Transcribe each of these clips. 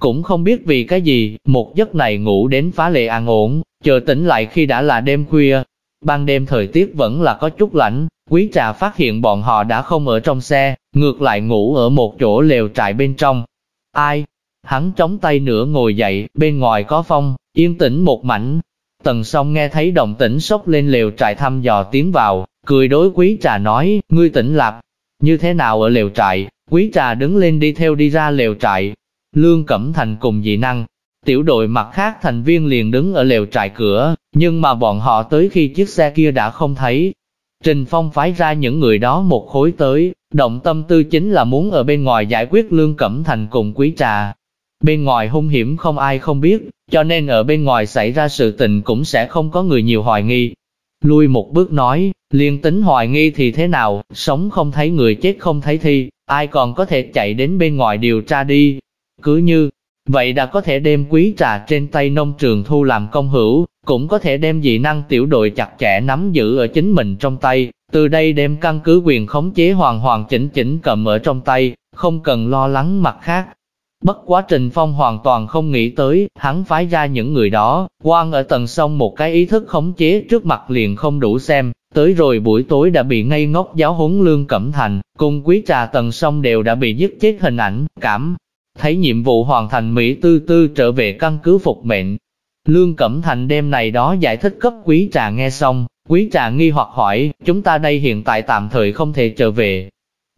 cũng không biết vì cái gì, một giấc này ngủ đến phá lệ an ổn, chờ tỉnh lại khi đã là đêm khuya. Ban đêm thời tiết vẫn là có chút lạnh, quý trà phát hiện bọn họ đã không ở trong xe, ngược lại ngủ ở một chỗ lều trại bên trong. Ai? Hắn chống tay nửa ngồi dậy, bên ngoài có phong, yên tĩnh một mảnh. Tần song nghe thấy động tĩnh sốc lên lều trại thăm dò tiến vào, cười đối quý trà nói, ngươi tỉnh lạp, như thế nào ở lều trại, quý trà đứng lên đi theo đi ra lều trại. Lương Cẩm Thành cùng dị năng, tiểu đội mặt khác thành viên liền đứng ở lều trại cửa, nhưng mà bọn họ tới khi chiếc xe kia đã không thấy. Trình Phong phái ra những người đó một khối tới, động tâm tư chính là muốn ở bên ngoài giải quyết Lương Cẩm Thành cùng quý trà. Bên ngoài hung hiểm không ai không biết, cho nên ở bên ngoài xảy ra sự tình cũng sẽ không có người nhiều hoài nghi. Lui một bước nói, liên tính hoài nghi thì thế nào, sống không thấy người chết không thấy thi, ai còn có thể chạy đến bên ngoài điều tra đi. Cứ như, vậy đã có thể đem quý trà trên tay nông trường thu làm công hữu, cũng có thể đem dị năng tiểu đội chặt chẽ nắm giữ ở chính mình trong tay, từ đây đem căn cứ quyền khống chế hoàn hoàn chỉnh chỉnh cầm ở trong tay, không cần lo lắng mặt khác. Bất quá Trình Phong hoàn toàn không nghĩ tới, hắn phái ra những người đó, quan ở tầng sông một cái ý thức khống chế trước mặt liền không đủ xem, tới rồi buổi tối đã bị ngây ngốc giáo huấn lương cẩm thành, cùng quý trà tầng sông đều đã bị giết chết hình ảnh, cảm. Thấy nhiệm vụ hoàn thành Mỹ tư tư trở về căn cứ phục mệnh. Lương Cẩm Thành đêm này đó giải thích cấp quý trà nghe xong, quý trà nghi hoặc hỏi, chúng ta đây hiện tại tạm thời không thể trở về,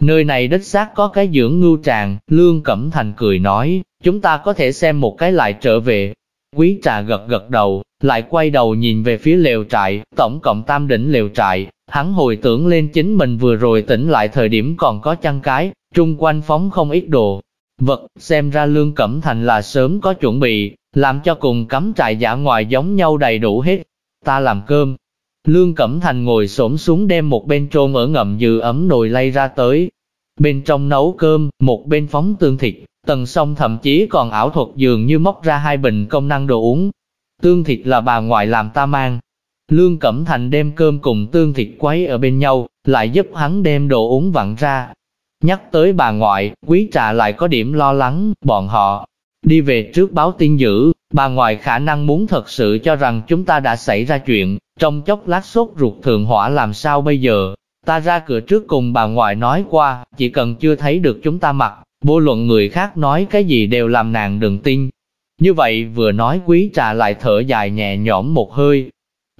Nơi này đích xác có cái dưỡng ngưu tràng, Lương Cẩm Thành cười nói, chúng ta có thể xem một cái lại trở về. Quý trà gật gật đầu, lại quay đầu nhìn về phía lều trại, tổng cộng tam đỉnh lều trại, hắn hồi tưởng lên chính mình vừa rồi tỉnh lại thời điểm còn có chăn cái, trung quanh phóng không ít đồ. Vật, xem ra Lương Cẩm Thành là sớm có chuẩn bị, làm cho cùng cắm trại giả ngoài giống nhau đầy đủ hết. Ta làm cơm, Lương Cẩm Thành ngồi xổm xuống đem một bên trôn ở ngậm dư ấm nồi lay ra tới. Bên trong nấu cơm, một bên phóng tương thịt, tần song thậm chí còn ảo thuật dường như móc ra hai bình công năng đồ uống. Tương thịt là bà ngoại làm ta mang. Lương Cẩm Thành đem cơm cùng tương thịt quấy ở bên nhau, lại giúp hắn đem đồ uống vặn ra. Nhắc tới bà ngoại, quý trà lại có điểm lo lắng, bọn họ đi về trước báo tin dữ, bà ngoại khả năng muốn thật sự cho rằng chúng ta đã xảy ra chuyện, trong chốc lát sốt ruột thượng hỏa làm sao bây giờ? Ta ra cửa trước cùng bà ngoại nói qua, chỉ cần chưa thấy được chúng ta mặc, vô luận người khác nói cái gì đều làm nàng đừng tin. Như vậy vừa nói quý trà lại thở dài nhẹ nhõm một hơi.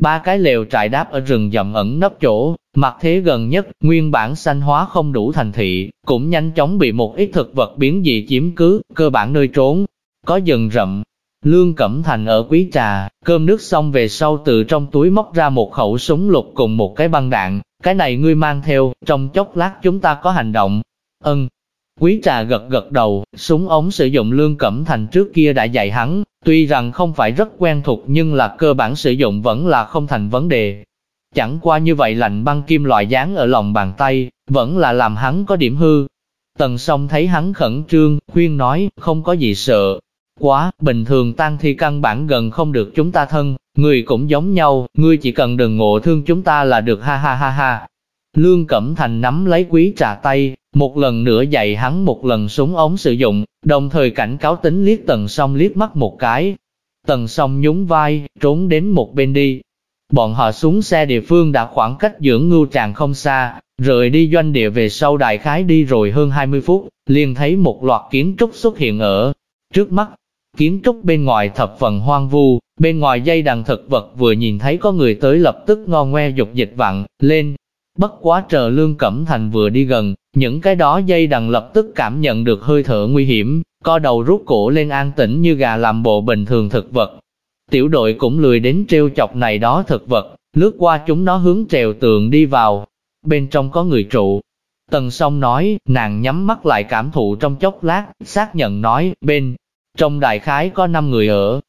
Ba cái lều trại đáp ở rừng rậm ẩn nấp chỗ, mặt thế gần nhất, nguyên bản xanh hóa không đủ thành thị, cũng nhanh chóng bị một ít thực vật biến dị chiếm cứ, cơ bản nơi trốn. Có rừng rậm, Lương Cẩm Thành ở quý trà, cơm nước xong về sau từ trong túi móc ra một khẩu súng lục cùng một cái băng đạn, cái này ngươi mang theo, trong chốc lát chúng ta có hành động. Ân. Quý trà gật gật đầu, súng ống sử dụng Lương Cẩm Thành trước kia đã dạy hắn, tuy rằng không phải rất quen thuộc nhưng là cơ bản sử dụng vẫn là không thành vấn đề. Chẳng qua như vậy lạnh băng kim loại dán ở lòng bàn tay, vẫn là làm hắn có điểm hư. Tần song thấy hắn khẩn trương, khuyên nói, không có gì sợ, Quá, bình thường tăng thi căn bản gần không được chúng ta thân, người cũng giống nhau, ngươi chỉ cần đừng ngộ thương chúng ta là được ha ha ha ha. Lương Cẩm Thành nắm lấy quý trà tay, một lần nữa dạy hắn một lần súng ống sử dụng, đồng thời cảnh cáo tính liếc tần song liếc mắt một cái. Tần song nhún vai, trốn đến một bên đi. Bọn họ xuống xe địa phương đã khoảng cách dưỡng ngưu tràng không xa, rời đi doanh địa về sau đại khái đi rồi hơn 20 phút, liền thấy một loạt kiến trúc xuất hiện ở trước mắt, Kiến trúc bên ngoài thập phần hoang vu, bên ngoài dây đằng thực vật vừa nhìn thấy có người tới lập tức ngo ngoe dục dịch vặn, lên. Bất quá chờ Lương Cẩm Thành vừa đi gần, những cái đó dây đằng lập tức cảm nhận được hơi thở nguy hiểm, co đầu rút cổ lên an tĩnh như gà làm bộ bình thường thực vật. Tiểu đội cũng lười đến treo chọc này đó thực vật, lướt qua chúng nó hướng trèo tường đi vào. Bên trong có người trụ. Tần song nói, nàng nhắm mắt lại cảm thụ trong chốc lát, xác nhận nói, bên trong đại khái có 5 người ở.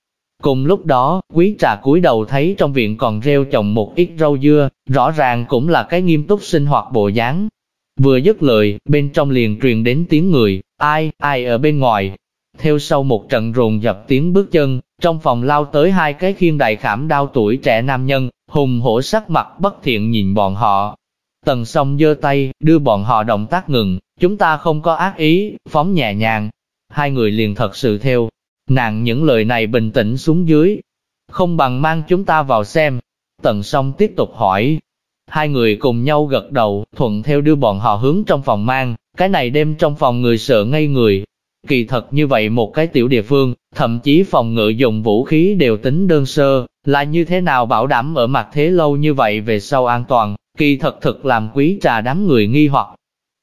Cùng lúc đó, quý trà cúi đầu thấy trong viện còn rêu trồng một ít rau dưa, rõ ràng cũng là cái nghiêm túc sinh hoạt bộ dáng. Vừa dứt lời, bên trong liền truyền đến tiếng người, ai, ai ở bên ngoài. Theo sau một trận rồn dập tiếng bước chân, trong phòng lao tới hai cái khiên đại khảm đau tuổi trẻ nam nhân, hùng hổ sắc mặt bất thiện nhìn bọn họ. Tần song giơ tay, đưa bọn họ động tác ngừng, chúng ta không có ác ý, phóng nhẹ nhàng, hai người liền thật sự theo, Nàng những lời này bình tĩnh xuống dưới. Không bằng mang chúng ta vào xem. Tần song tiếp tục hỏi. Hai người cùng nhau gật đầu, thuận theo đưa bọn họ hướng trong phòng mang. Cái này đem trong phòng người sợ ngây người. Kỳ thật như vậy một cái tiểu địa phương, thậm chí phòng ngự dùng vũ khí đều tính đơn sơ, là như thế nào bảo đảm ở mặt thế lâu như vậy về sau an toàn, kỳ thật thực làm quý trà đám người nghi hoặc.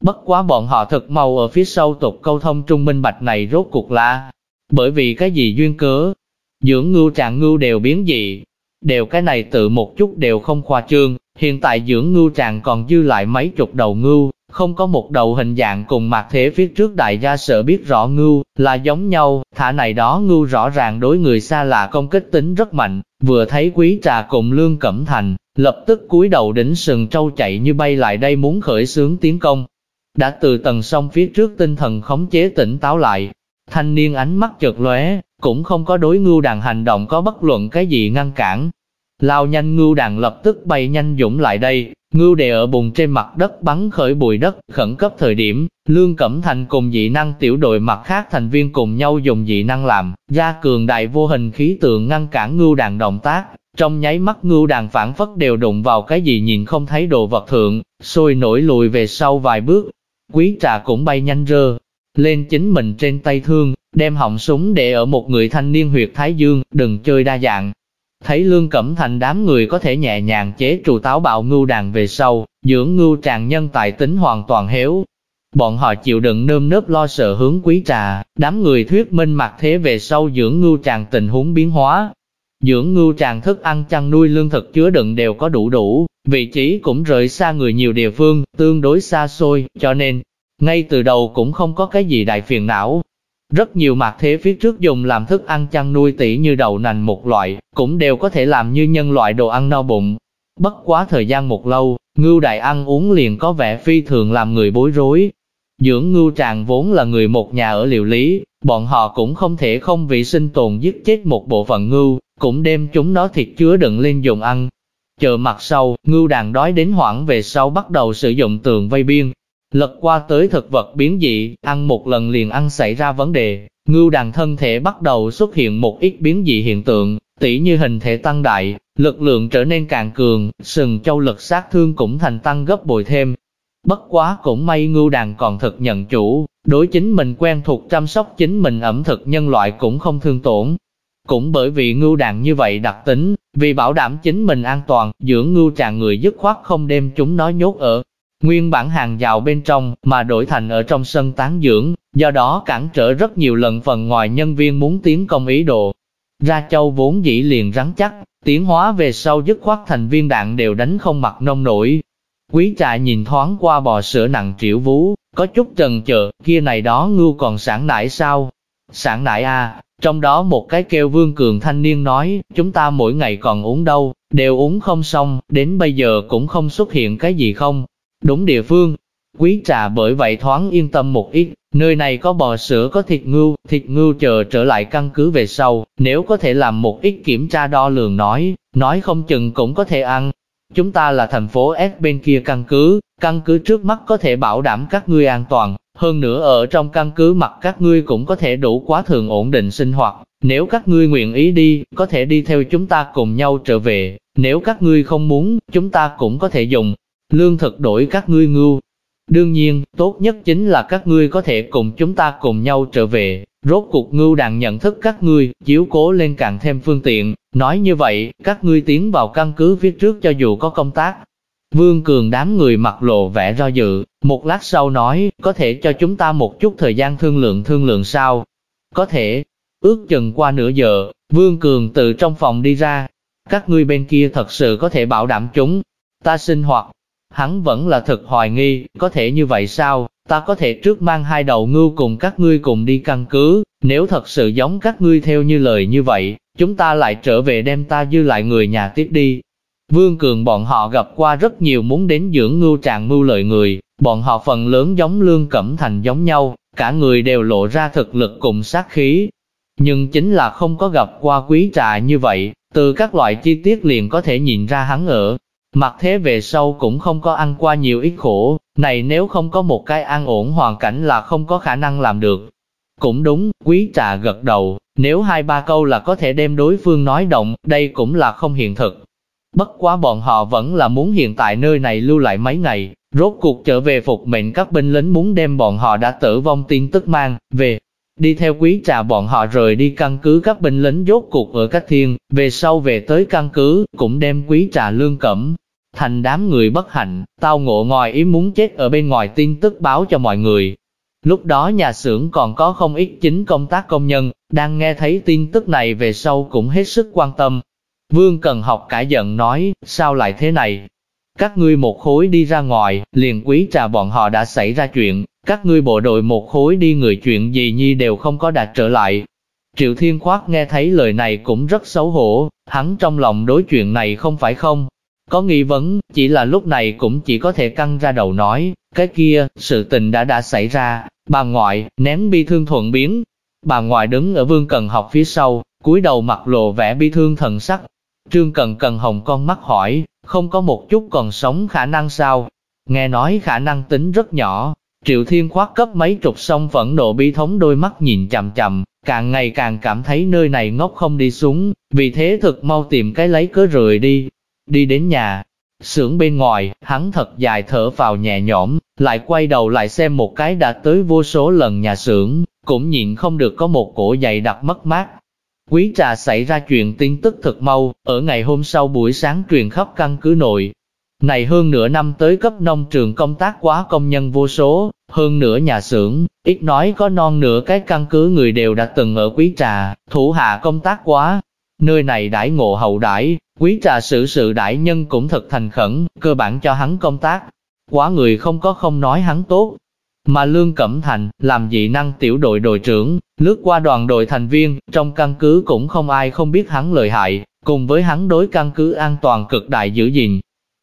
Bất quá bọn họ thật mau ở phía sau tục câu thông trung minh bạch này rốt cuộc là, bởi vì cái gì duyên cớ, dưỡng ngưu trạng ngưu đều biến dị, đều cái này tự một chút đều không khoa trương, hiện tại dưỡng ngưu trạng còn dư lại mấy chục đầu ngưu, không có một đầu hình dạng cùng mặt thế phía trước đại gia sợ biết rõ ngưu, là giống nhau, thả này đó ngưu rõ ràng đối người xa lạ công kích tính rất mạnh, vừa thấy quý trà cùng lương cẩm thành, lập tức cúi đầu đỉnh sừng trâu chạy như bay lại đây muốn khởi xướng tiến công. Đã từ tầng sông phía trước tinh thần khống chế tỉnh táo lại, thanh niên ánh mắt chợt lóe, cũng không có đối ngưu đàn hành động có bất luận cái gì ngăn cản. Lao nhanh ngưu đàn lập tức bay nhanh dũng lại đây, ngưu đè ở bùn trên mặt đất bắn khởi bụi đất, khẩn cấp thời điểm, Lương Cẩm Thành cùng dị năng tiểu đội mặt khác thành viên cùng nhau dùng dị năng làm, gia cường đại vô hình khí tượng ngăn cản ngưu đàn động tác, trong nháy mắt ngưu đàn phản phất đều đụng vào cái gì nhìn không thấy đồ vật thượng, sôi nổi lùi về sau vài bước. Quý trà cũng bay nhanh rơ, lên chính mình trên tay thương, đem họng súng để ở một người thanh niên huyệt Thái Dương, đừng chơi đa dạng. Thấy Lương Cẩm Thành đám người có thể nhẹ nhàng chế trụ táo bạo ngưu đàn về sau, dưỡng ngưu tràng nhân tài tính hoàn toàn héo. Bọn họ chịu đựng nơm nớp lo sợ hướng quý trà, đám người thuyết minh mặt thế về sau dưỡng ngưu tràng tình huống biến hóa, Dưỡng ngưu tràng thức ăn chăn nuôi lương thực chứa đựng đều có đủ đủ, vị trí cũng rời xa người nhiều địa phương, tương đối xa xôi, cho nên, ngay từ đầu cũng không có cái gì đại phiền não. Rất nhiều mạc thế phía trước dùng làm thức ăn chăn nuôi tỉ như đậu nành một loại, cũng đều có thể làm như nhân loại đồ ăn no bụng. Bất quá thời gian một lâu, ngưu đại ăn uống liền có vẻ phi thường làm người bối rối. Dưỡng ngưu tràng vốn là người một nhà ở liệu lý, bọn họ cũng không thể không vì sinh tồn giết chết một bộ phận ngưu, cũng đem chúng nó thịt chứa đựng lên dùng ăn. Chờ mặt sau, ngưu đàn đói đến hoảng về sau bắt đầu sử dụng tường vây biên, lật qua tới thực vật biến dị, ăn một lần liền ăn xảy ra vấn đề, ngưu đàn thân thể bắt đầu xuất hiện một ít biến dị hiện tượng, tỉ như hình thể tăng đại, lực lượng trở nên càng cường, sừng châu lực sát thương cũng thành tăng gấp bội thêm. Bất quá cũng may ngưu đàn còn thực nhận chủ, đối chính mình quen thuộc chăm sóc chính mình ẩm thực nhân loại cũng không thương tổn, cũng bởi vì ngưu đàn như vậy đặc tính, vì bảo đảm chính mình an toàn, dưỡng ngưu tràng người dứt khoát không đem chúng nó nhốt ở nguyên bản hàng rào bên trong, mà đổi thành ở trong sân tán dưỡng, do đó cản trở rất nhiều lần phần ngoài nhân viên muốn tiến công ý đồ. Ra châu vốn dĩ liền rắn chắc, tiến hóa về sau dứt khoát thành viên đạn đều đánh không mặt nông nổi. Quý trại nhìn thoáng qua bò sữa nặng triệu vú, có chút trần chờ, kia này đó ngưu còn sản nải sao? Sản nải a à, trong đó một cái kêu vương cường thanh niên nói, chúng ta mỗi ngày còn uống đâu, đều uống không xong, đến bây giờ cũng không xuất hiện cái gì không. Đúng địa phương, quý trà bởi vậy thoáng yên tâm một ít, nơi này có bò sữa có thịt ngưu, thịt ngưu chờ trở lại căn cứ về sau, nếu có thể làm một ít kiểm tra đo lường nói, nói không chừng cũng có thể ăn. Chúng ta là thành phố S bên kia căn cứ, căn cứ trước mắt có thể bảo đảm các ngươi an toàn, hơn nữa ở trong căn cứ mặt các ngươi cũng có thể đủ quá thường ổn định sinh hoạt, nếu các ngươi nguyện ý đi, có thể đi theo chúng ta cùng nhau trở về, nếu các ngươi không muốn, chúng ta cũng có thể dùng lương thực đổi các ngươi ngưu. Đương nhiên, tốt nhất chính là các ngươi có thể cùng chúng ta cùng nhau trở về, rốt cuộc ngưu đàn nhận thức các ngươi, chiếu cố lên càng thêm phương tiện, nói như vậy, các ngươi tiến vào căn cứ phía trước cho dù có công tác, Vương Cường đám người mặt lộ vẻ do dự, một lát sau nói, có thể cho chúng ta một chút thời gian thương lượng thương lượng sao? Có thể, ước chừng qua nửa giờ, Vương Cường từ trong phòng đi ra. Các ngươi bên kia thật sự có thể bảo đảm chúng. Ta sinh hoạt, hắn vẫn là thật hoài nghi, có thể như vậy sao? Ta có thể trước mang hai đầu ngưu cùng các ngươi cùng đi căn cứ, nếu thật sự giống các ngươi theo như lời như vậy, chúng ta lại trở về đem ta dư lại người nhà tiếp đi, Vương Cường bọn họ gặp qua rất nhiều muốn đến dưỡng ngưu trạng mưu lợi người, bọn họ phần lớn giống lương cẩm thành giống nhau, cả người đều lộ ra thực lực cùng sát khí. Nhưng chính là không có gặp qua quý trà như vậy, từ các loại chi tiết liền có thể nhìn ra hắn ở. Mặt thế về sau cũng không có ăn qua nhiều ít khổ, này nếu không có một cái an ổn hoàn cảnh là không có khả năng làm được. Cũng đúng, quý trà gật đầu, nếu hai ba câu là có thể đem đối phương nói động, đây cũng là không hiện thực. Bất quá bọn họ vẫn là muốn hiện tại nơi này lưu lại mấy ngày, rốt cuộc trở về phục mệnh các binh lính muốn đem bọn họ đã tử vong tin tức mang về. Đi theo quý trà bọn họ rời đi căn cứ các binh lính dốt cuộc ở cách thiên, về sau về tới căn cứ, cũng đem quý trà lương cẩm. Thành đám người bất hạnh, tao ngộ ngoài ý muốn chết ở bên ngoài tin tức báo cho mọi người, Lúc đó nhà xưởng còn có không ít chính công tác công nhân, đang nghe thấy tin tức này về sau cũng hết sức quan tâm. Vương Cần học cả giận nói, sao lại thế này? Các ngươi một khối đi ra ngoài, liền quý trà bọn họ đã xảy ra chuyện, các ngươi bộ đội một khối đi người chuyện gì nhi đều không có đạt trở lại. Triệu Thiên Khoát nghe thấy lời này cũng rất xấu hổ, hắn trong lòng đối chuyện này không phải không, có nghi vấn, chỉ là lúc này cũng chỉ có thể căng ra đầu nói, cái kia, sự tình đã đã xảy ra, bà ngoại, nén bi thương thuận biến. Bà ngoại đứng ở vương cần học phía sau, cúi đầu mặt lộ vẻ bi thương thần sắc. Trương Cần Cần hồng con mắt hỏi, không có một chút còn sống khả năng sao? Nghe nói khả năng tính rất nhỏ. Triệu Thiên khoát cấp mấy trục sông phẫn nộ bi thống đôi mắt nhìn chằm chằm, càng ngày càng cảm thấy nơi này ngốc không đi xuống, vì thế thực mau tìm cái lấy cớ rời đi. Đi đến nhà, Sưởng bên ngoài, hắn thật dài thở vào nhẹ nhõm, lại quay đầu lại xem một cái đã tới vô số lần nhà xưởng, cũng nhịn không được có một cổ dày đặc mất mát. Quý trà xảy ra chuyện tin tức thật mau, ở ngày hôm sau buổi sáng truyền khắp căn cứ nội. Này hơn nửa năm tới cấp nông trường công tác quá công nhân vô số, hơn nửa nhà xưởng, ít nói có non nửa cái căn cứ người đều đã từng ở quý trà, thủ hạ công tác quá. Nơi này đãi ngộ hậu đãi, Quý trà sự sự đại nhân cũng thật thành khẩn, cơ bản cho hắn công tác. Quá người không có không nói hắn tốt. Mà Lương Cẩm Thành, làm dị năng tiểu đội đội trưởng, lướt qua đoàn đội thành viên, trong căn cứ cũng không ai không biết hắn lợi hại, cùng với hắn đối căn cứ an toàn cực đại giữ gìn.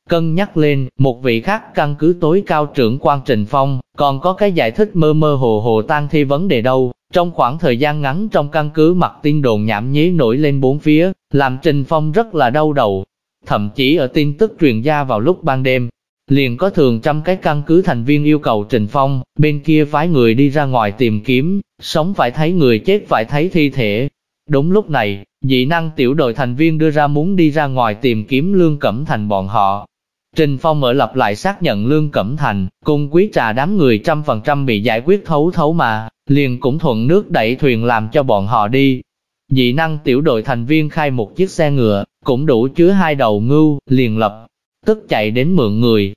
Cân nhắc lên, một vị khác căn cứ tối cao trưởng quan Trình Phong, còn có cái giải thích mơ mơ hồ hồ tan thi vấn đề đâu, trong khoảng thời gian ngắn trong căn cứ mặt tin đồn nhảm nhí nổi lên bốn phía, làm Trình Phong rất là đau đầu. Thậm chí ở tin tức truyền ra vào lúc ban đêm, liền có thường trăm cái căn cứ thành viên yêu cầu Trình Phong, bên kia phái người đi ra ngoài tìm kiếm, sống phải thấy người chết phải thấy thi thể. Đúng lúc này, dị năng tiểu đội thành viên đưa ra muốn đi ra ngoài tìm kiếm Lương Cẩm Thành bọn họ. Trình Phong ở lặp lại xác nhận Lương Cẩm Thành, cùng quý trà đám người trăm phần trăm bị giải quyết thấu thấu mà, liền cũng thuận nước đẩy thuyền làm cho bọn họ đi. Dị năng tiểu đội thành viên khai một chiếc xe ngựa, cũng đủ chứa hai đầu ngưu, liền lập, tức chạy đến mượn người.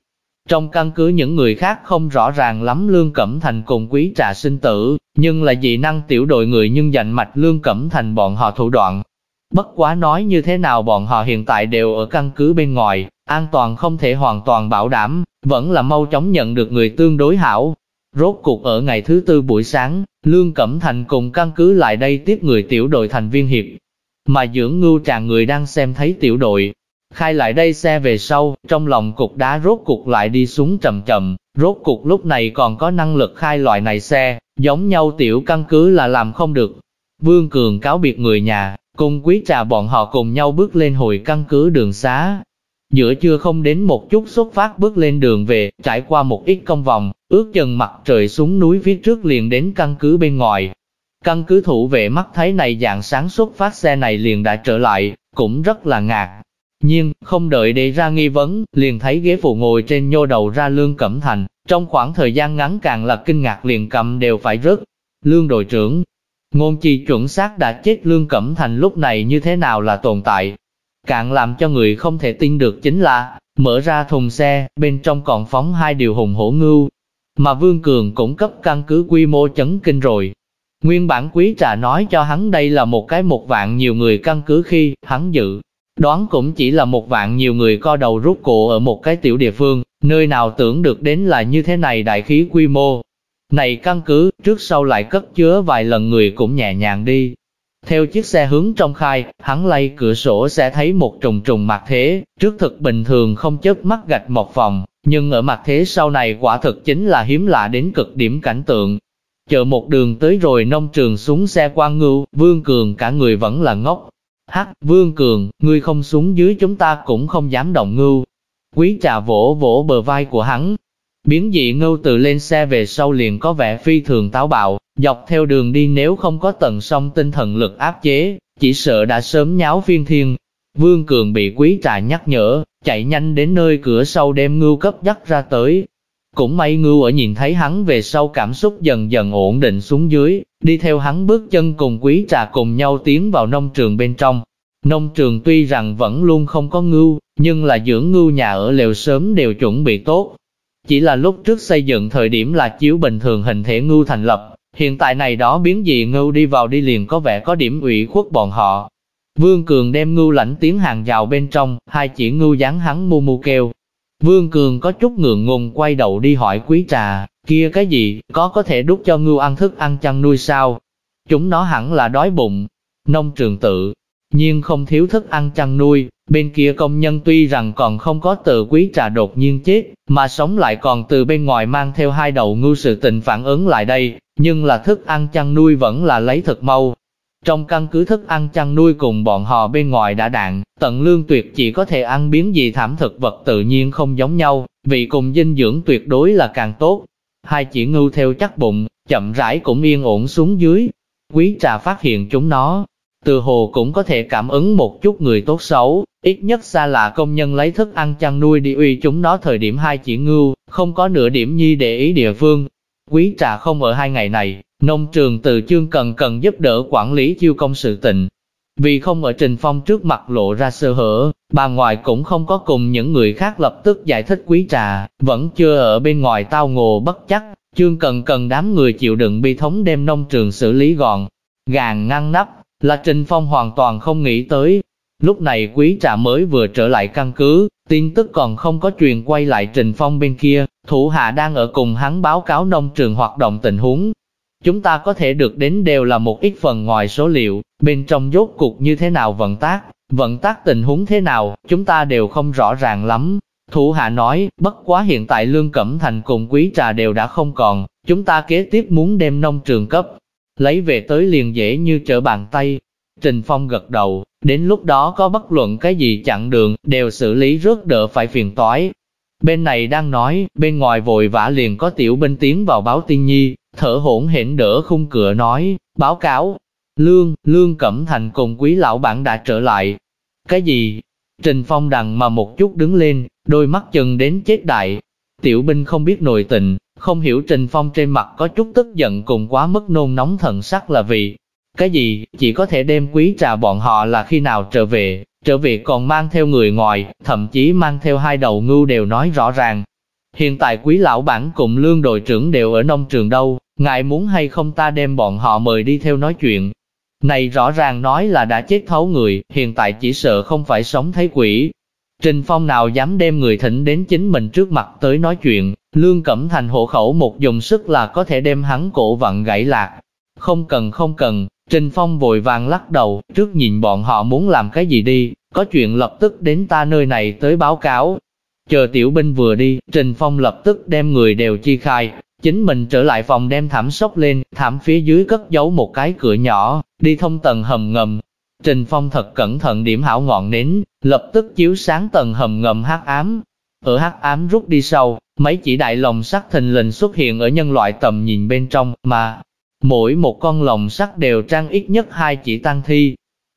Trong căn cứ những người khác không rõ ràng lắm Lương Cẩm Thành cùng quý trà sinh tử, nhưng là dị năng tiểu đội người nhưng dành mạch Lương Cẩm Thành bọn họ thủ đoạn. Bất quá nói như thế nào bọn họ hiện tại đều ở căn cứ bên ngoài, an toàn không thể hoàn toàn bảo đảm, vẫn là mau chóng nhận được người tương đối hảo, Rốt cuộc ở ngày thứ tư buổi sáng, Lương Cẩm Thành cùng căn cứ lại đây tiếp người tiểu đội thành viên hiệp. Mà dưỡng ngưu tràng người đang xem thấy tiểu đội. Khai lại đây xe về sau, trong lòng cục đá rốt cục lại đi xuống chậm chậm, rốt cục lúc này còn có năng lực khai loại này xe, giống nhau tiểu căn cứ là làm không được. Vương Cường cáo biệt người nhà, cùng quý trà bọn họ cùng nhau bước lên hồi căn cứ đường xá, Giữa trưa không đến một chút xuất phát bước lên đường về, trải qua một ít công vòng, ước chừng mặt trời xuống núi phía trước liền đến căn cứ bên ngoài. Căn cứ thủ vệ mắt thấy này dạng sáng xuất phát xe này liền đã trở lại, cũng rất là ngạc. Nhưng, không đợi để ra nghi vấn, liền thấy ghế phụ ngồi trên nhô đầu ra Lương Cẩm Thành, trong khoảng thời gian ngắn càng là kinh ngạc liền cầm đều phải rớt. Lương đội trưởng, ngôn chi chuẩn xác đã chết Lương Cẩm Thành lúc này như thế nào là tồn tại, càng làm cho người không thể tin được chính là, mở ra thùng xe, bên trong còn phóng hai điều hùng hổ ngưu. Mà Vương Cường cũng cấp căn cứ quy mô chấn kinh rồi. Nguyên bản quý trà nói cho hắn đây là một cái một vạn nhiều người căn cứ khi hắn dự. Đoán cũng chỉ là một vạn nhiều người co đầu rút cổ ở một cái tiểu địa phương, nơi nào tưởng được đến là như thế này đại khí quy mô. Này căn cứ, trước sau lại cất chứa vài lần người cũng nhẹ nhàng đi, theo chiếc xe hướng trong khai, hắn lay cửa sổ sẽ thấy một trùng trùng mặt thế, trước thực bình thường không chớp mắt gạch một vòng, nhưng ở mặt thế sau này quả thực chính là hiếm lạ đến cực điểm cảnh tượng. Chờ một đường tới rồi nông trường xuống xe quan ngưu, Vương Cường cả người vẫn là ngốc. Hắc, Vương Cường, ngươi không xuống dưới chúng ta cũng không dám động ngưu. Quý trà vỗ vỗ bờ vai của hắn. Biến dị ngưu từ lên xe về sau liền có vẻ phi thường táo bạo, dọc theo đường đi nếu không có tầng song tinh thần lực áp chế, chỉ sợ đã sớm nháo phiên thiên. Vương Cường bị quý trà nhắc nhở, chạy nhanh đến nơi cửa sau đem ngưu cấp dắt ra tới. Cũng may ngưu ở nhìn thấy hắn về sau cảm xúc dần dần ổn định xuống dưới, đi theo hắn bước chân cùng quý trà cùng nhau tiến vào nông trường bên trong. Nông trường tuy rằng vẫn luôn không có ngưu, nhưng là dưỡng ngưu nhà ở lều sớm đều chuẩn bị tốt. Chỉ là lúc trước xây dựng thời điểm là chiếu bình thường hình thể ngưu thành lập, hiện tại này đó biến dị ngưu đi vào đi liền có vẻ có điểm ủy khuất bọn họ. Vương Cường đem ngưu lãnh tiến hàng vào bên trong, hai chỉ ngưu dán hắn mu mu kêu. Vương Cường có chút ngượng ngùng quay đầu đi hỏi quý trà, kia cái gì, có có thể đút cho ngưu ăn thức ăn chăn nuôi sao? Chúng nó hẳn là đói bụng. Nông trường tự, nhiên không thiếu thức ăn chăn nuôi, bên kia công nhân tuy rằng còn không có từ quý trà đột nhiên chết, mà sống lại còn từ bên ngoài mang theo hai đầu ngưu sự tình phản ứng lại đây, nhưng là thức ăn chăn nuôi vẫn là lấy thật mau. Trong căn cứ thức ăn chăn nuôi cùng bọn họ bên ngoài đã đạn, tận lương tuyệt chỉ có thể ăn biến gì thảm thực vật tự nhiên không giống nhau, vị cùng dinh dưỡng tuyệt đối là càng tốt. Hai chỉ ngưu theo chắc bụng, chậm rãi cũng yên ổn xuống dưới. Quý trà phát hiện chúng nó, từ hồ cũng có thể cảm ứng một chút người tốt xấu, ít nhất xa là công nhân lấy thức ăn chăn nuôi đi uy chúng nó thời điểm hai chỉ ngưu, không có nửa điểm nhi để ý địa phương. Quý trà không ở hai ngày này, nông trường từ chương cần cần giúp đỡ quản lý chiêu công sự tình. Vì không ở Trình Phong trước mặt lộ ra sơ hở, bà ngoại cũng không có cùng những người khác lập tức giải thích quý trà, vẫn chưa ở bên ngoài tao ngồ bất chắc, chương cần cần đám người chịu đựng bi thống đem nông trường xử lý gọn, gàng ngăn nắp, là Trình Phong hoàn toàn không nghĩ tới. Lúc này quý trà mới vừa trở lại căn cứ, tin tức còn không có truyền quay lại Trình Phong bên kia, thủ hạ đang ở cùng hắn báo cáo nông trường hoạt động tình huống. Chúng ta có thể được đến đều là một ít phần ngoài số liệu, bên trong dốt cục như thế nào vận tác, vận tác tình huống thế nào, chúng ta đều không rõ ràng lắm. Thủ hạ nói, bất quá hiện tại Lương Cẩm Thành cùng quý trà đều đã không còn, chúng ta kế tiếp muốn đem nông trường cấp, lấy về tới liền dễ như trở bàn tay. Trình Phong gật đầu, đến lúc đó có bất luận cái gì chặn đường, đều xử lý rất đỡ phải phiền toái. Bên này đang nói, bên ngoài vội vã liền có tiểu binh tiến vào báo tin nhi, thở hỗn hển đỡ khung cửa nói, báo cáo, Lương, Lương Cẩm Thành cùng quý lão bản đã trở lại. Cái gì? Trình Phong đằng mà một chút đứng lên, đôi mắt chừng đến chết đại. Tiểu binh không biết nội tình, không hiểu Trình Phong trên mặt có chút tức giận cùng quá mức nôn nóng thần sắc là vì cái gì, chỉ có thể đem quý trà bọn họ là khi nào trở về, trở về còn mang theo người ngoài, thậm chí mang theo hai đầu ngưu đều nói rõ ràng. Hiện tại quý lão bản cùng lương đội trưởng đều ở nông trường đâu, ngài muốn hay không ta đem bọn họ mời đi theo nói chuyện. Này rõ ràng nói là đã chết thấu người, hiện tại chỉ sợ không phải sống thấy quỷ, Trình Phong nào dám đem người thỉnh đến chính mình trước mặt tới nói chuyện, Lương Cẩm Thành hộ khẩu một dùng sức là có thể đem hắn cổ vặn gãy lạc. Không cần không cần, Trình Phong vội vàng lắc đầu, trước nhìn bọn họ muốn làm cái gì đi, có chuyện lập tức đến ta nơi này tới báo cáo. Chờ tiểu binh vừa đi, Trình Phong lập tức đem người đều chi khai, chính mình trở lại phòng đem thảm sốc lên, thảm phía dưới cất giấu một cái cửa nhỏ, đi thông tầng hầm ngầm, Trình Phong thật cẩn thận điểm hảo ngọn nến, lập tức chiếu sáng tầng hầm ngầm hắc ám. Ở hắc ám rút đi sau, mấy chỉ đại lồng sắt thình lình xuất hiện ở nhân loại tầm nhìn bên trong, mà mỗi một con lồng sắt đều trang ít nhất hai chỉ tăng thi.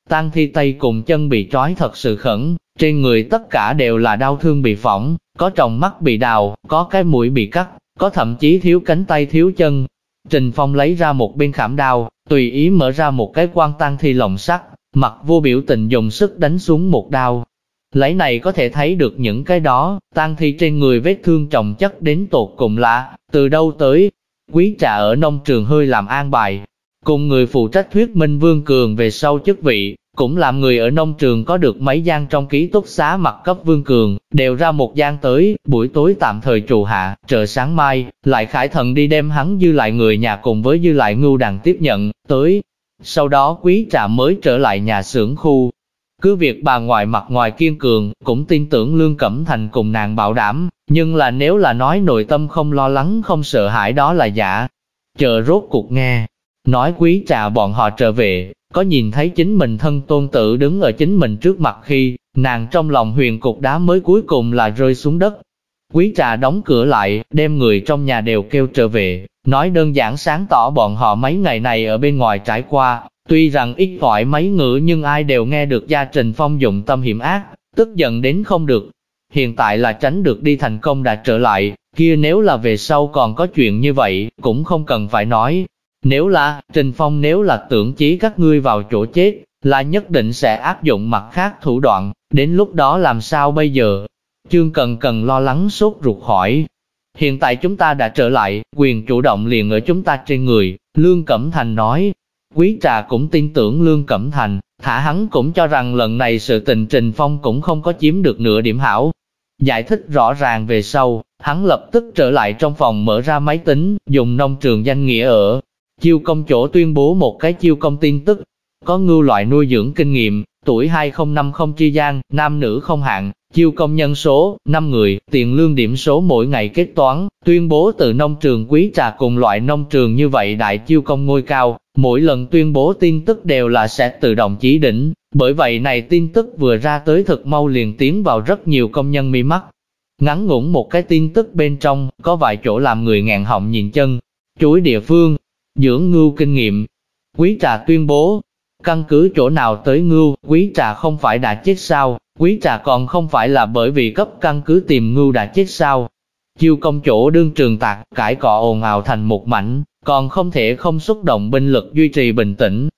Tăng thi tay cùng chân bị trói thật sự khẩn, trên người tất cả đều là đau thương bị phỏng, có tròng mắt bị đào, có cái mũi bị cắt, có thậm chí thiếu cánh tay thiếu chân. Trình Phong lấy ra một bên khảm đao, tùy ý mở ra một cái quan tăng thi lồng sắt, Mặt vô biểu tình dùng sức đánh xuống một đao. Lấy này có thể thấy được những cái đó, tang thi trên người vết thương trọng chất đến tột cùng lạ, từ đâu tới. Quý trà ở nông trường hơi làm an bài, cùng người phụ trách thuyết minh Vương Cường về sau chức vị, cũng làm người ở nông trường có được mấy gian trong ký túc xá mặt cấp Vương Cường, đều ra một gian tới, buổi tối tạm thời trụ hạ, chờ sáng mai, lại khải thần đi đem hắn dư lại người nhà cùng với dư lại ngưu đằng tiếp nhận, tới, sau đó quý trà mới trở lại nhà xưởng khu. Cứ việc bà ngoại mặt ngoài kiên cường, cũng tin tưởng Lương Cẩm Thành cùng nàng bảo đảm, nhưng là nếu là nói nội tâm không lo lắng không sợ hãi đó là giả. Chờ rốt cuộc nghe, nói quý trà bọn họ trở về, có nhìn thấy chính mình thân tôn tự đứng ở chính mình trước mặt khi, nàng trong lòng huyền cục đá mới cuối cùng là rơi xuống đất. Quý trà đóng cửa lại, đem người trong nhà đều kêu trở về, nói đơn giản sáng tỏ bọn họ mấy ngày này ở bên ngoài trải qua, tuy rằng ít gọi mấy ngữ nhưng ai đều nghe được gia Trình Phong dụng tâm hiểm ác, tức giận đến không được. Hiện tại là tránh được đi thành công đã trở lại, kia nếu là về sau còn có chuyện như vậy, cũng không cần phải nói. Nếu là, Trình Phong nếu là tưởng chí các ngươi vào chỗ chết, là nhất định sẽ áp dụng mặt khác thủ đoạn, đến lúc đó làm sao bây giờ? Chương Cần Cần lo lắng sốt ruột hỏi. Hiện tại chúng ta đã trở lại, quyền chủ động liền ở chúng ta trên người, Lương Cẩm Thành nói. Quý trà cũng tin tưởng Lương Cẩm Thành, thả hắn cũng cho rằng lần này sự tình Trình Phong cũng không có chiếm được nửa điểm hảo. Giải thích rõ ràng về sau, hắn lập tức trở lại trong phòng mở ra máy tính, dùng nông trường danh nghĩa ở. Chiêu công chỗ tuyên bố một cái chiêu công tin tức, có ngưu loại nuôi dưỡng kinh nghiệm, tuổi 2050 chi gian, nam nữ không hạn, chiêu công nhân số, 5 người, tiền lương điểm số mỗi ngày kết toán, tuyên bố từ nông trường quý trà cùng loại nông trường như vậy đại chiêu công ngôi cao, mỗi lần tuyên bố tin tức đều là sẽ tự động chỉ đỉnh, bởi vậy này tin tức vừa ra tới thật mau liền tiến vào rất nhiều công nhân mi mắt. Ngắn ngủn một cái tin tức bên trong, có vài chỗ làm người ngàn họng nhìn chân, chuối địa phương, dưỡng ngưu kinh nghiệm. Quý trà tuyên bố, Căn cứ chỗ nào tới ngưu, quý trà không phải đã chết sao, quý trà còn không phải là bởi vì cấp căn cứ tìm ngưu đã chết sao. Chiêu công chỗ đương trường tạc, cãi cọ ồn ào thành một mảnh, còn không thể không xúc động binh lực duy trì bình tĩnh.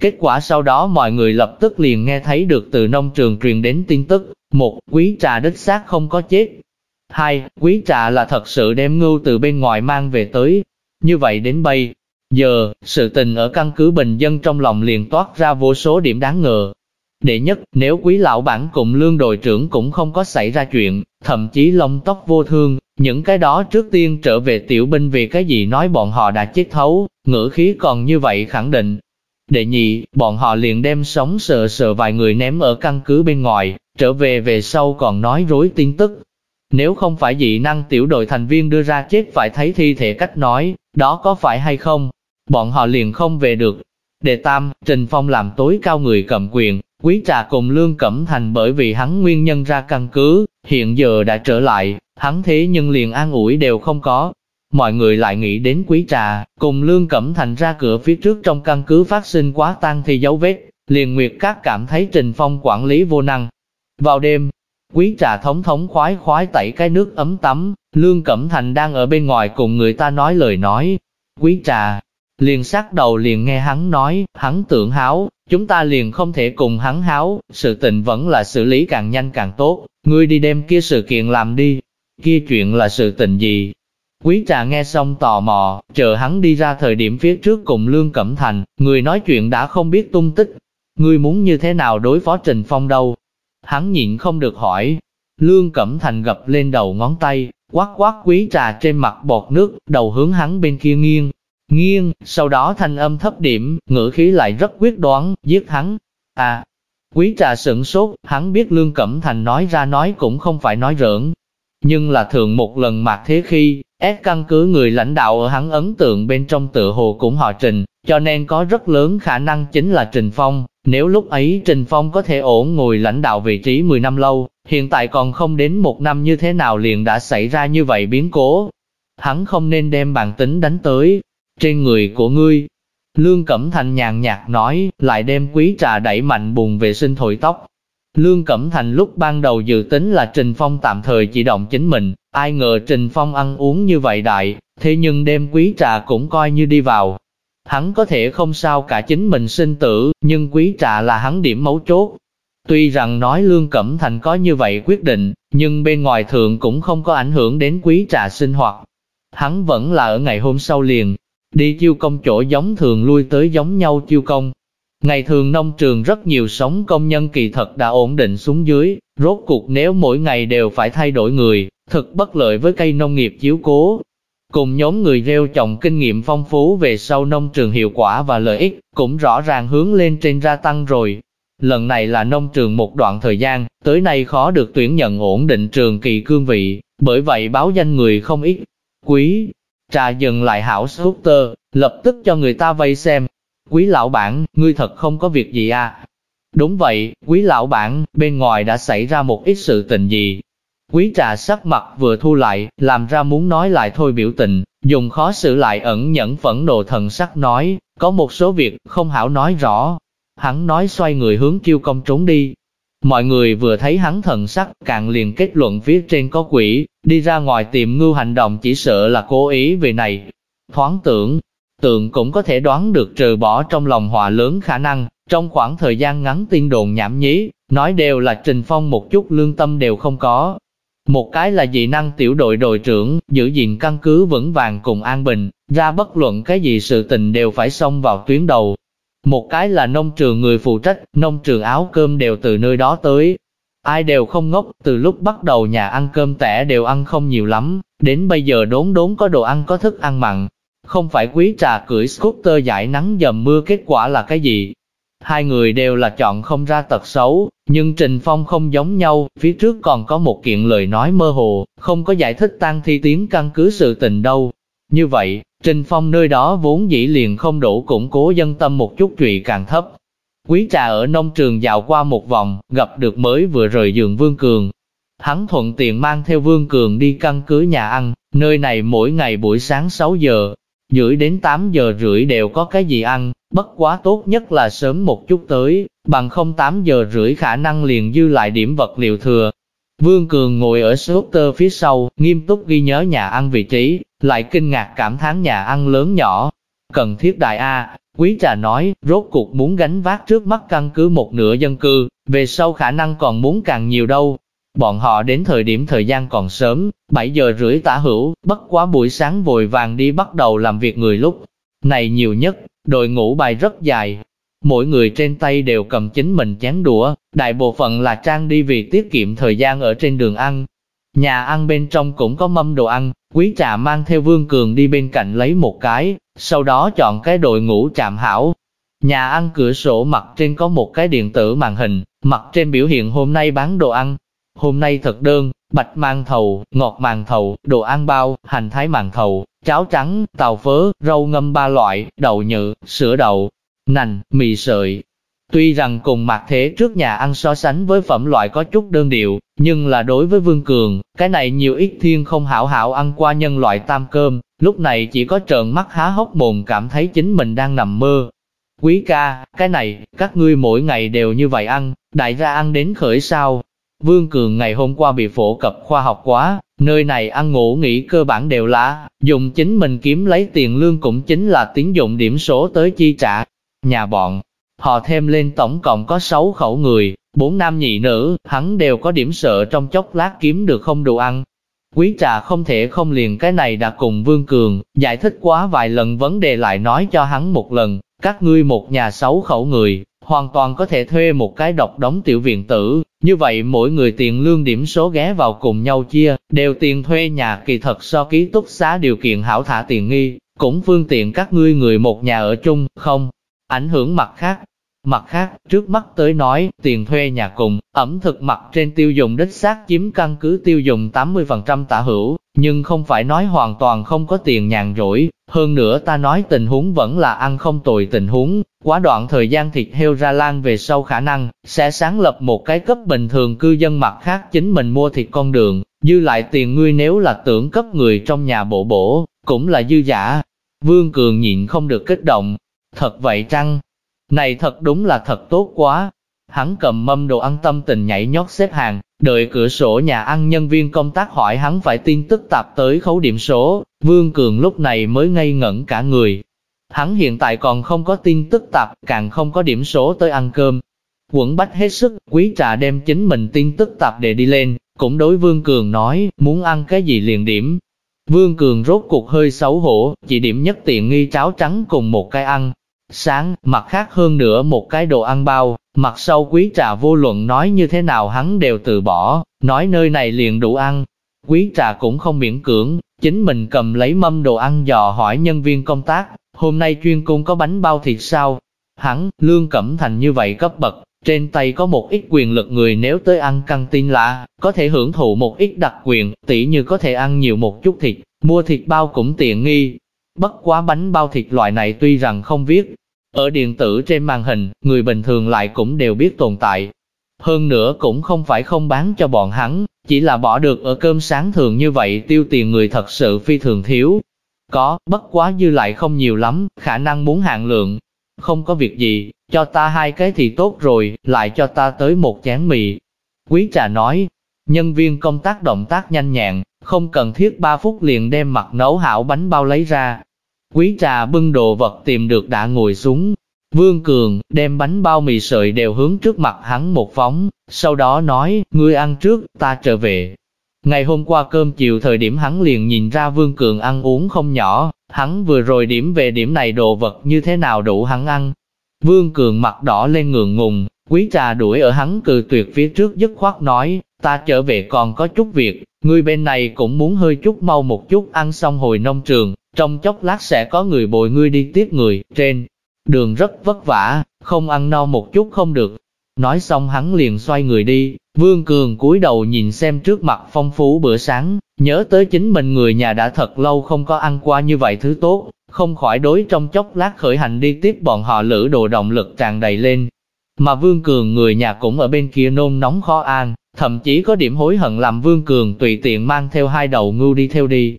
Kết quả sau đó mọi người lập tức liền nghe thấy được từ nông trường truyền đến tin tức, một, quý trà đích xác không có chết. Hai, quý trà là thật sự đem ngưu từ bên ngoài mang về tới. Như vậy đến bây, Giờ, sự tình ở căn cứ bình dân trong lòng liền toát ra vô số điểm đáng ngờ. Đệ nhất, nếu quý lão bản cùng lương đội trưởng cũng không có xảy ra chuyện, thậm chí lông tóc vô thương, những cái đó trước tiên trở về tiểu binh vì cái gì nói bọn họ đã chết thấu, ngữ khí còn như vậy khẳng định. Đệ nhị, bọn họ liền đem sống sờ sờ vài người ném ở căn cứ bên ngoài, trở về về sau còn nói rối tin tức. Nếu không phải dị năng tiểu đội thành viên đưa ra chết phải thấy thi thể cách nói, đó có phải hay không? bọn họ liền không về được. Đệ tam, Trình Phong làm tối cao người cầm quyền, quý trà cùng Lương Cẩm Thành bởi vì hắn nguyên nhân ra căn cứ, hiện giờ đã trở lại, hắn thế nhưng liền an ủi đều không có. Mọi người lại nghĩ đến quý trà, cùng Lương Cẩm Thành ra cửa phía trước trong căn cứ phát sinh quá tan thì dấu vết, liền Nguyệt Các cảm thấy Trình Phong quản lý vô năng. Vào đêm, quý trà thống thống khoái khoái tẩy cái nước ấm tắm, Lương Cẩm Thành đang ở bên ngoài cùng người ta nói lời nói. Quý trà, Liền sát đầu liền nghe hắn nói, hắn tưởng háo, chúng ta liền không thể cùng hắn háo, sự tình vẫn là xử lý càng nhanh càng tốt, ngươi đi đem kia sự kiện làm đi, kia chuyện là sự tình gì? Quý trà nghe xong tò mò, chờ hắn đi ra thời điểm phía trước cùng Lương Cẩm Thành, người nói chuyện đã không biết tung tích. Ngươi muốn như thế nào đối phó Trình Phong đâu? Hắn nhịn không được hỏi. Lương Cẩm Thành gập lên đầu ngón tay, quát quát quý trà trên mặt bọt nước, đầu hướng hắn bên kia nghiêng, nghiêng, sau đó thanh âm thấp điểm, ngữ khí lại rất quyết đoán, giết hắn. À, quý trà sửng sốt, hắn biết Lương Cẩm Thành nói ra nói cũng không phải nói rỡn. Nhưng là thường một lần mạc thế khi, ép căn cứ người lãnh đạo ở hắn ấn tượng bên trong tự hồ cũng họ Trình, cho nên có rất lớn khả năng chính là Trình Phong. Nếu lúc ấy Trình Phong có thể ổn ngồi lãnh đạo vị trí 10 năm lâu, hiện tại còn không đến một năm như thế nào liền đã xảy ra như vậy biến cố. Hắn không nên đem bản tính đánh tới, trên người của ngươi. Lương Cẩm Thành nhàn nhạt nói, lại đem quý trà đẩy mạnh bùn vệ sinh thổi tóc. Lương Cẩm Thành lúc ban đầu dự tính là Trình Phong tạm thời chỉ động chính mình, ai ngờ Trình Phong ăn uống như vậy đại, thế nhưng đem quý trà cũng coi như đi vào. Hắn có thể không sao cả chính mình sinh tử, nhưng quý trà là hắn điểm mấu chốt. Tuy rằng nói Lương Cẩm Thành có như vậy quyết định, nhưng bên ngoài thượng cũng không có ảnh hưởng đến quý trà sinh hoạt. Hắn vẫn là ở ngày hôm sau liền, Đi chiêu công chỗ giống thường lui tới giống nhau chiêu công. Ngày thường nông trường rất nhiều sống công nhân kỳ thật đã ổn định xuống dưới, rốt cuộc nếu mỗi ngày đều phải thay đổi người, thực bất lợi với cây nông nghiệp chiếu cố. Cùng nhóm người rêu trồng kinh nghiệm phong phú về sau nông trường hiệu quả và lợi ích, cũng rõ ràng hướng lên trên gia tăng rồi. Lần này là nông trường một đoạn thời gian, tới nay khó được tuyển nhận ổn định trường kỳ cương vị, bởi vậy báo danh người không ít. Quý, Trà dừng lại hảo tơ lập tức cho người ta vây xem. Quý lão bản, ngươi thật không có việc gì à? Đúng vậy, quý lão bản, bên ngoài đã xảy ra một ít sự tình gì. Quý trà sắc mặt vừa thu lại, làm ra muốn nói lại thôi biểu tình, dùng khó xử lại ẩn nhẫn phẫn nộ thần sắc nói, có một số việc không hảo nói rõ. Hắn nói xoay người hướng kiêu công trốn đi. Mọi người vừa thấy hắn thần sắc, càng liền kết luận phía trên có quỷ, đi ra ngoài tìm ngưu hành động chỉ sợ là cố ý về này. Thoáng tưởng, tượng cũng có thể đoán được trừ bỏ trong lòng họa lớn khả năng, trong khoảng thời gian ngắn tiên đồn nhảm nhí, nói đều là Trình Phong một chút lương tâm đều không có. Một cái là dị năng tiểu đội đội trưởng, giữ gìn căn cứ vững vàng cùng an bình, ra bất luận cái gì sự tình đều phải xông vào tuyến đầu. Một cái là nông trường người phụ trách, nông trường áo cơm đều từ nơi đó tới. Ai đều không ngốc, từ lúc bắt đầu nhà ăn cơm tẻ đều ăn không nhiều lắm, đến bây giờ đốn đốn có đồ ăn có thức ăn mặn. Không phải quý trà cưỡi scooter giải nắng dầm mưa kết quả là cái gì, Hai người đều là chọn không ra tật xấu, nhưng Trình Phong không giống nhau, phía trước còn có một kiện lời nói mơ hồ, không có giải thích tăng thi tiếng căn cứ sự tình đâu. Như vậy, Trình Phong nơi đó vốn dĩ liền không đủ củng cố dân tâm một chút trụy càng thấp. Quý trà ở nông trường dạo qua một vòng, gặp được mới vừa rời giường Vương Cường. Hắn thuận tiện mang theo Vương Cường đi căn cứ nhà ăn, nơi này mỗi ngày buổi sáng 6 giờ, rưỡi đến 8 giờ rưỡi đều có cái gì ăn, bất quá tốt nhất là sớm một chút tới, bằng không 8 giờ rưỡi khả năng liền dư lại điểm vật liệu thừa. Vương Cường ngồi ở scooter phía sau, nghiêm túc ghi nhớ nhà ăn vị trí, lại kinh ngạc cảm thán nhà ăn lớn nhỏ. Cần thiết đại A, quý trà nói, rốt cuộc muốn gánh vác trước mắt căn cứ một nửa dân cư, về sau khả năng còn muốn càng nhiều đâu. Bọn họ đến thời điểm thời gian còn sớm, 7 giờ rưỡi tả hữu, bất quá buổi sáng vội vàng đi bắt đầu làm việc người lúc. Này nhiều nhất, đội ngũ bài rất dài. Mỗi người trên tay đều cầm chính mình chén đũa, đại bộ phận là trang đi vì tiết kiệm thời gian ở trên đường ăn. Nhà ăn bên trong cũng có mâm đồ ăn, quý trà mang theo Vương Cường đi bên cạnh lấy một cái, sau đó chọn cái đội ngũ chạm hảo. Nhà ăn cửa sổ mặt trên có một cái điện tử màn hình, mặt trên biểu hiện hôm nay bán đồ ăn, Hôm nay thật đơn, bạch mang thầu, ngọt màng thầu, đồ ăn bao, hành thái màng thầu, cháo trắng, tàu phớ, rau ngâm ba loại, đậu nhự, sữa đậu, nành, mì sợi. Tuy rằng cùng mặt thế trước nhà ăn so sánh với phẩm loại có chút đơn điệu, nhưng là đối với Vương Cường, cái này nhiều ít thiên không hảo hảo ăn qua nhân loại tam cơm, lúc này chỉ có trợn mắt há hốc mồm cảm thấy chính mình đang nằm mơ. Quý ca, cái này, các ngươi mỗi ngày đều như vậy ăn, đại ra ăn đến khởi sao, Vương Cường ngày hôm qua bị phổ cập khoa học quá, nơi này ăn ngủ nghỉ cơ bản đều là, dùng chính mình kiếm lấy tiền lương cũng chính là tín dụng điểm số tới chi trả. Nhà bọn, họ thêm lên tổng cộng có 6 khẩu người, bốn nam nhị nữ, hắn đều có điểm sợ trong chốc lát kiếm được không đủ ăn. Quý trà không thể không liền cái này đã cùng Vương Cường, giải thích quá vài lần vấn đề lại nói cho hắn một lần, các ngươi một nhà sáu khẩu người, hoàn toàn có thể thuê một cái độc đóng tiểu viện tử, như vậy mỗi người tiền lương điểm số ghé vào cùng nhau chia, đều tiền thuê nhà kỳ thật so ký túc xá điều kiện hảo thả tiền nghi, cũng phương tiện các ngươi người một nhà ở chung, không ảnh hưởng mặt khác. Mặt khác, trước mắt tới nói, tiền thuê nhà cùng, ẩm thực mặt trên tiêu dùng đích xác chiếm căn cứ tiêu dùng 80% tả hữu, nhưng không phải nói hoàn toàn không có tiền nhàn rỗi, hơn nữa ta nói tình huống vẫn là ăn không tồi tình huống, quá đoạn thời gian thịt heo ra lan về sau khả năng, sẽ sáng lập một cái cấp bình thường cư dân mặt khác chính mình mua thịt con đường, dư lại tiền ngươi nếu là tưởng cấp người trong nhà bổ bổ, cũng là dư giả. Vương Cường nhịn không được kích động, thật vậy chăng? Này thật đúng là thật tốt quá. Hắn cầm mâm đồ ăn tâm tình nhảy nhót xếp hàng, đợi cửa sổ nhà ăn nhân viên công tác hỏi hắn phải tin tức tạp tới khấu điểm số, Vương Cường lúc này mới ngây ngẩn cả người. Hắn hiện tại còn không có tin tức tạp, càng không có điểm số tới ăn cơm. Quẩn bách hết sức, quý trà đem chính mình tin tức tạp để đi lên, cũng đối Vương Cường nói, muốn ăn cái gì liền điểm. Vương Cường rốt cuộc hơi xấu hổ, chỉ điểm nhất tiện nghi cháo trắng cùng một cái ăn, sáng, mặt khác hơn nữa một cái đồ ăn bao, mặt sau quý trà vô luận nói như thế nào hắn đều từ bỏ, nói nơi này liền đủ ăn. Quý trà cũng không miễn cưỡng, chính mình cầm lấy mâm đồ ăn dò hỏi nhân viên công tác, hôm nay chuyên cung có bánh bao thịt sao? Hắn, lương cẩm thành như vậy cấp bậc, trên tay có một ít quyền lực người nếu tới ăn căng tin lạ, có thể hưởng thụ một ít đặc quyền, tỉ như có thể ăn nhiều một chút thịt, mua thịt bao cũng tiện nghi. Bất quá bánh bao thịt loại này tuy rằng không viết, ở điện tử trên màn hình, người bình thường lại cũng đều biết tồn tại. hơn nữa cũng không phải không bán cho bọn hắn, chỉ là bỏ được ở cơm sáng thường như vậy tiêu tiền người thật sự phi thường thiếu. Có, bất quá dư lại không nhiều lắm, khả năng muốn hạn lượng. Không có việc gì, cho ta hai cái thì tốt rồi, lại cho ta tới một chén mì. Quý trà nói, nhân viên công tác động tác nhanh nhẹn, không cần thiết 3 phút liền đem mặt nấu hảo bánh bao lấy ra. Quý trà bưng đồ vật tìm được đã ngồi xuống. Vương Cường đem bánh bao mì sợi đều hướng trước mặt hắn một phóng, sau đó nói, ngươi ăn trước, ta trở về. Ngày hôm qua cơm chiều thời điểm hắn liền nhìn ra Vương Cường ăn uống không nhỏ, hắn vừa rồi điểm về điểm này đồ vật như thế nào đủ hắn ăn. Vương Cường mặt đỏ lên ngượng ngùng, quý trà đuổi ở hắn cừ tuyệt phía trước dứt khoát nói, ta trở về còn có chút việc, người bên này cũng muốn hơi chút mau một chút ăn xong hồi nông trường, trong chốc lát sẽ có người bồi ngươi đi tiếp người, trên đường rất vất vả, không ăn no một chút không được. Nói xong hắn liền xoay người đi, Vương Cường cúi đầu nhìn xem trước mặt phong phú bữa sáng, nhớ tới chính mình người nhà đã thật lâu không có ăn qua như vậy thứ tốt, không khỏi đối trong chốc lát khởi hành đi tiếp bọn họ lữ đồ động lực tràn đầy lên. Mà Vương Cường người nhà cũng ở bên kia nôn nóng khó an, thậm chí có điểm hối hận làm Vương Cường tùy tiện mang theo hai đầu ngưu đi theo đi.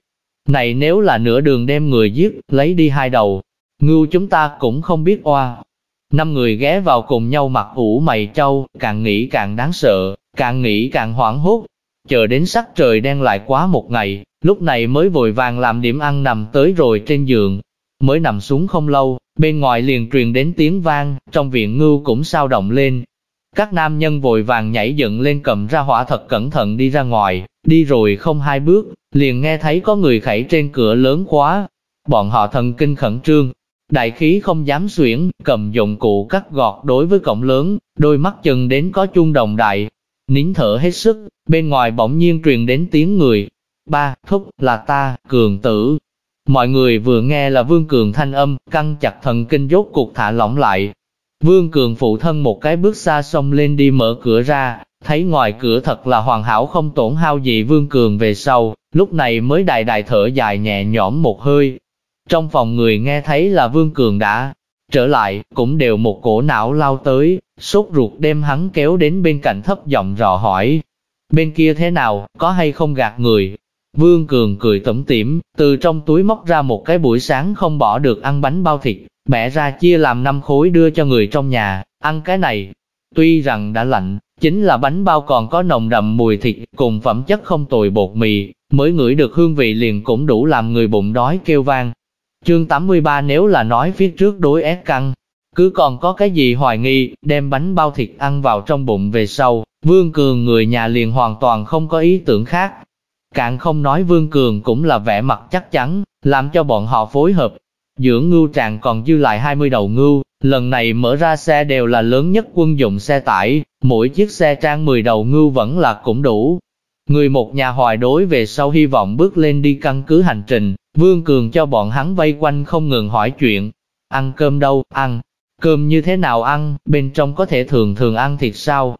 Này nếu là nửa đường đem người giết, lấy đi hai đầu, ngưu chúng ta cũng không biết oa. Năm người ghé vào cùng nhau mặt ủ mày trâu, càng nghĩ càng đáng sợ, càng nghĩ càng hoảng hốt. Chờ đến sắc trời đen lại quá một ngày, lúc này mới vội vàng làm điểm ăn nằm tới rồi trên giường. Mới nằm xuống không lâu, bên ngoài liền truyền đến tiếng vang, trong viện ngưu cũng sao động lên, các nam nhân vội vàng nhảy dựng lên cầm ra hỏa thật cẩn thận đi ra ngoài, đi rồi không hai bước, liền nghe thấy có người khẩy trên cửa lớn quá. Bọn họ thần kinh khẩn trương, đại khí không dám xuyển, cầm dụng cụ cắt gọt đối với cổng lớn, đôi mắt chừng đến có chung đồng đại. Nín thở hết sức, bên ngoài bỗng nhiên truyền đến tiếng người. Ba, thúc, là ta, cường tử. Mọi người vừa nghe là vương cường thanh âm, căng chặt thần kinh dốt cuộc thả lỏng lại, Vương Cường phụ thân một cái bước xa xông lên đi mở cửa ra, thấy ngoài cửa thật là hoàn hảo không tổn hao gì Vương Cường về sau, lúc này mới đại đại thở dài nhẹ nhõm một hơi. Trong phòng người nghe thấy là Vương Cường đã trở lại, cũng đều một cổ não lao tới, sốt ruột đem hắn kéo đến bên cạnh thấp giọng rò hỏi. Bên kia thế nào, có hay không gạt người? Vương Cường cười tẩm tỉm, từ trong túi móc ra một cái buổi sáng không bỏ được ăn bánh bao thịt, bẻ ra chia làm năm khối đưa cho người trong nhà, ăn cái này. Tuy rằng đã lạnh, chính là bánh bao còn có nồng đậm mùi thịt cùng phẩm chất không tồi bột mì, mới ngửi được hương vị liền cũng đủ làm người bụng đói kêu vang. Chương 83 nếu là nói phía trước đối ép căng, cứ còn có cái gì hoài nghi, đem bánh bao thịt ăn vào trong bụng về sau, Vương Cường người nhà liền hoàn toàn không có ý tưởng khác. Cạn không nói Vương Cường cũng là vẻ mặt chắc chắn, làm cho bọn họ phối hợp, Dưỡng ngưu tràng còn dư lại 20 đầu ngưu, lần này mở ra xe đều là lớn nhất quân dụng xe tải, mỗi chiếc xe trang 10 đầu ngưu vẫn là cũng đủ. Người một nhà hoài đối về sau hy vọng bước lên đi căn cứ hành trình, Vương Cường cho bọn hắn vây quanh không ngừng hỏi chuyện. Ăn cơm đâu, ăn, cơm như thế nào ăn, bên trong có thể thường thường ăn thịt sao?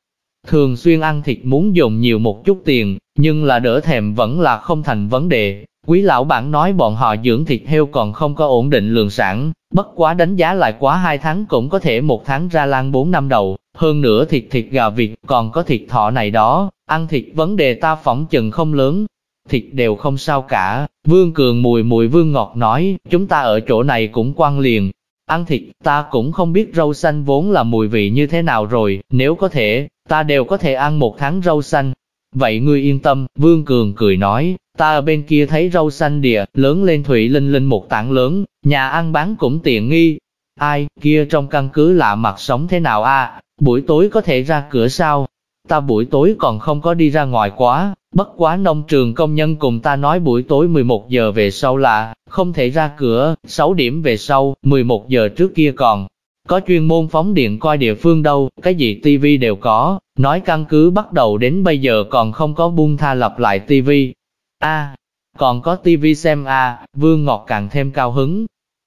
Thường xuyên ăn thịt muốn dùng nhiều một chút tiền, nhưng là đỡ thèm vẫn là không thành vấn đề. Quý lão bản nói bọn họ dưỡng thịt heo còn không có ổn định lượng sản, bất quá đánh giá lại quá 2 tháng cũng có thể một tháng ra lan 4 năm đầu, hơn nữa thịt thịt gà vịt còn có thịt thỏ này đó, ăn thịt vấn đề ta phỏng chừng không lớn, thịt đều không sao cả, vương cường mùi mùi vương ngọt nói, chúng ta ở chỗ này cũng quan liền, ăn thịt ta cũng không biết rau xanh vốn là mùi vị như thế nào rồi, nếu có thể, ta đều có thể ăn một tháng rau xanh. Vậy ngươi yên tâm, Vương Cường cười nói, Ta ở bên kia thấy rau xanh địa, lớn lên thủy linh linh một tảng lớn, nhà ăn bán cũng tiện nghi. Ai, kia trong căn cứ lạ mặt sống thế nào a? Buổi tối có thể ra cửa sao? Ta buổi tối còn không có đi ra ngoài quá, bất quá nông trường công nhân cùng ta nói buổi tối 11 giờ về sau là, không thể ra cửa, 6 điểm về sau, 11 giờ trước kia còn. Có chuyên môn phóng điện coi địa phương đâu, cái gì tivi đều có, nói căn cứ bắt đầu đến bây giờ còn không có buông tha lập lại tivi, A, còn có tivi xem A, Vương Ngọt càng thêm cao hứng.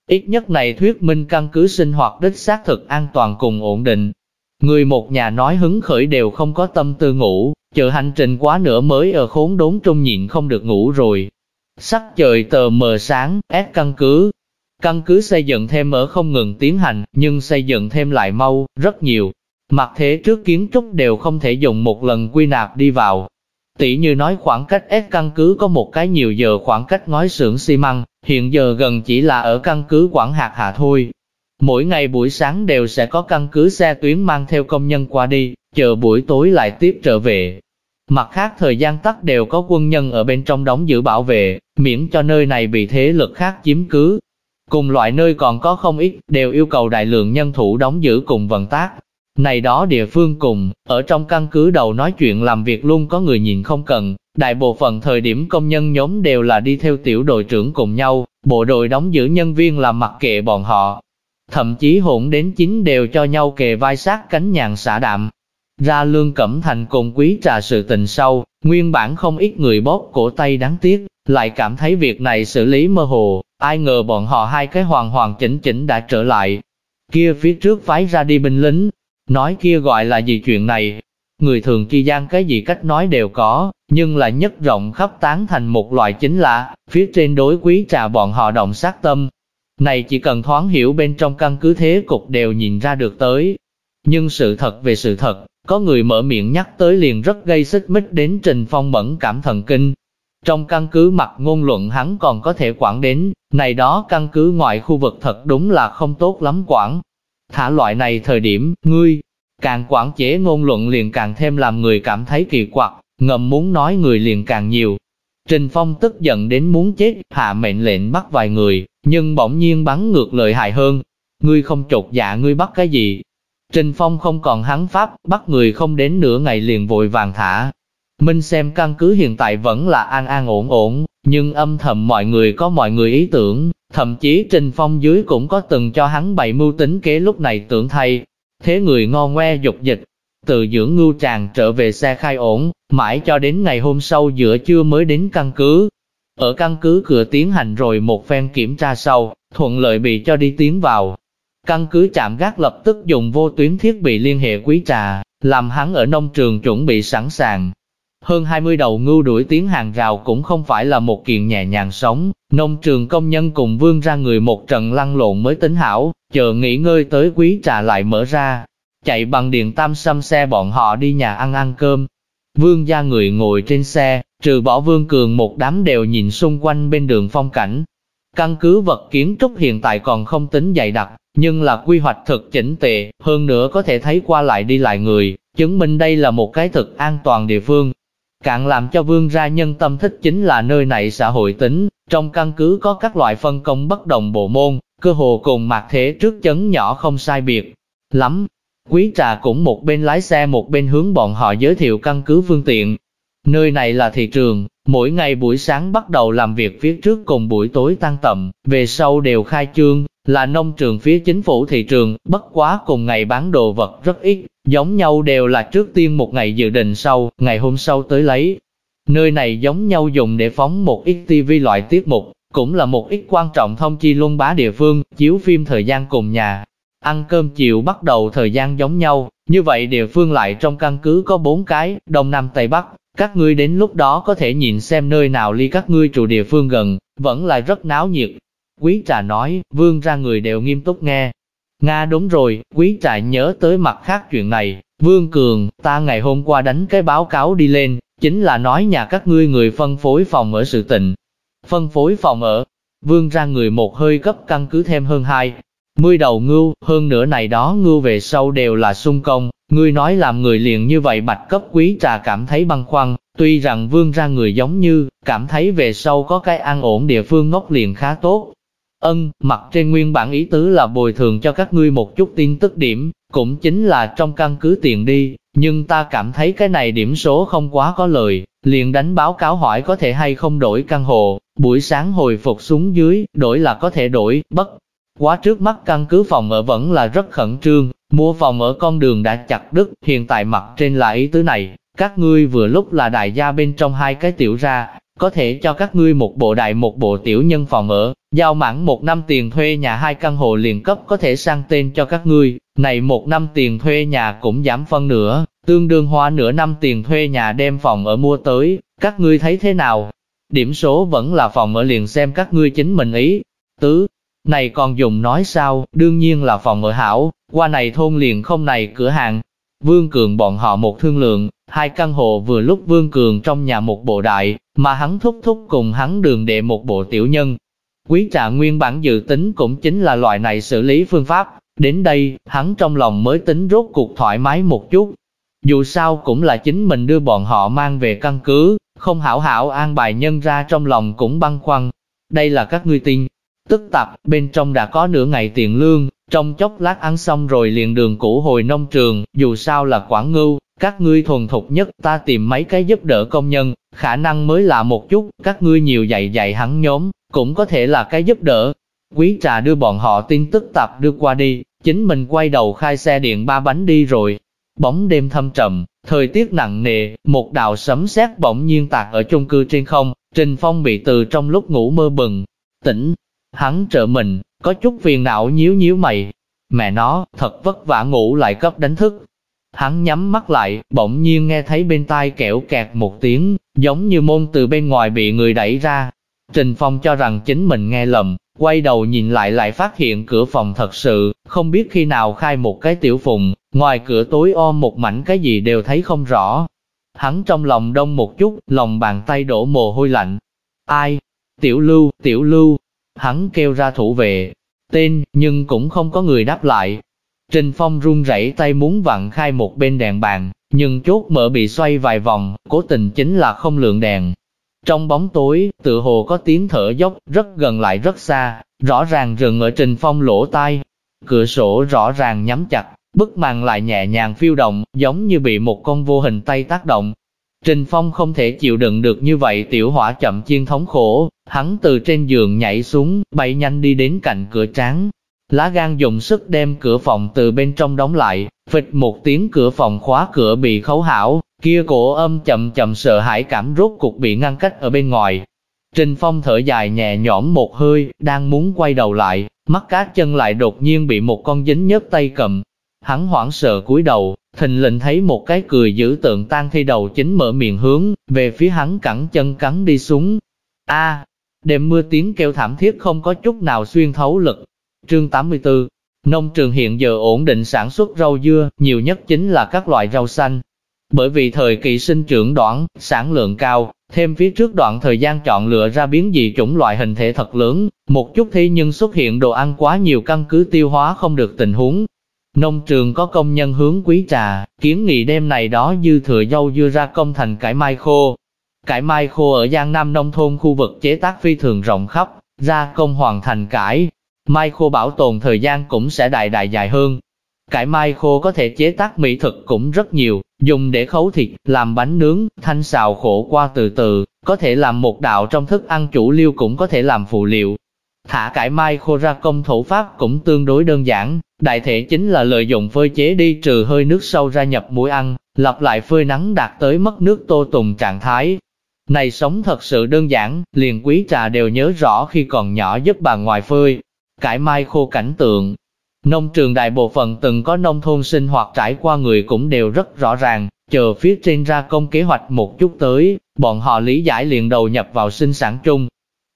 Ít nhất này thuyết minh căn cứ sinh hoạt đích xác thực an toàn cùng ổn định. Người một nhà nói hứng khởi đều không có tâm tư ngủ, chờ hành trình quá nửa mới ở khốn đốn trong nhịn không được ngủ rồi. Sắc trời tờ mờ sáng, ép căn cứ. Căn cứ xây dựng thêm ở không ngừng tiến hành, nhưng xây dựng thêm lại mau, rất nhiều. Mặt thế trước kiến trúc đều không thể dùng một lần quy nạp đi vào. Tỷ như nói khoảng cách ép căn cứ có một cái nhiều giờ khoảng cách ngói xưởng xi măng, hiện giờ gần chỉ là ở căn cứ quản Hạt Hạ thôi. Mỗi ngày buổi sáng đều sẽ có căn cứ xe tuyến mang theo công nhân qua đi, chờ buổi tối lại tiếp trở về. Mặt khác thời gian tắt đều có quân nhân ở bên trong đóng giữ bảo vệ, miễn cho nơi này bị thế lực khác chiếm cứ. Cùng loại nơi còn có không ít, đều yêu cầu đại lượng nhân thủ đóng giữ cùng vận tác. Này đó địa phương cùng, ở trong căn cứ đầu nói chuyện làm việc luôn có người nhìn không cần, đại bộ phận thời điểm công nhân nhóm đều là đi theo tiểu đội trưởng cùng nhau, bộ đội đóng giữ nhân viên làm mặc kệ bọn họ. Thậm chí hỗn đến chính đều cho nhau kề vai sát cánh nhàn xả đạm, ra lương cẩm thành cùng quý trà sự tình sau, nguyên bản không ít người bóp cổ tay đáng tiếc, lại cảm thấy việc này xử lý mơ hồ, ai ngờ bọn họ hai cái hoàn hoàn chỉnh chỉnh đã trở lại. Kia phía trước phái ra đi binh lính, nói kia gọi là gì chuyện này. Người thường chi gian cái gì cách nói đều có, nhưng là nhất rộng khắp tán thành một loại chính là, phía trên đối quý trà bọn họ động sát tâm. Này chỉ cần thoáng hiểu bên trong căn cứ thế cục đều nhìn ra được tới. Nhưng sự thật về sự thật, có người mở miệng nhắc tới liền rất gây xích mích đến Trình Phong mẫn cảm thần kinh. Trong căn cứ mặt ngôn luận hắn còn có thể quản đến, này đó căn cứ ngoại khu vực thật đúng là không tốt lắm quản. Thả loại này thời điểm, ngươi, càng quản chế ngôn luận liền càng thêm làm người cảm thấy kỳ quặc, ngầm muốn nói người liền càng nhiều. Trình Phong tức giận đến muốn chết, hạ mệnh lệnh bắt vài người, nhưng bỗng nhiên bắn ngược lời hại hơn. Ngươi không trột dạ ngươi bắt cái gì, Trình Phong không còn hắn pháp, bắt người không đến nửa ngày liền vội vàng thả. Minh xem căn cứ hiện tại vẫn là an an ổn ổn, nhưng âm thầm mọi người có mọi người ý tưởng, thậm chí Trình Phong dưới cũng có từng cho hắn bày mưu tính kế lúc này tưởng thay. Thế người ngon ngoe dục dịch, từ dưỡng ngưu tràng trở về xe khai ổn, mãi cho đến ngày hôm sau giữa trưa mới đến căn cứ. Ở căn cứ cửa tiến hành rồi một phen kiểm tra sau, thuận lợi bị cho đi tiến vào, Căn cứ chạm gác lập tức dùng vô tuyến thiết bị liên hệ quý trà, làm hắn ở nông trường chuẩn bị sẵn sàng. Hơn 20 đầu ngưu đuổi tiếng hàng rào cũng không phải là một kiện nhẹ nhàng sống, nông trường công nhân cùng vương ra người một trận lăn lộn mới tính hảo, chờ nghỉ ngơi tới quý trà lại mở ra, chạy bằng điện tam xăm xe bọn họ đi nhà ăn ăn cơm. Vương gia người ngồi trên xe, trừ bỏ vương cường một đám đều nhìn xung quanh bên đường phong cảnh. Căn cứ vật kiến trúc hiện tại còn không tính dày đặc, nhưng là quy hoạch thực chỉnh tề, hơn nữa có thể thấy qua lại đi lại người, chứng minh đây là một cái thực an toàn địa phương. Càng làm cho vương gia nhân tâm thích chính là nơi này xã hội tính, trong căn cứ có các loại phân công bất đồng bộ môn, cơ hồ cùng mặt thế trước chấn nhỏ không sai biệt. Lắm, quý trà cũng một bên lái xe một bên hướng bọn họ giới thiệu căn cứ phương tiện. Nơi này là thị trường, mỗi ngày buổi sáng bắt đầu làm việc phía trước cùng buổi tối tăng tầm, về sau đều khai trương, là nông trường phía chính phủ thị trường, bất quá cùng ngày bán đồ vật rất ít, giống nhau đều là trước tiên một ngày dự định sau, ngày hôm sau tới lấy. Nơi này giống nhau dùng để phóng một ít TV loại tiết mục, cũng là một ít quan trọng thông chi luân bá địa phương, chiếu phim thời gian cùng nhà. Ăn cơm chiều bắt đầu thời gian giống nhau, như vậy địa phương lại trong căn cứ có bốn cái, Đông Nam Tây Bắc, các ngươi đến lúc đó có thể nhìn xem nơi nào ly các ngươi trụ địa phương gần, vẫn là rất náo nhiệt, Quý trà nói, vương ra người đều nghiêm túc nghe. Nga đúng rồi, quý trà nhớ tới mặt khác chuyện này. Vương Cường, ta ngày hôm qua đánh cái báo cáo đi lên, chính là nói nhà các ngươi người phân phối phòng ở sự tình. Phân phối phòng ở, vương ra người một hơi cấp căn cứ thêm hơn hai. Mươi đầu ngưu, hơn nữa này đó ngưu về sau đều là sung công, ngươi nói làm người liền như vậy bạch cấp quý trà cảm thấy băng khoăn, tuy rằng vương ra người giống như, cảm thấy về sau có cái an ổn địa phương ngốc liền khá tốt, Ân, mặt trên nguyên bản ý tứ là bồi thường cho các ngươi một chút tin tức điểm, cũng chính là trong căn cứ tiền đi, nhưng ta cảm thấy cái này điểm số không quá có lời, liền đánh báo cáo hỏi có thể hay không đổi căn hộ, buổi sáng hồi phục xuống dưới, đổi là có thể đổi, bất. Quá trước mắt căn cứ phòng ở vẫn là rất khẩn trương, mua phòng ở con đường đã chặt đứt, hiện tại mặt trên là ý tứ này, các ngươi vừa lúc là đại gia bên trong hai cái tiểu ra, có thể cho các ngươi một bộ đại một bộ tiểu nhân phòng ở, giao mãn một năm tiền thuê nhà hai căn hộ liền cấp có thể sang tên cho các ngươi, này một năm tiền thuê nhà cũng giảm phân nửa, tương đương hoa nửa năm tiền thuê nhà đem phòng ở mua tới, các ngươi thấy thế nào? Điểm số vẫn là phòng ở liền xem các ngươi chính mình ý. Tứ, này còn dùng nói sao, đương nhiên là phòng ở hảo, qua này thôn liền không này cửa hàng. Vương Cường bọn họ một thương lượng, hai căn hộ vừa lúc Vương Cường trong nhà một bộ đại, mà hắn thúc thúc cùng hắn đường đệ một bộ tiểu nhân. Quý trà nguyên bản dự tính cũng chính là loại này xử lý phương pháp, đến đây, hắn trong lòng mới tính rốt cuộc thoải mái một chút. Dù sao cũng là chính mình đưa bọn họ mang về căn cứ, không hảo hảo an bài nhân ra trong lòng cũng băn khoăn. Đây là các ngươi tin, tức tạp bên trong đã có nửa ngày tiền lương, trong chốc lát ăn xong rồi liền đường cũ hồi nông trường, dù sao là quảng ngưu, các ngươi thuần thục nhất, ta tìm mấy cái giúp đỡ công nhân, khả năng mới là một chút, các ngươi nhiều dạy dạy hắn nhóm, cũng có thể là cái giúp đỡ. Quý trà đưa bọn họ tin tức tạp đưa qua đi, chính mình quay đầu khai xe điện ba bánh đi rồi. Bóng đêm thâm trầm, thời tiết nặng nề, một đạo sấm sét bỗng nhiên tạc ở chung cư trên không, Trình Phong bị từ trong lúc ngủ mơ bừng, tỉnh, hắn trợ mình, có chút phiền não nhíu nhíu mày. Mẹ nó, thật vất vả ngủ lại cấp đánh thức. Hắn nhắm mắt lại, bỗng nhiên nghe thấy bên tai kẹo kẹt một tiếng, giống như môn từ bên ngoài bị người đẩy ra. Trình Phong cho rằng chính mình nghe lầm, quay đầu nhìn lại lại phát hiện cửa phòng thật sự, không biết khi nào khai một cái tiểu phùng, ngoài cửa tối om một mảnh cái gì đều thấy không rõ. Hắn trong lòng đông một chút, lòng bàn tay đổ mồ hôi lạnh. Ai? Tiểu lưu, tiểu lưu. Hắn kêu ra thủ vệ, tên, nhưng cũng không có người đáp lại. Trình Phong run rẩy tay muốn vặn khai một bên đèn bàn, nhưng chốt mở bị xoay vài vòng, cố tình chính là không lượng đèn. Trong bóng tối, tự hồ có tiếng thở dốc, rất gần lại rất xa, rõ ràng rừng ở Trình Phong lỗ tai. Cửa sổ rõ ràng nhắm chặt, bức màn lại nhẹ nhàng phiêu động, giống như bị một con vô hình tay tác động. Trình Phong không thể chịu đựng được như vậy tiểu hỏa chậm chiên thống khổ, hắn từ trên giường nhảy xuống, bay nhanh đi đến cạnh cửa tráng. Lá gan dùng sức đem cửa phòng từ bên trong đóng lại, phịch một tiếng cửa phòng khóa cửa bị khấu hảo, kia cổ âm chậm chậm sợ hãi cảm rốt cục bị ngăn cách ở bên ngoài. Trình Phong thở dài nhẹ nhõm một hơi, đang muốn quay đầu lại, mắt cá chân lại đột nhiên bị một con dính nhớp tay cầm. Hắn hoảng sợ cúi đầu, thình lình thấy một cái cười dữ tượng tan thi đầu chính mở miệng hướng, về phía hắn cẳng chân cắn đi xuống. A, đêm mưa tiếng kêu thảm thiết không có chút nào xuyên thấu lực. Chương 84 Nông trường hiện giờ ổn định sản xuất rau dưa, nhiều nhất chính là các loại rau xanh. Bởi vì thời kỳ sinh trưởng đoạn, sản lượng cao, thêm phía trước đoạn thời gian chọn lựa ra biến dị chủng loại hình thể thật lớn, một chút thế nhưng xuất hiện đồ ăn quá nhiều căn cứ tiêu hóa không được tình huống, Nông trường có công nhân hướng quý trà, kiến nghị đêm này đó dư thừa dâu dưa ra công thành cải mai khô. Cải mai khô ở Giang Nam nông thôn khu vực chế tác phi thường rộng khắp, ra công hoàn thành cải. Mai khô bảo tồn thời gian cũng sẽ đại đại dài hơn. Cải mai khô có thể chế tác mỹ thực cũng rất nhiều, dùng để khấu thịt, làm bánh nướng, thanh xào khổ qua từ từ, có thể làm một đạo trong thức ăn chủ liêu cũng có thể làm phụ liệu. Thả cải mai khô ra công thủ pháp cũng tương đối đơn giản, Đại thể chính là lợi dụng phơi chế đi trừ hơi nước sâu ra nhập muối ăn, lặp lại phơi nắng đạt tới mất nước tô tùng trạng thái. Này sống thật sự đơn giản, liền quý trà đều nhớ rõ khi còn nhỏ giúp bà ngoài phơi, cải mai khô cảnh tượng. Nông trường đại bộ phận từng có nông thôn sinh hoạt trải qua người cũng đều rất rõ ràng, chờ phía trên ra công kế hoạch một chút tới, bọn họ lý giải liền đầu nhập vào sinh sản chung.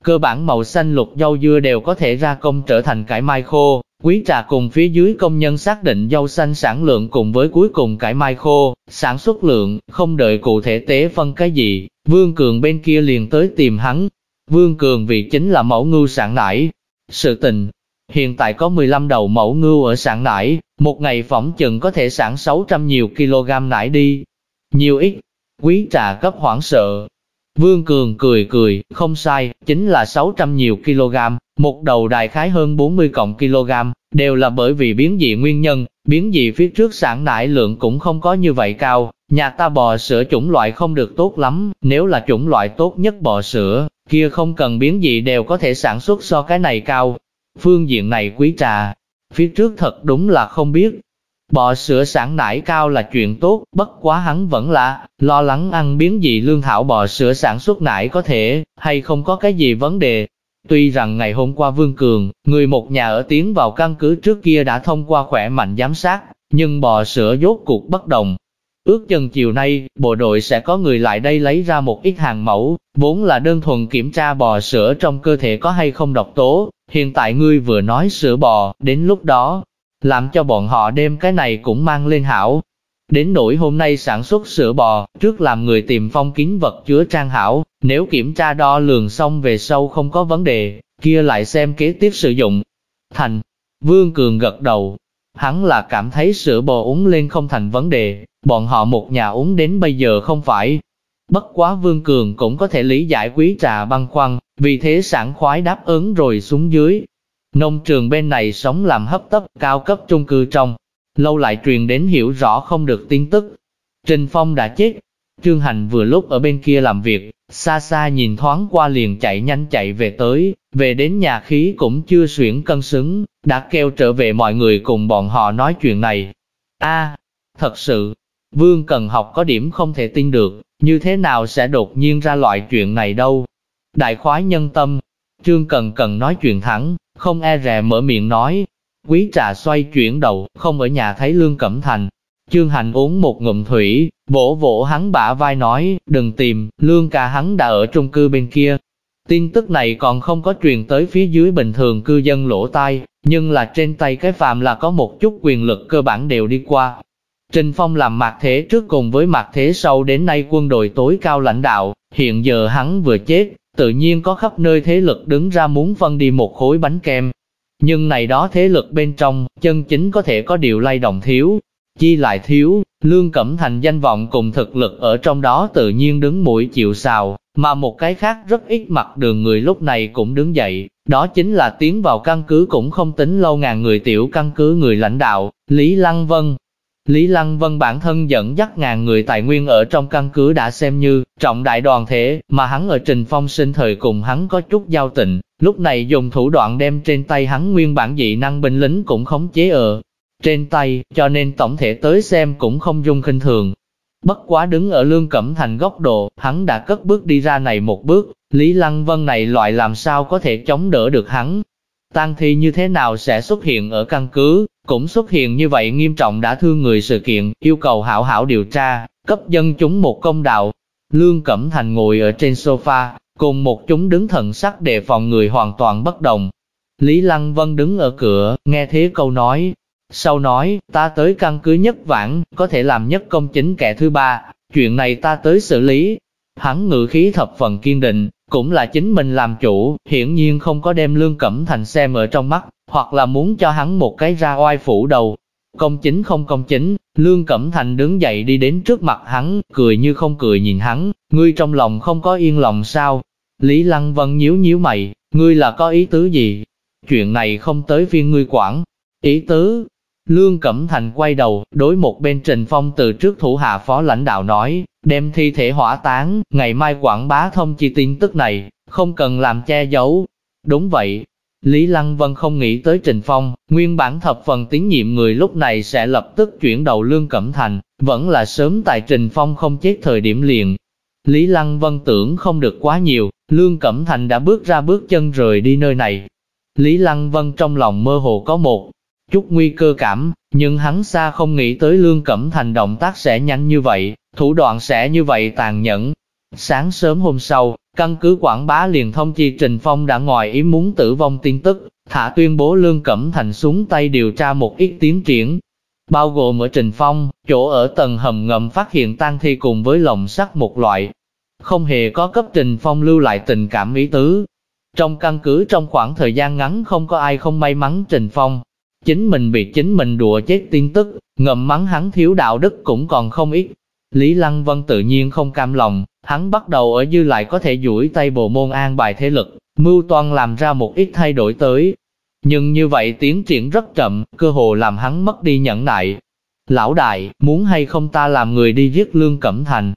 Cơ bản màu xanh lục dâu dưa đều có thể ra công trở thành cải mai khô, Quý trà cùng phía dưới công nhân xác định dâu xanh sản lượng cùng với cuối cùng cải mai khô, sản xuất lượng, không đợi cụ thể tế phân cái gì, Vương Cường bên kia liền tới tìm hắn. Vương Cường vì chính là mẫu ngưu sản nải. Sự tình, hiện tại có 15 đầu mẫu ngưu ở sản nải, một ngày phỏng chừng có thể sản 600 nhiều kg nải đi. Nhiều ít, quý trà cấp hoảng sợ. Vương Cường cười cười, không sai, chính là 600 nhiều kg, một đầu đại khái hơn 40 cộng kg, đều là bởi vì biến dị nguyên nhân, biến dị phía trước sản nải lượng cũng không có như vậy cao, nhà ta bò sữa chủng loại không được tốt lắm, nếu là chủng loại tốt nhất bò sữa, kia không cần biến dị đều có thể sản xuất so cái này cao. Phương diện này quý trà, phía trước thật đúng là không biết. Bò sữa sản nải cao là chuyện tốt, bất quá hắn vẫn là lo lắng ăn biến dị lương thảo bò sữa sản xuất nải có thể, hay không có cái gì vấn đề, Tuy rằng ngày hôm qua Vương Cường, người một nhà ở tiến vào căn cứ trước kia đã thông qua khỏe mạnh giám sát, nhưng bò sữa dốt cuộc bất đồng. Ước chừng chiều nay, bộ đội sẽ có người lại đây lấy ra một ít hàng mẫu, vốn là đơn thuần kiểm tra bò sữa trong cơ thể có hay không độc tố, hiện tại ngươi vừa nói sữa bò, đến lúc đó, làm cho bọn họ đem cái này cũng mang lên hảo. Đến nỗi hôm nay sản xuất sữa bò, trước làm người tìm phong kín vật chứa trang hảo, nếu kiểm tra đo lường xong về sau không có vấn đề, kia lại xem kế tiếp sử dụng. Thành, Vương Cường gật đầu, hắn là cảm thấy sữa bò uống lên không thành vấn đề, bọn họ một nhà uống đến bây giờ không phải. Bất quá Vương Cường cũng có thể lý giải quý trà băng khoăn, vì thế sản khoái đáp ứng rồi xuống dưới. Nông trường bên này sống làm hấp tấp, cao cấp chung cư trong, lâu lại truyền đến hiểu rõ không được tin tức. Trình Phong đã chết, Trương Hành vừa lúc ở bên kia làm việc, xa xa nhìn thoáng qua liền chạy nhanh chạy về tới, về đến nhà khí cũng chưa xuyển cân xứng, đã kêu trở về mọi người cùng bọn họ nói chuyện này. a thật sự, Vương Cần học có điểm không thể tin được, như thế nào sẽ đột nhiên ra loại chuyện này đâu. Đại khoái nhân tâm, Trương Cần Cần nói chuyện thẳng, không e rè mở miệng nói. Quý trà xoay chuyển đầu, không ở nhà thấy Lương Cẩm Thành. Trương Hành uống một ngụm thủy, vỗ vỗ hắn bả vai nói, đừng tìm, Lương ca hắn đã ở trung cư bên kia. Tin tức này còn không có truyền tới phía dưới bình thường cư dân lỗ tai, nhưng là trên tay cái phàm là có một chút quyền lực cơ bản đều đi qua. Trình Phong làm mạc thế trước cùng với mạc thế sau đến nay quân đội tối cao lãnh đạo, hiện giờ hắn vừa chết, tự nhiên có khắp nơi thế lực đứng ra muốn phân đi một khối bánh kem. Nhưng này đó thế lực bên trong, chân chính có thể có điều lay động thiếu, chi lại thiếu, Lương Cẩm Thành danh vọng cùng thực lực ở trong đó tự nhiên đứng mũi chịu sào, mà một cái khác rất ít mặt đường người lúc này cũng đứng dậy, đó chính là tiến vào căn cứ cũng không tính lâu ngàn người tiểu căn cứ người lãnh đạo, Lý Lăng Vân. Lý Lăng Vân bản thân dẫn dắt ngàn người tài nguyên ở trong căn cứ đã xem như trọng đại đoàn thể, mà hắn ở Trình Phong sinh thời cùng hắn có chút giao tình, lúc này dùng thủ đoạn đem trên tay hắn nguyên bản dị năng binh lính cũng khống chế ở trên tay, cho nên tổng thể tới xem cũng không dung khinh thường. Bất quá đứng ở Lương Cẩm Thành góc độ, hắn đã cất bước đi ra này một bước, Lý Lăng Vân này loại làm sao có thể chống đỡ được hắn. Tăng thi như thế nào sẽ xuất hiện ở căn cứ, cũng xuất hiện như vậy nghiêm trọng đã thương người sự kiện, yêu cầu hảo hảo điều tra, cấp dân chúng một công đạo. Lương Cẩm Thành ngồi ở trên sofa, cùng một chúng đứng thần sắc đề phòng người hoàn toàn bất đồng. Lý Lăng Vân đứng ở cửa, nghe thế câu nói, sau nói, ta tới căn cứ nhất vãn, có thể làm nhất công chính kẻ thứ ba, chuyện này ta tới xử lý. Hắn ngự khí thập phần kiên định, cũng là chính mình làm chủ, hiển nhiên không có đem Lương Cẩm Thành xem ở trong mắt, hoặc là muốn cho hắn một cái ra oai phủ đầu. Công chính không công chính, Lương Cẩm Thành đứng dậy đi đến trước mặt hắn, cười như không cười nhìn hắn, ngươi trong lòng không có yên lòng sao? Lý Lăng Vân nhíu nhíu mày, ngươi là có ý tứ gì? Chuyện này không tới phiên ngươi quản. Ý tứ, Lương Cẩm Thành quay đầu, đối một bên Trình Phong từ trước thủ hạ phó lãnh đạo nói, đem thi thể hỏa táng, ngày mai quảng bá thông chi tin tức này, không cần làm che giấu. Đúng vậy, Lý Lăng Vân không nghĩ tới Trình Phong, nguyên bản thập phần tín nhiệm người lúc này sẽ lập tức chuyển đầu Lương Cẩm Thành, vẫn là sớm tại Trình Phong không chết thời điểm liền. Lý Lăng Vân tưởng không được quá nhiều, Lương Cẩm Thành đã bước ra bước chân rời đi nơi này. Lý Lăng Vân trong lòng mơ hồ có một chút nguy cơ cảm, nhưng hắn xa không nghĩ tới Lương Cẩm Thành động tác sẽ nhanh như vậy, thủ đoạn sẽ như vậy tàn nhẫn. Sáng sớm hôm sau, căn cứ quảng bá liền thông chi Trình Phong đã ngoài ý muốn tử vong tin tức, thả tuyên bố Lương Cẩm Thành xuống tay điều tra một ít tiến triển. Bao gồm ở Trình Phong, chỗ ở tầng hầm ngầm phát hiện tang thi cùng với lồng sắt một loại. Không hề có cấp Trình Phong lưu lại tình cảm ý tứ. Trong căn cứ trong khoảng thời gian ngắn không có ai không may mắn Trình Phong, Chính mình bị chính mình đùa chết tin tức, ngầm mắng hắn thiếu đạo đức cũng còn không ít. Lý Lăng Vân tự nhiên không cam lòng, hắn bắt đầu ở dư lại có thể duỗi tay bộ môn an bài thế lực, mưu toan làm ra một ít thay đổi tới. Nhưng như vậy tiến triển rất chậm, cơ hồ làm hắn mất đi nhẫn nại. Lão đại, muốn hay không ta làm người đi giết Lương Cẩm Thành?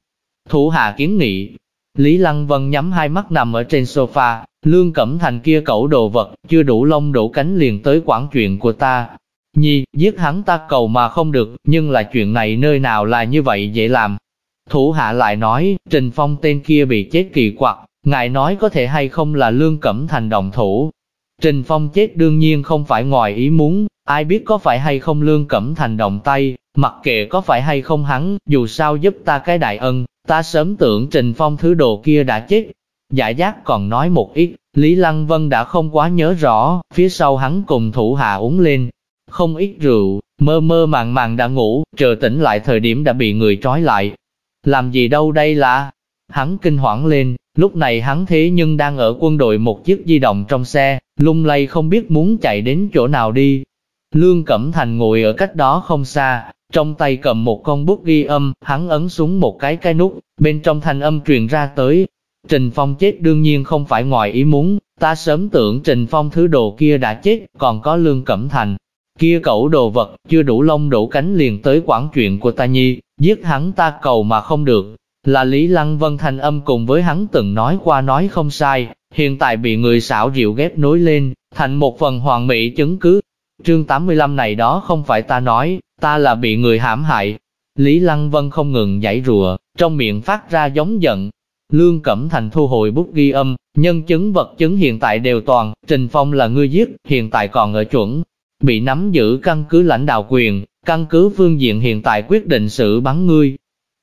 Thủ hạ kiến nghị. Lý Lăng Vân nhắm hai mắt nằm ở trên sofa, Lương Cẩm Thành kia cẩu đồ vật, chưa đủ lông đủ cánh liền tới quản chuyện của ta. Nhi, giết hắn ta cầu mà không được, nhưng là chuyện này nơi nào là như vậy dễ làm. Thủ hạ lại nói, Trình Phong tên kia bị chết kỳ quặc, ngài nói có thể hay không là Lương Cẩm Thành đồng thủ. Trình Phong chết đương nhiên không phải ngoài ý muốn, ai biết có phải hay không Lương Cẩm Thành đồng tay, mặc kệ có phải hay không hắn, dù sao giúp ta cái đại ân, ta sớm tưởng Trình Phong thứ đồ kia đã chết, Giả giác còn nói một ít, Lý Lăng Vân đã không quá nhớ rõ, phía sau hắn cùng thủ hạ uống lên. không ít rượu, mơ mơ màng màng đã ngủ, chờ tỉnh lại thời điểm đã bị người trói lại. Làm gì đâu đây là? Hắn kinh hoảng lên, lúc này hắn thế nhưng đang ở quân đội một chiếc di động trong xe, lung lay không biết muốn chạy đến chỗ nào đi. Lương Cẩm Thành ngồi ở cách đó không xa, trong tay cầm một con bút ghi âm, hắn ấn xuống một cái cái nút, bên trong thanh âm truyền ra tới. Trình Phong chết đương nhiên không phải ngoài ý muốn, ta sớm tưởng Trình Phong thứ đồ kia đã chết, còn có Lương Cẩm Thành. Kia cẩu đồ vật, chưa đủ lông đủ cánh liền tới quản chuyện của ta nhi, giết hắn ta cầu mà không được. Là Lý Lăng Vân thanh âm cùng với hắn từng nói qua nói không sai, hiện tại bị người xảo diệu ghép nối lên, thành một phần hoàn mỹ chứng cứ. Chương 85 này đó không phải ta nói, ta là bị người hãm hại. Lý Lăng Vân không ngừng giải rùa, trong miệng phát ra giống giận. Lương Cẩm Thành thu hồi bút ghi âm, nhân chứng vật chứng hiện tại đều toàn, Trình Phong là ngươi giết, hiện tại còn ở chuẩn. Bị nắm giữ căn cứ lãnh đạo quyền, căn cứ phương diện hiện tại quyết định xử bắn ngươi.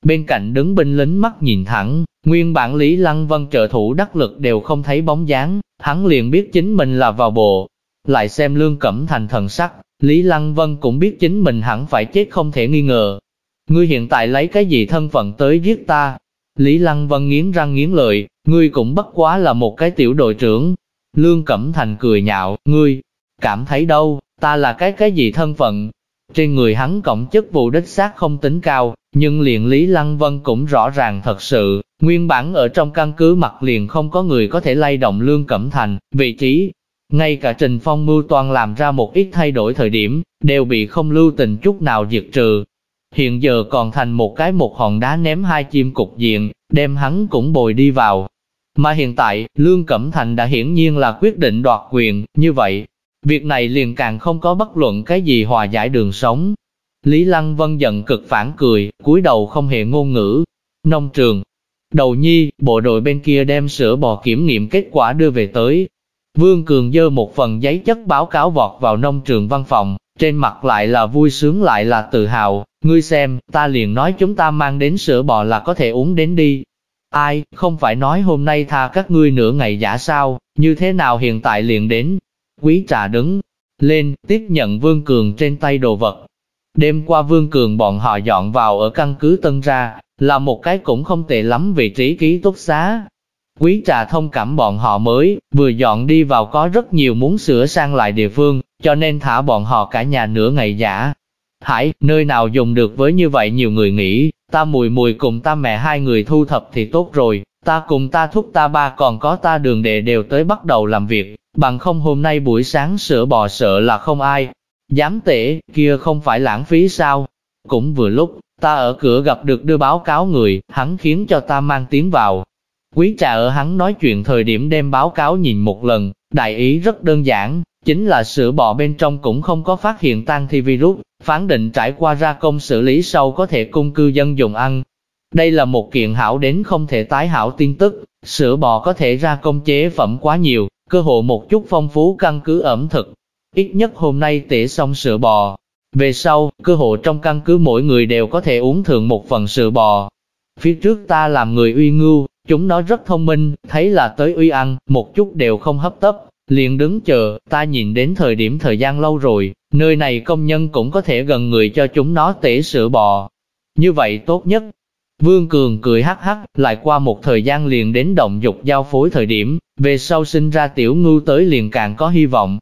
Bên cạnh đứng binh lính mắt nhìn thẳng, nguyên bản Lý Lăng Vân trợ thủ đắc lực đều không thấy bóng dáng, hắn liền biết chính mình là vào bộ. Lại xem Lương Cẩm Thành thần sắc, Lý Lăng Vân cũng biết chính mình hẳn phải chết không thể nghi ngờ. Ngươi hiện tại lấy cái gì thân phận tới giết ta? Lý Lăng Vân nghiến răng nghiến lợi, ngươi cũng bất quá là một cái tiểu đội trưởng. Lương Cẩm Thành cười nhạo, ngươi, cảm thấy đâu, ta là cái cái gì thân phận? Trên người hắn cộng chức vụ đích xác không tính cao, nhưng liền Lý Lăng Vân cũng rõ ràng thật sự, nguyên bản ở trong căn cứ mặt liền không có người có thể lay động Lương Cẩm Thành, vị trí, ngay cả Trình Phong mưu toàn làm ra một ít thay đổi thời điểm, đều bị không lưu tình chút nào diệt trừ. Hiện giờ còn thành một cái một hòn đá ném hai chim cục diện, đem hắn cũng bồi đi vào. Mà hiện tại, Lương Cẩm Thành đã hiển nhiên là quyết định đoạt quyền, như vậy, việc này liền càng không có bất luận cái gì hòa giải đường sống. Lý Lăng Vân giận cực phản cười, cúi đầu không hề ngôn ngữ. Nông trường, đầu nhi, bộ đội bên kia đem sữa bò kiểm nghiệm kết quả đưa về tới, Vương Cường dơ một phần giấy chất báo cáo vọt vào nông trường văn phòng, trên mặt lại là vui sướng lại là tự hào, ngươi xem, ta liền nói chúng ta mang đến sữa bò là có thể uống đến đi. Ai, không phải nói hôm nay tha các ngươi nửa ngày giả sao, như thế nào hiện tại liền đến. Quý trà đứng lên, tiếp nhận Vương Cường trên tay đồ vật. Đêm qua Vương Cường bọn họ dọn vào ở căn cứ Tân Ra, là một cái cũng không tệ lắm vị trí ký túc xá, Quý trà thông cảm bọn họ mới, vừa dọn đi vào có rất nhiều muốn sửa sang lại địa phương, cho nên thả bọn họ cả nhà nửa ngày giả. Hải, nơi nào dùng được với như vậy nhiều người nghĩ, ta mùi mùi cùng ta mẹ hai người thu thập thì tốt rồi, ta cùng ta thúc ta ba còn có ta đường đệ đều tới bắt đầu làm việc, bằng không hôm nay buổi sáng sữa bò sợ là không ai. Dám tể, kia không phải lãng phí sao? Cũng vừa lúc, ta ở cửa gặp được đưa báo cáo người, hắn khiến cho ta mang tiếng vào, Quý trà ở hắn nói chuyện thời điểm đem báo cáo nhìn một lần, đại ý rất đơn giản, chính là sữa bò bên trong cũng không có phát hiện tăng thi virus, phán định trải qua ra công xử lý sau có thể cung cư dân dùng ăn. Đây là một kiện hảo đến không thể tái hảo tin tức, sữa bò có thể ra công chế phẩm quá nhiều, cơ hội một chút phong phú căn cứ ẩm thực. Ít nhất hôm nay tể xong sữa bò. Về sau, cơ hội trong căn cứ mỗi người đều có thể uống thường một phần sữa bò. Phía trước ta làm người uy ngưu, Chúng nó rất thông minh, thấy là tới uy ăn, một chút đều không hấp tấp, liền đứng chờ, ta nhìn đến thời điểm thời gian lâu rồi, nơi này công nhân cũng có thể gần người cho chúng nó tể sữa bò. Như vậy tốt nhất. Vương Cường cười hắc hắc, lại qua một thời gian liền đến động dục giao phối thời điểm, về sau sinh ra tiểu ngưu tới liền càng có hy vọng.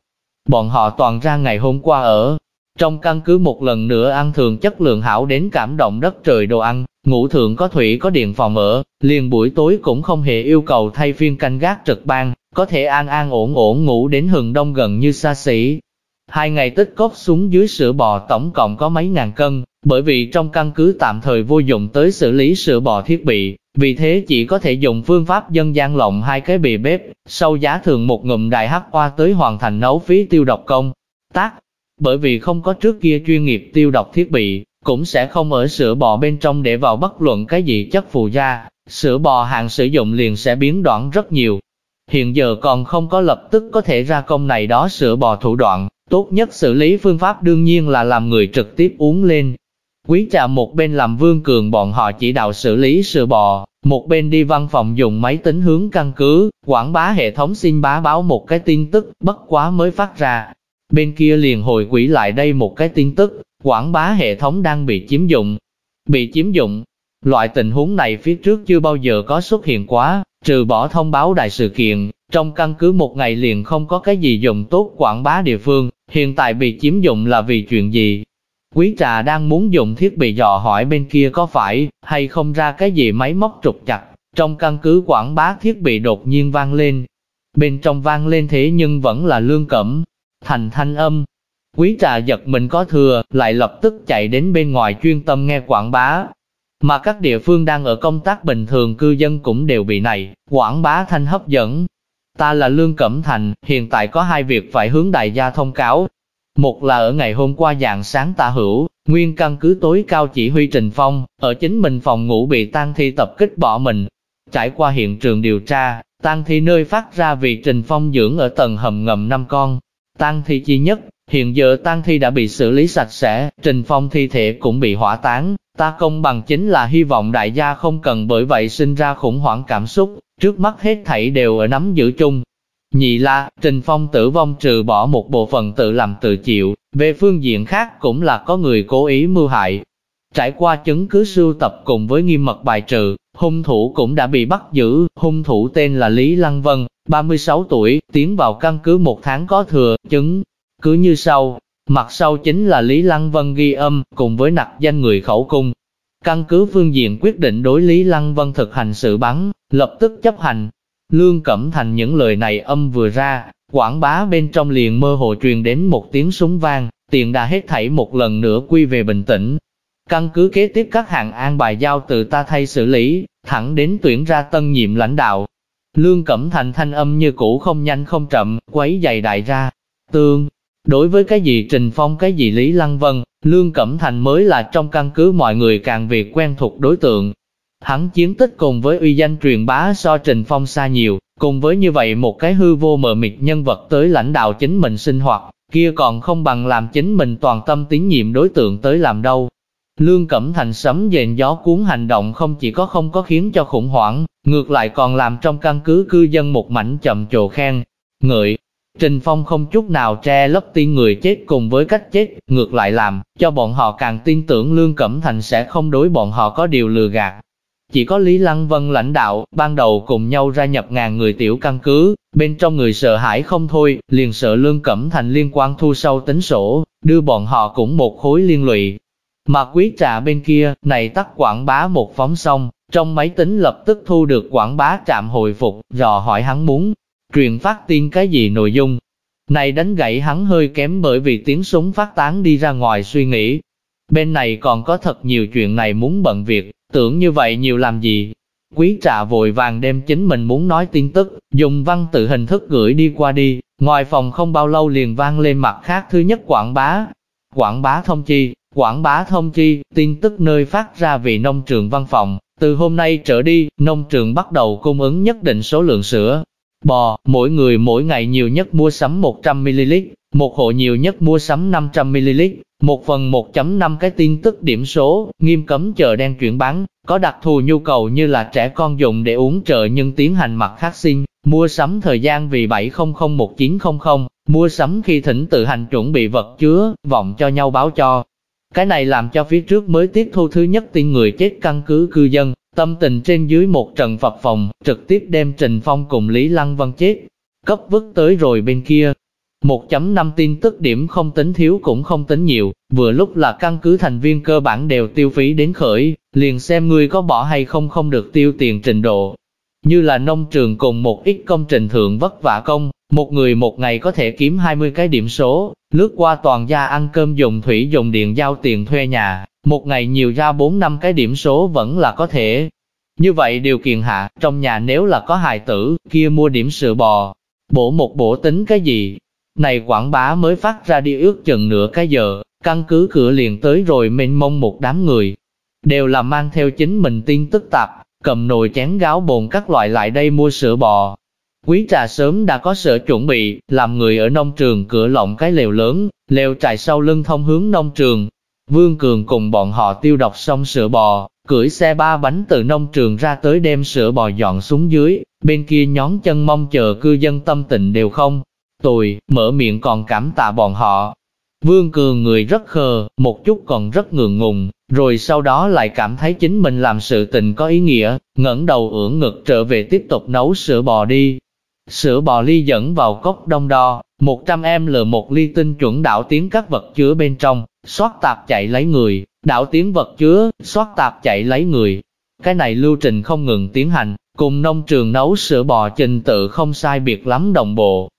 Bọn họ toàn ra ngày hôm qua ở, trong căn cứ một lần nữa ăn thường chất lượng hảo đến cảm động đất trời đồ ăn, ngủ thường có thủy có điện phòng ở, liền buổi tối cũng không hề yêu cầu thay phiên canh gác trực ban, có thể an an ổn ổn ngủ đến hừng đông gần như xa xỉ. Hai ngày tích cốt xuống dưới sữa bò tổng cộng có mấy ngàn cân, bởi vì trong căn cứ tạm thời vô dụng tới xử lý sữa bò thiết bị, vì thế chỉ có thể dùng phương pháp dân gian lộng hai cái bì bếp, sau giá thường một ngụm đại hắc qua tới hoàn thành nấu phí tiêu độc công. Tác, bởi vì không có trước kia chuyên nghiệp tiêu độc thiết bị, cũng sẽ không ở sữa bò bên trong để vào bất luận cái gì chất phụ gia, sữa bò hàng sử dụng liền sẽ biến đoạn rất nhiều. Hiện giờ còn không có lập tức có thể ra công này đó sữa bò thủ đoạn, tốt nhất xử lý phương pháp đương nhiên là làm người trực tiếp uống lên. Quý trà một bên làm vương cường bọn họ chỉ đạo xử lý sữa bò, một bên đi văn phòng dùng máy tính hướng căn cứ, quảng bá hệ thống xin bá báo một cái tin tức, bất quá mới phát ra, Bên kia liền hồi quỷ lại đây một cái tin tức, quảng bá hệ thống đang bị chiếm dụng. Bị chiếm dụng, loại tình huống này phía trước chưa bao giờ có xuất hiện quá, trừ bỏ thông báo đại sự kiện, trong căn cứ một ngày liền không có cái gì dùng tốt quảng bá địa phương, hiện tại bị chiếm dụng là vì chuyện gì? Quý trà đang muốn dùng thiết bị dò hỏi bên kia có phải, hay không ra cái gì máy móc trục chặt, trong căn cứ quảng bá thiết bị đột nhiên vang lên. Bên trong vang lên thế nhưng vẫn là lương cẩm, thành thanh âm. Quý trà giật mình có thừa, lại lập tức chạy đến bên ngoài chuyên tâm nghe quảng bá. Mà các địa phương đang ở công tác bình thường cư dân cũng đều bị này, quảng bá thanh hấp dẫn. Ta là Lương Cẩm Thành, hiện tại có hai việc phải hướng đại gia thông cáo. Một là ở ngày hôm qua dạng sáng ta hữu, nguyên căn cứ tối cao chỉ huy Trình Phong, ở chính mình phòng ngủ bị tang thi tập kích bỏ mình. Trải qua hiện trường điều tra, tang thi nơi phát ra vì Trình Phong dưỡng ở tầng hầm ngầm năm con, Tang thi chi nhất, hiện giờ tang thi đã bị xử lý sạch sẽ, Trình Phong thi thể cũng bị hỏa táng. Ta công bằng chính là hy vọng đại gia không cần bởi vậy sinh ra khủng hoảng cảm xúc, trước mắt hết thảy đều ở nắm giữ chung. Nhị la, Trình Phong tử vong trừ bỏ một bộ phận tự làm tự chịu, về phương diện khác cũng là có người cố ý mưu hại. Trải qua chứng cứ sưu tập cùng với nghiêm mật bài trừ, hung thủ cũng đã bị bắt giữ, hung thủ tên là Lý Lăng Vân, 36 tuổi, tiến vào căn cứ một tháng có thừa, chứng, cứ như sau. Mặt sau chính là Lý Lăng Vân ghi âm, cùng với nặc danh người khẩu cung. Căn cứ phương diện quyết định đối Lý Lăng Vân thực hành sự bắn, lập tức chấp hành. Lương Cẩm Thành những lời này âm vừa ra, quảng bá bên trong liền mơ hồ truyền đến một tiếng súng vang, tiền đã hết thảy một lần nữa quy về bình tĩnh. Căn cứ kế tiếp các hạng an bài giao từ ta thay xử lý, thẳng đến tuyển ra tân nhiệm lãnh đạo, Lương Cẩm Thành thanh âm như cũ không nhanh không chậm, quấy dày đại ra. Tương, đối với cái gì Trình Phong cái gì Lý Lăng Vân, Lương Cẩm Thành mới là trong căn cứ mọi người càng việc quen thuộc đối tượng. Hắn chiến tích cùng với uy danh truyền bá so Trình Phong xa nhiều, cùng với như vậy một cái hư vô mờ mịt nhân vật tới lãnh đạo chính mình sinh hoạt, kia còn không bằng làm chính mình toàn tâm tín nhiệm đối tượng tới làm đâu. Lương Cẩm Thành sấm dền gió cuốn hành động không chỉ có không có khiến cho khủng hoảng, ngược lại còn làm trong căn cứ cư dân một mảnh chậm trồ khen, ngợi. Trình Phong không chút nào che lấp tin người chết cùng với cách chết, ngược lại làm, cho bọn họ càng tin tưởng Lương Cẩm Thành sẽ không đối bọn họ có điều lừa gạt. Chỉ có Lý Lăng Vân lãnh đạo, ban đầu cùng nhau ra nhập ngàn người tiểu căn cứ, bên trong người sợ hãi không thôi, liền sợ Lương Cẩm Thành liên quan thu sâu tính sổ, đưa bọn họ cũng một khối liên lụy, mà quý trà bên kia, này tắt quảng bá một phóng xong, trong máy tính lập tức thu được quảng bá trạm hồi phục, dò hỏi hắn muốn truyền phát tin cái gì nội dung. Này đánh gãy hắn hơi kém bởi vì tiếng súng phát tán đi ra ngoài suy nghĩ. Bên này còn có thật nhiều chuyện này muốn bận việc, tưởng như vậy nhiều làm gì. Quý trà vội vàng đem chính mình muốn nói tin tức, dùng văn tự hình thức gửi đi qua đi, ngoài phòng không bao lâu liền vang lên mặt khác thứ nhất quảng bá. Quảng bá thông chi, Quảng bá thông chi, tin tức nơi phát ra vì nông trường văn phòng, từ hôm nay trở đi, nông trường bắt đầu cung ứng nhất định số lượng sữa. Bò, mỗi người mỗi ngày nhiều nhất mua sắm 100ml, một hộ nhiều nhất mua sắm 500ml, một phần 1.5 cái tin tức điểm số, nghiêm cấm chờ đen chuyển bán, có đặc thù nhu cầu như là trẻ con dùng để uống trợ nhưng tiến hành mặt khác sinh, mua sắm thời gian vì 7001900, mua sắm khi thỉnh tự hành chuẩn bị vật chứa, vọng cho nhau báo cho, cái này làm cho phía trước mới tiếp thu thứ nhất tin người chết căn cứ cư dân, tâm tình trên dưới một trận phập phòng, trực tiếp đem Trình Phong cùng Lý Lăng Văn chết, cấp vứt tới rồi bên kia. 1.5 tin tức điểm không tính thiếu cũng không tính nhiều, vừa lúc là căn cứ thành viên cơ bản đều tiêu phí đến khởi, liền xem người có bỏ hay không không được tiêu tiền trình độ. Như là nông trường cùng một ít công trình thượng vất vả công, một người một ngày có thể kiếm 20 cái điểm số, lướt qua toàn gia ăn cơm dùng thủy dùng điện giao tiền thuê nhà, một ngày nhiều ra 4 năm cái điểm số vẫn là có thể. Như vậy điều kiện hạ, trong nhà nếu là có hài tử, kia mua điểm sữa bò, bổ một bổ tính cái gì. Này quảng bá mới phát ra đi ước chừng nửa cái giờ, căn cứ cửa liền tới rồi mênh mông một đám người. Đều là mang theo chính mình tin tức tạp, cầm nồi chén gáo bồn các loại lại đây mua sữa bò, Quý trà sớm đã có sữa chuẩn bị, làm người ở nông trường cửa lộng cái lều lớn, lều trại sau lưng thông hướng nông trường. Vương Cường cùng bọn họ tiêu độc xong sữa bò, cưỡi xe ba bánh từ nông trường ra tới đem sữa bò dọn xuống dưới, bên kia nhón chân mong chờ cư dân tâm tình đều không. Tồi, mở miệng còn cảm tạ bọn họ. Vương Cường người rất khờ, một chút còn rất ngượng ngùng, rồi sau đó lại cảm thấy chính mình làm sự tình có ý nghĩa, ngẩng đầu ưỡn ngực trở về tiếp tục nấu sữa bò đi. Sữa bò ly dẫn vào cốc đông đo, 100 em lờ một ly tinh chuẩn đảo tiếng các vật chứa bên trong, xoát tạp chạy lấy người, đảo tiếng vật chứa, xoát tạp chạy lấy người. Cái này lưu trình không ngừng tiến hành, cùng nông trường nấu sữa bò trình tự không sai biệt lắm đồng bộ.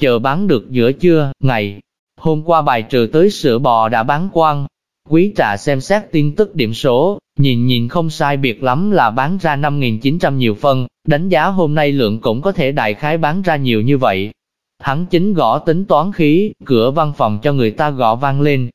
Chờ bán được giữa trưa, ngày, hôm qua bài trừ tới sữa bò đã bán quang. Quý trà xem xét tin tức điểm số, nhìn nhìn không sai biệt lắm là bán ra 5.900 nhiều phân, đánh giá hôm nay lượng cũng có thể đại khái bán ra nhiều như vậy. Hắn chính gõ tính toán khí, cửa văn phòng cho người ta gõ vang lên.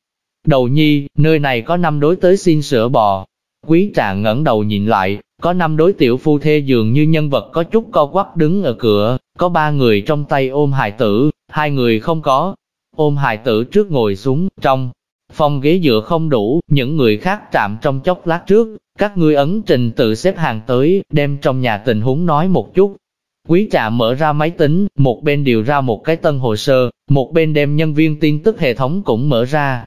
Đầu nhi, nơi này có năm đối tới xin sữa bò. Quý trạng ngẩng đầu nhìn lại, có năm đối tiểu phu thê dường như nhân vật có chút co quắp đứng ở cửa, có ba người trong tay ôm hài tử, hai người không có. Ôm hài tử trước ngồi xuống, trong phòng ghế dựa không đủ, những người khác chạm trong chốc lát trước, các ngươi ấn trình tự xếp hàng tới, đem trong nhà tình huống nói một chút. Quý trà mở ra máy tính, một bên điều ra một cái tân hồ sơ, một bên đem nhân viên tin tức hệ thống cũng mở ra.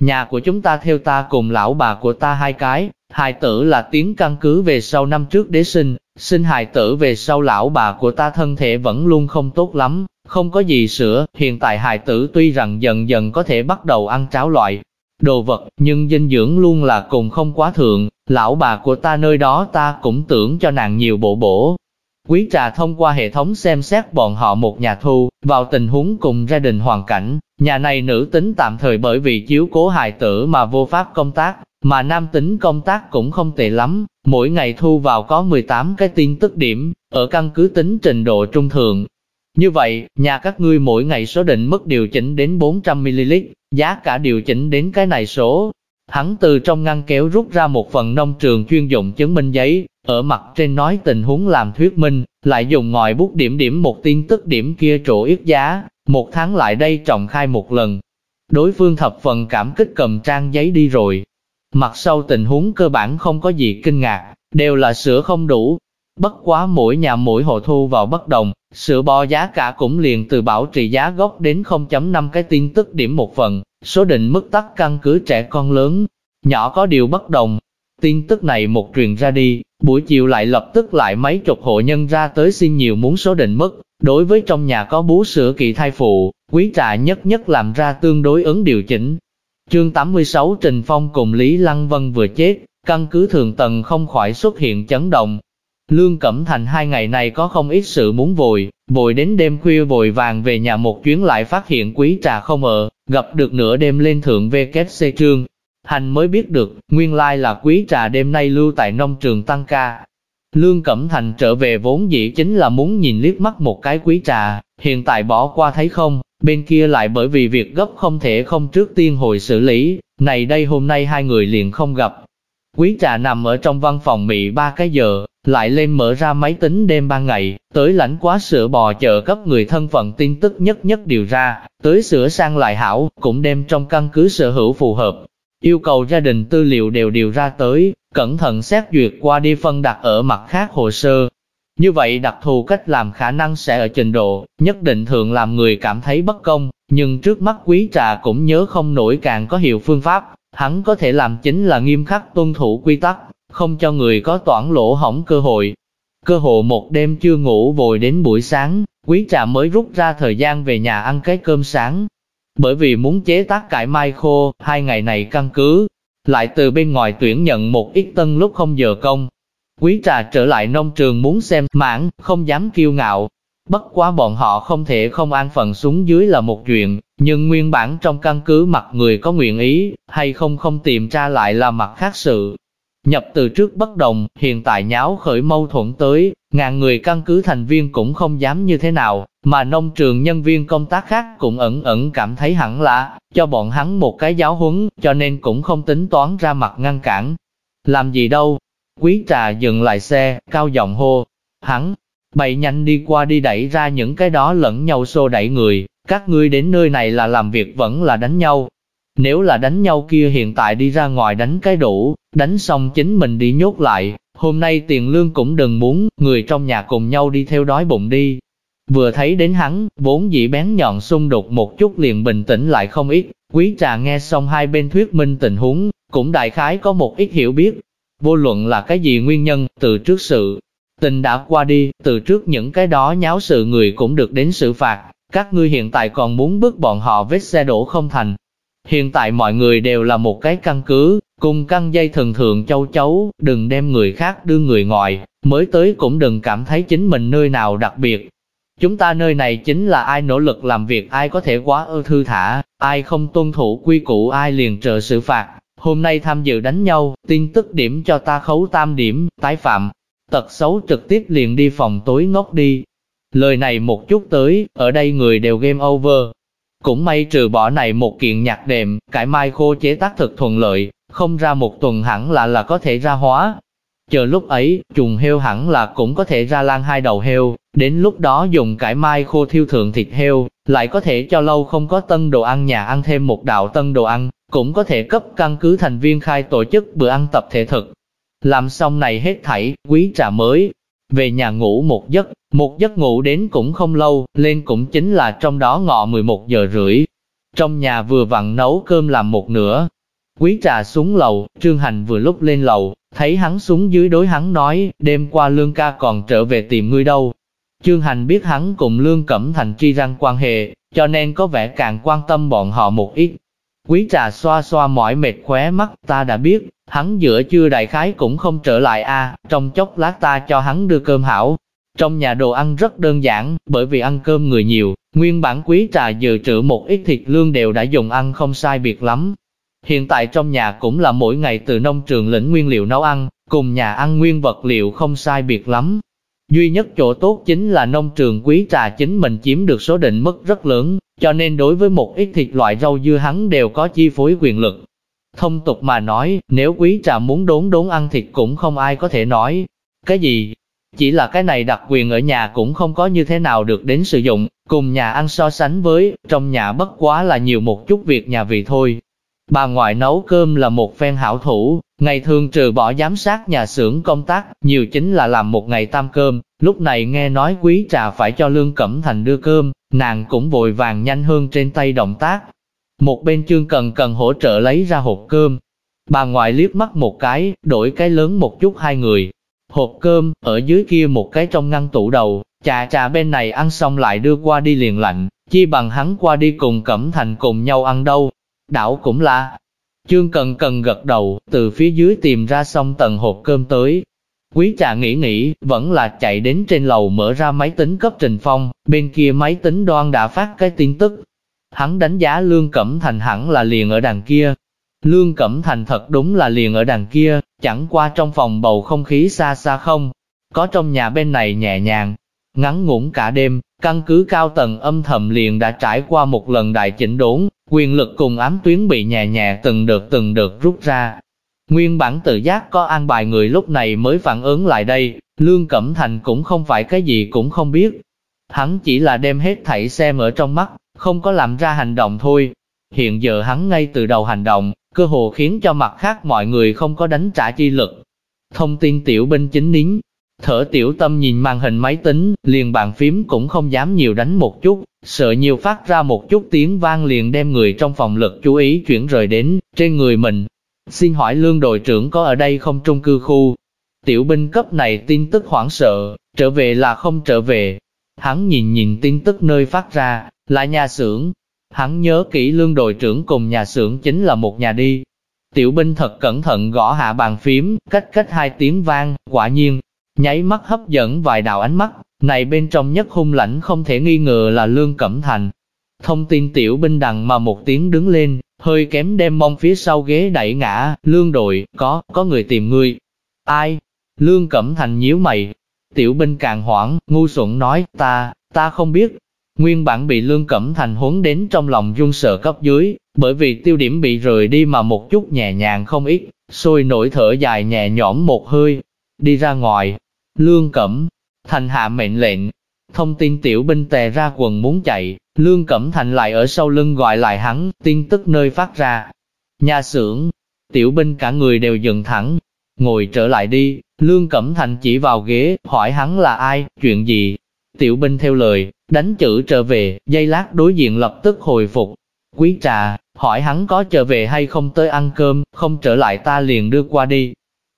Nhà của chúng ta theo ta cùng lão bà của ta hai cái, hài tử là tiếng căn cứ về sau năm trước đế sinh, sinh hài tử về sau lão bà của ta thân thể vẫn luôn không tốt lắm, không có gì sữa, hiện tại hài tử tuy rằng dần dần có thể bắt đầu ăn cháo loại, đồ vật, nhưng dinh dưỡng luôn là cùng không quá thượng, lão bà của ta nơi đó ta cũng tưởng cho nàng nhiều bộ bổ. Quý trà thông qua hệ thống xem xét bọn họ một nhà thu, vào tình huống cùng gia đình hoàn cảnh, nhà này nữ tính tạm thời bởi vì chiếu cố hài tử mà vô pháp công tác, mà nam tính công tác cũng không tệ lắm, mỗi ngày thu vào có 18 cái tin tức điểm, ở căn cứ tính trình độ trung thượng. Như vậy, nhà các ngươi mỗi ngày số định mức điều chỉnh đến 400ml, giá cả điều chỉnh đến cái này số. Hắn từ trong ngăn kéo rút ra một phần nông trường chuyên dụng chứng minh giấy, ở mặt trên nói tình huống làm thuyết minh, lại dùng ngòi bút điểm điểm một tin tức điểm kia chỗ ít giá, một tháng lại đây trọng khai một lần. Đối phương thập phần cảm kích cầm trang giấy đi rồi, Mặt sau tình huống cơ bản không có gì kinh ngạc, đều là sữa không đủ. Bất quá mỗi nhà mỗi hộ thu vào bất đồng, sữa bò giá cả cũng liền từ bảo trì giá gốc đến 0.5 cái tin tức điểm một phần, số định mức tắc căn cứ trẻ con lớn. Nhỏ có điều bất đồng, tin tức này một truyền ra đi, buổi chiều lại lập tức lại mấy chục hộ nhân ra tới xin nhiều muốn số định mức. Đối với trong nhà có bú sữa kỳ thai phụ, quý trà nhất nhất làm ra tương đối ứng điều chỉnh, Chương 86 Trình Phong cùng Lý Lăng Vân vừa chết, căn cứ thường tầng không khỏi xuất hiện chấn động. Lương Cẩm Thành hai ngày này có không ít sự muốn vội, vội đến đêm khuya vội vàng về nhà một chuyến lại phát hiện quý trà không ở, gặp được nửa đêm lên thượng VKC trương. Hành mới biết được, nguyên lai là quý trà đêm nay lưu tại nông trường tăng ca. Lương Cẩm Thành trở về vốn dĩ chính là muốn nhìn liếc mắt một cái quý trà, hiện tại bỏ qua thấy không, bên kia lại bởi vì việc gấp không thể không trước tiên hồi xử lý, này đây hôm nay hai người liền không gặp. Quý trà nằm ở trong văn phòng mị ba cái giờ, lại lên mở ra máy tính đêm ban ngày, tới lãnh quá sữa bò chợ cấp người thân phận tin tức nhất nhất điều ra, tới sửa sang lại hảo, cũng đem trong căn cứ sở hữu phù hợp. Yêu cầu gia đình tư liệu đều điều ra tới, cẩn thận xét duyệt qua đi phân đặt ở mặt khác hồ sơ, như vậy đặc thù cách làm khả năng sẽ ở trình độ, nhất định thường làm người cảm thấy bất công, nhưng trước mắt quý trà cũng nhớ không nổi càng có hiệu phương pháp, hắn có thể làm chính là nghiêm khắc tuân thủ quy tắc, không cho người có toản lỗ hỏng cơ hội. Cơ hội một đêm chưa ngủ vội đến buổi sáng, quý trà mới rút ra thời gian về nhà ăn cái cơm sáng. Bởi vì muốn chế tác cải mai khô, hai ngày này căn cứ, lại từ bên ngoài tuyển nhận một ít tân lúc không giờ công, Quý trà trở lại nông trường muốn xem mãn, không dám kiêu ngạo. Bất quá bọn họ không thể không an phận xuống dưới là một chuyện, nhưng nguyên bản trong căn cứ mặt người có nguyện ý, hay không không tìm tra lại là mặt khác sự. Nhập từ trước bất đồng, hiện tại nháo khởi mâu thuẫn tới, ngàn người căn cứ thành viên cũng không dám như thế nào, mà nông trường nhân viên công tác khác cũng ẩn ẩn cảm thấy hẳn là, cho bọn hắn một cái giáo huấn, cho nên cũng không tính toán ra mặt ngăn cản. Làm gì đâu, Quý trà dừng lại xe, cao giọng hô. Hắn, bậy nhanh đi qua đi đẩy ra những cái đó lẫn nhau xô đẩy người, các ngươi đến nơi này là làm việc vẫn là đánh nhau. Nếu là đánh nhau kia hiện tại đi ra ngoài đánh cái đủ, đánh xong chính mình đi nhốt lại, hôm nay tiền lương cũng đừng muốn, người trong nhà cùng nhau đi theo đói bụng đi. vừa thấy đến hắn, vốn dĩ bén nhọn xung đột một chút liền bình tĩnh lại không ít, quý trà nghe xong hai bên thuyết minh tình huống, cũng đại khái có một ít hiểu biết. Vô luận là cái gì nguyên nhân, từ trước sự tình đã qua đi, từ trước những cái đó nháo sự người cũng được đến xử phạt, các ngươi hiện tại còn muốn bước bọn họ vết xe đổ không thành. Hiện tại mọi người đều là một cái căn cứ, cùng căng dây thần thượng châu chấu, đừng đem người khác đưa người ngoài, mới tới cũng đừng cảm thấy chính mình nơi nào đặc biệt. Chúng ta nơi này chính là ai nỗ lực làm việc ai có thể quá ư thư thả, ai không tuân thủ quy củ ai liền trợ xử phạt. Hôm nay tham dự đánh nhau, tin tức điểm cho ta khấu tam điểm, tái phạm. Tật xấu trực tiếp liền đi phòng tối ngốc đi. Lời này một chút tới, ở đây người đều game over. Cũng may trừ bỏ này một kiện nhạc đệm, cải mai khô chế tác thực thuận lợi, không ra một tuần hẳn là là có thể ra hóa. Chờ lúc ấy, trùng heo hẳn là cũng có thể ra lan hai đầu heo, đến lúc đó dùng cải mai khô thiêu thượng thịt heo, lại có thể cho lâu không có tân đồ ăn nhà ăn thêm một đạo tân đồ ăn, cũng có thể cấp căn cứ thành viên khai tổ chức bữa ăn tập thể thực. Làm xong này hết thảy, quý trà mới, về nhà ngủ một giấc, một giấc ngủ đến cũng không lâu, lên cũng chính là trong đó ngọ 11 giờ rưỡi. Trong nhà vừa vặn nấu cơm làm một nửa, Quý trà xuống lầu, Trương Hành vừa lúc lên lầu, thấy hắn xuống dưới đối hắn nói, đêm qua Lương ca còn trở về tìm ngươi đâu. Trương Hành biết hắn cùng Lương Cẩm Thành tri răng quan hệ, cho nên có vẻ càng quan tâm bọn họ một ít. Quý trà xoa xoa mỏi mệt khóe mắt, ta đã biết, hắn giữa trưa đại khái cũng không trở lại a trong chốc lát ta cho hắn đưa cơm hảo. Trong nhà đồ ăn rất đơn giản, bởi vì ăn cơm người nhiều, nguyên bản quý trà dự trữ một ít thịt lương đều đã dùng ăn không sai biệt lắm, Hiện tại trong nhà cũng là mỗi ngày từ nông trường lĩnh nguyên liệu nấu ăn, cùng nhà ăn nguyên vật liệu không sai biệt lắm. Duy nhất chỗ tốt chính là nông trường quý trà chính mình chiếm được số định mức rất lớn, cho nên đối với một ít thịt loại rau dưa hắn đều có chi phối quyền lực. Thông tục mà nói, nếu quý trà muốn đốn đốn ăn thịt cũng không ai có thể nói. Cái gì? Chỉ là cái này đặc quyền ở nhà cũng không có như thế nào được đến sử dụng, cùng nhà ăn so sánh với, trong nhà bất quá là nhiều một chút việc nhà vị thôi, Bà ngoại nấu cơm là một phen hảo thủ, ngày thường trừ bỏ giám sát nhà xưởng công tác, nhiều chính là làm một ngày tam cơm, lúc này nghe nói quý trà phải cho Lương Cẩm Thành đưa cơm, nàng cũng vội vàng nhanh hơn trên tay động tác. Một bên chương cần cần hỗ trợ lấy ra hộp cơm. Bà ngoại liếc mắt một cái, đổi cái lớn một chút hai người. Hộp cơm, ở dưới kia một cái trong ngăn tủ đầu, trà trà bên này ăn xong lại đưa qua đi liền lạnh, chi bằng hắn qua đi cùng Cẩm Thành cùng nhau ăn đâu, đảo cũng là. Chương cần cần gật đầu, từ phía dưới tìm ra xong tầng hộp cơm tới. Quý trà nghĩ nghĩ, vẫn là chạy đến trên lầu mở ra máy tính cấp Trình Phong, bên kia máy tính đoan đã phát cái tin tức. Hắn đánh giá Lương Cẩm Thành hẳn là liền ở đằng kia. Lương Cẩm Thành thật đúng là liền ở đằng kia, chẳng qua trong phòng bầu không khí xa xa không. Có trong nhà bên này nhẹ nhàng, ngắn ngủn cả đêm, căn cứ cao tầng âm thầm liền đã trải qua một lần đại chỉnh đốn, quyền lực cùng ám tuyến bị nhẹ nhẹ từng đợt từng đợt rút ra. Nguyên bản tự giác có an bài người lúc này mới phản ứng lại đây, Lương Cẩm Thành cũng không phải cái gì cũng không biết. Hắn chỉ là đem hết thảy xem ở trong mắt, không có làm ra hành động thôi. Hiện giờ hắn ngay từ đầu hành động, cơ hồ khiến cho mặt khác mọi người không có đánh trả chi lực. Thông tin tiểu binh chính nín, Thở tiểu tâm nhìn màn hình máy tính, liền bàn phím cũng không dám nhiều đánh một chút, sợ nhiều phát ra một chút tiếng vang liền đem người trong phòng lực chú ý chuyển rời đến, trên người mình. Xin hỏi lương đội trưởng có ở đây không trung cư khu? Tiểu binh cấp này tin tức hoảng sợ, trở về là không trở về. Hắn nhìn nhìn tin tức nơi phát ra, là nhà xưởng. Hắn nhớ kỹ lương đội trưởng cùng nhà xưởng chính là một nhà đi. Tiểu binh thật cẩn thận gõ hạ bàn phím, cách cách hai tiếng vang, quả nhiên, nháy mắt hấp dẫn vài đạo ánh mắt, này bên trong nhất hung lãnh không thể nghi ngờ là Lương Cẩm Thành. Thông tin tiểu binh đằng mà một tiếng đứng lên, hơi kém đem mông phía sau ghế đẩy ngã, lương đội, có, có người tìm ngươi. Ai? Lương Cẩm Thành nhíu mày. Tiểu binh càng hoảng, ngu xuẩn nói, ta, ta không biết. Nguyên bản bị Lương Cẩm Thành huấn đến trong lòng run sợ cấp dưới, bởi vì tiêu điểm bị rời đi mà một chút nhẹ nhàng không ít, sôi nổi thở dài nhẹ nhõm một hơi, đi ra ngoài, Lương Cẩm Thành hạ mệnh lệnh, thông tin tiểu binh tè ra quần muốn chạy, Lương Cẩm Thành lại ở sau lưng gọi lại hắn, tin tức nơi phát ra. Nhà xưởng, tiểu binh cả người đều dừng thẳng, ngồi trở lại đi, Lương Cẩm Thành chỉ vào ghế, hỏi hắn là ai, chuyện gì. Tiểu binh theo lời, đánh chữ trở về, dây lát đối diện lập tức hồi phục. Quý trà, hỏi hắn có trở về hay không tới ăn cơm, không trở lại ta liền đưa qua đi.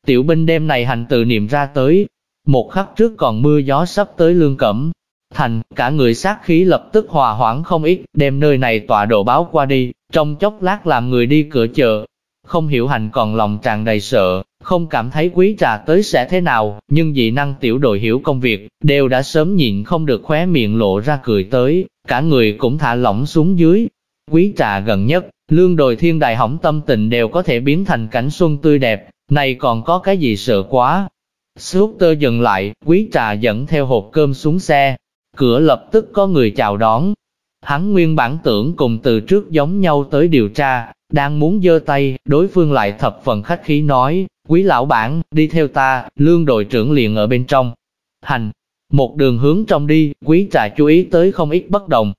Tiểu binh đêm này hành tự niệm ra tới. Một khắc trước còn mưa gió sắp tới lương cẩm. Thành, cả người sát khí lập tức hòa hoãn không ít, đem nơi này tọa độ báo qua đi, trong chốc lát làm người đi cửa chợ. Không hiểu hành còn lòng tràn đầy sợ, không cảm thấy quý trà tới sẽ thế nào, nhưng dị năng tiểu đội hiểu công việc, đều đã sớm nhịn không được khóe miệng lộ ra cười tới, cả người cũng thả lỏng xuống dưới. Quý trà gần nhất, lương đồi thiên đại hỏng tâm tình đều có thể biến thành cảnh xuân tươi đẹp, này còn có cái gì sợ quá. suốt tơ dừng lại, quý trà dẫn theo hộp cơm xuống xe, cửa lập tức có người chào đón. Hắn nguyên bản tưởng cùng từ trước giống nhau tới điều tra, đang muốn giơ tay, đối phương lại thập phần khách khí nói, quý lão bản, đi theo ta, lương đội trưởng liền ở bên trong. Hành, một đường hướng trong đi, quý trà chú ý tới không ít bất đồng.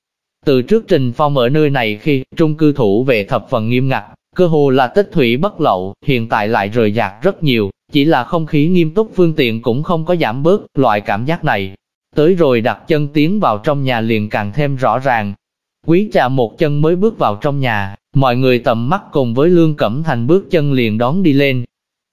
Từ trước Trình Phong ở nơi này khi trung cư thủ về thập phần nghiêm ngặt, cơ hồ là tích thủy bất lậu, hiện tại lại rời rạc rất nhiều, chỉ là không khí nghiêm túc phương tiện cũng không có giảm bớt, loại cảm giác này. Tới rồi đặt chân tiến vào trong nhà liền càng thêm rõ ràng. Quý trà một chân mới bước vào trong nhà, Mọi người tầm mắt cùng với Lương Cẩm Thành bước chân liền đón đi lên.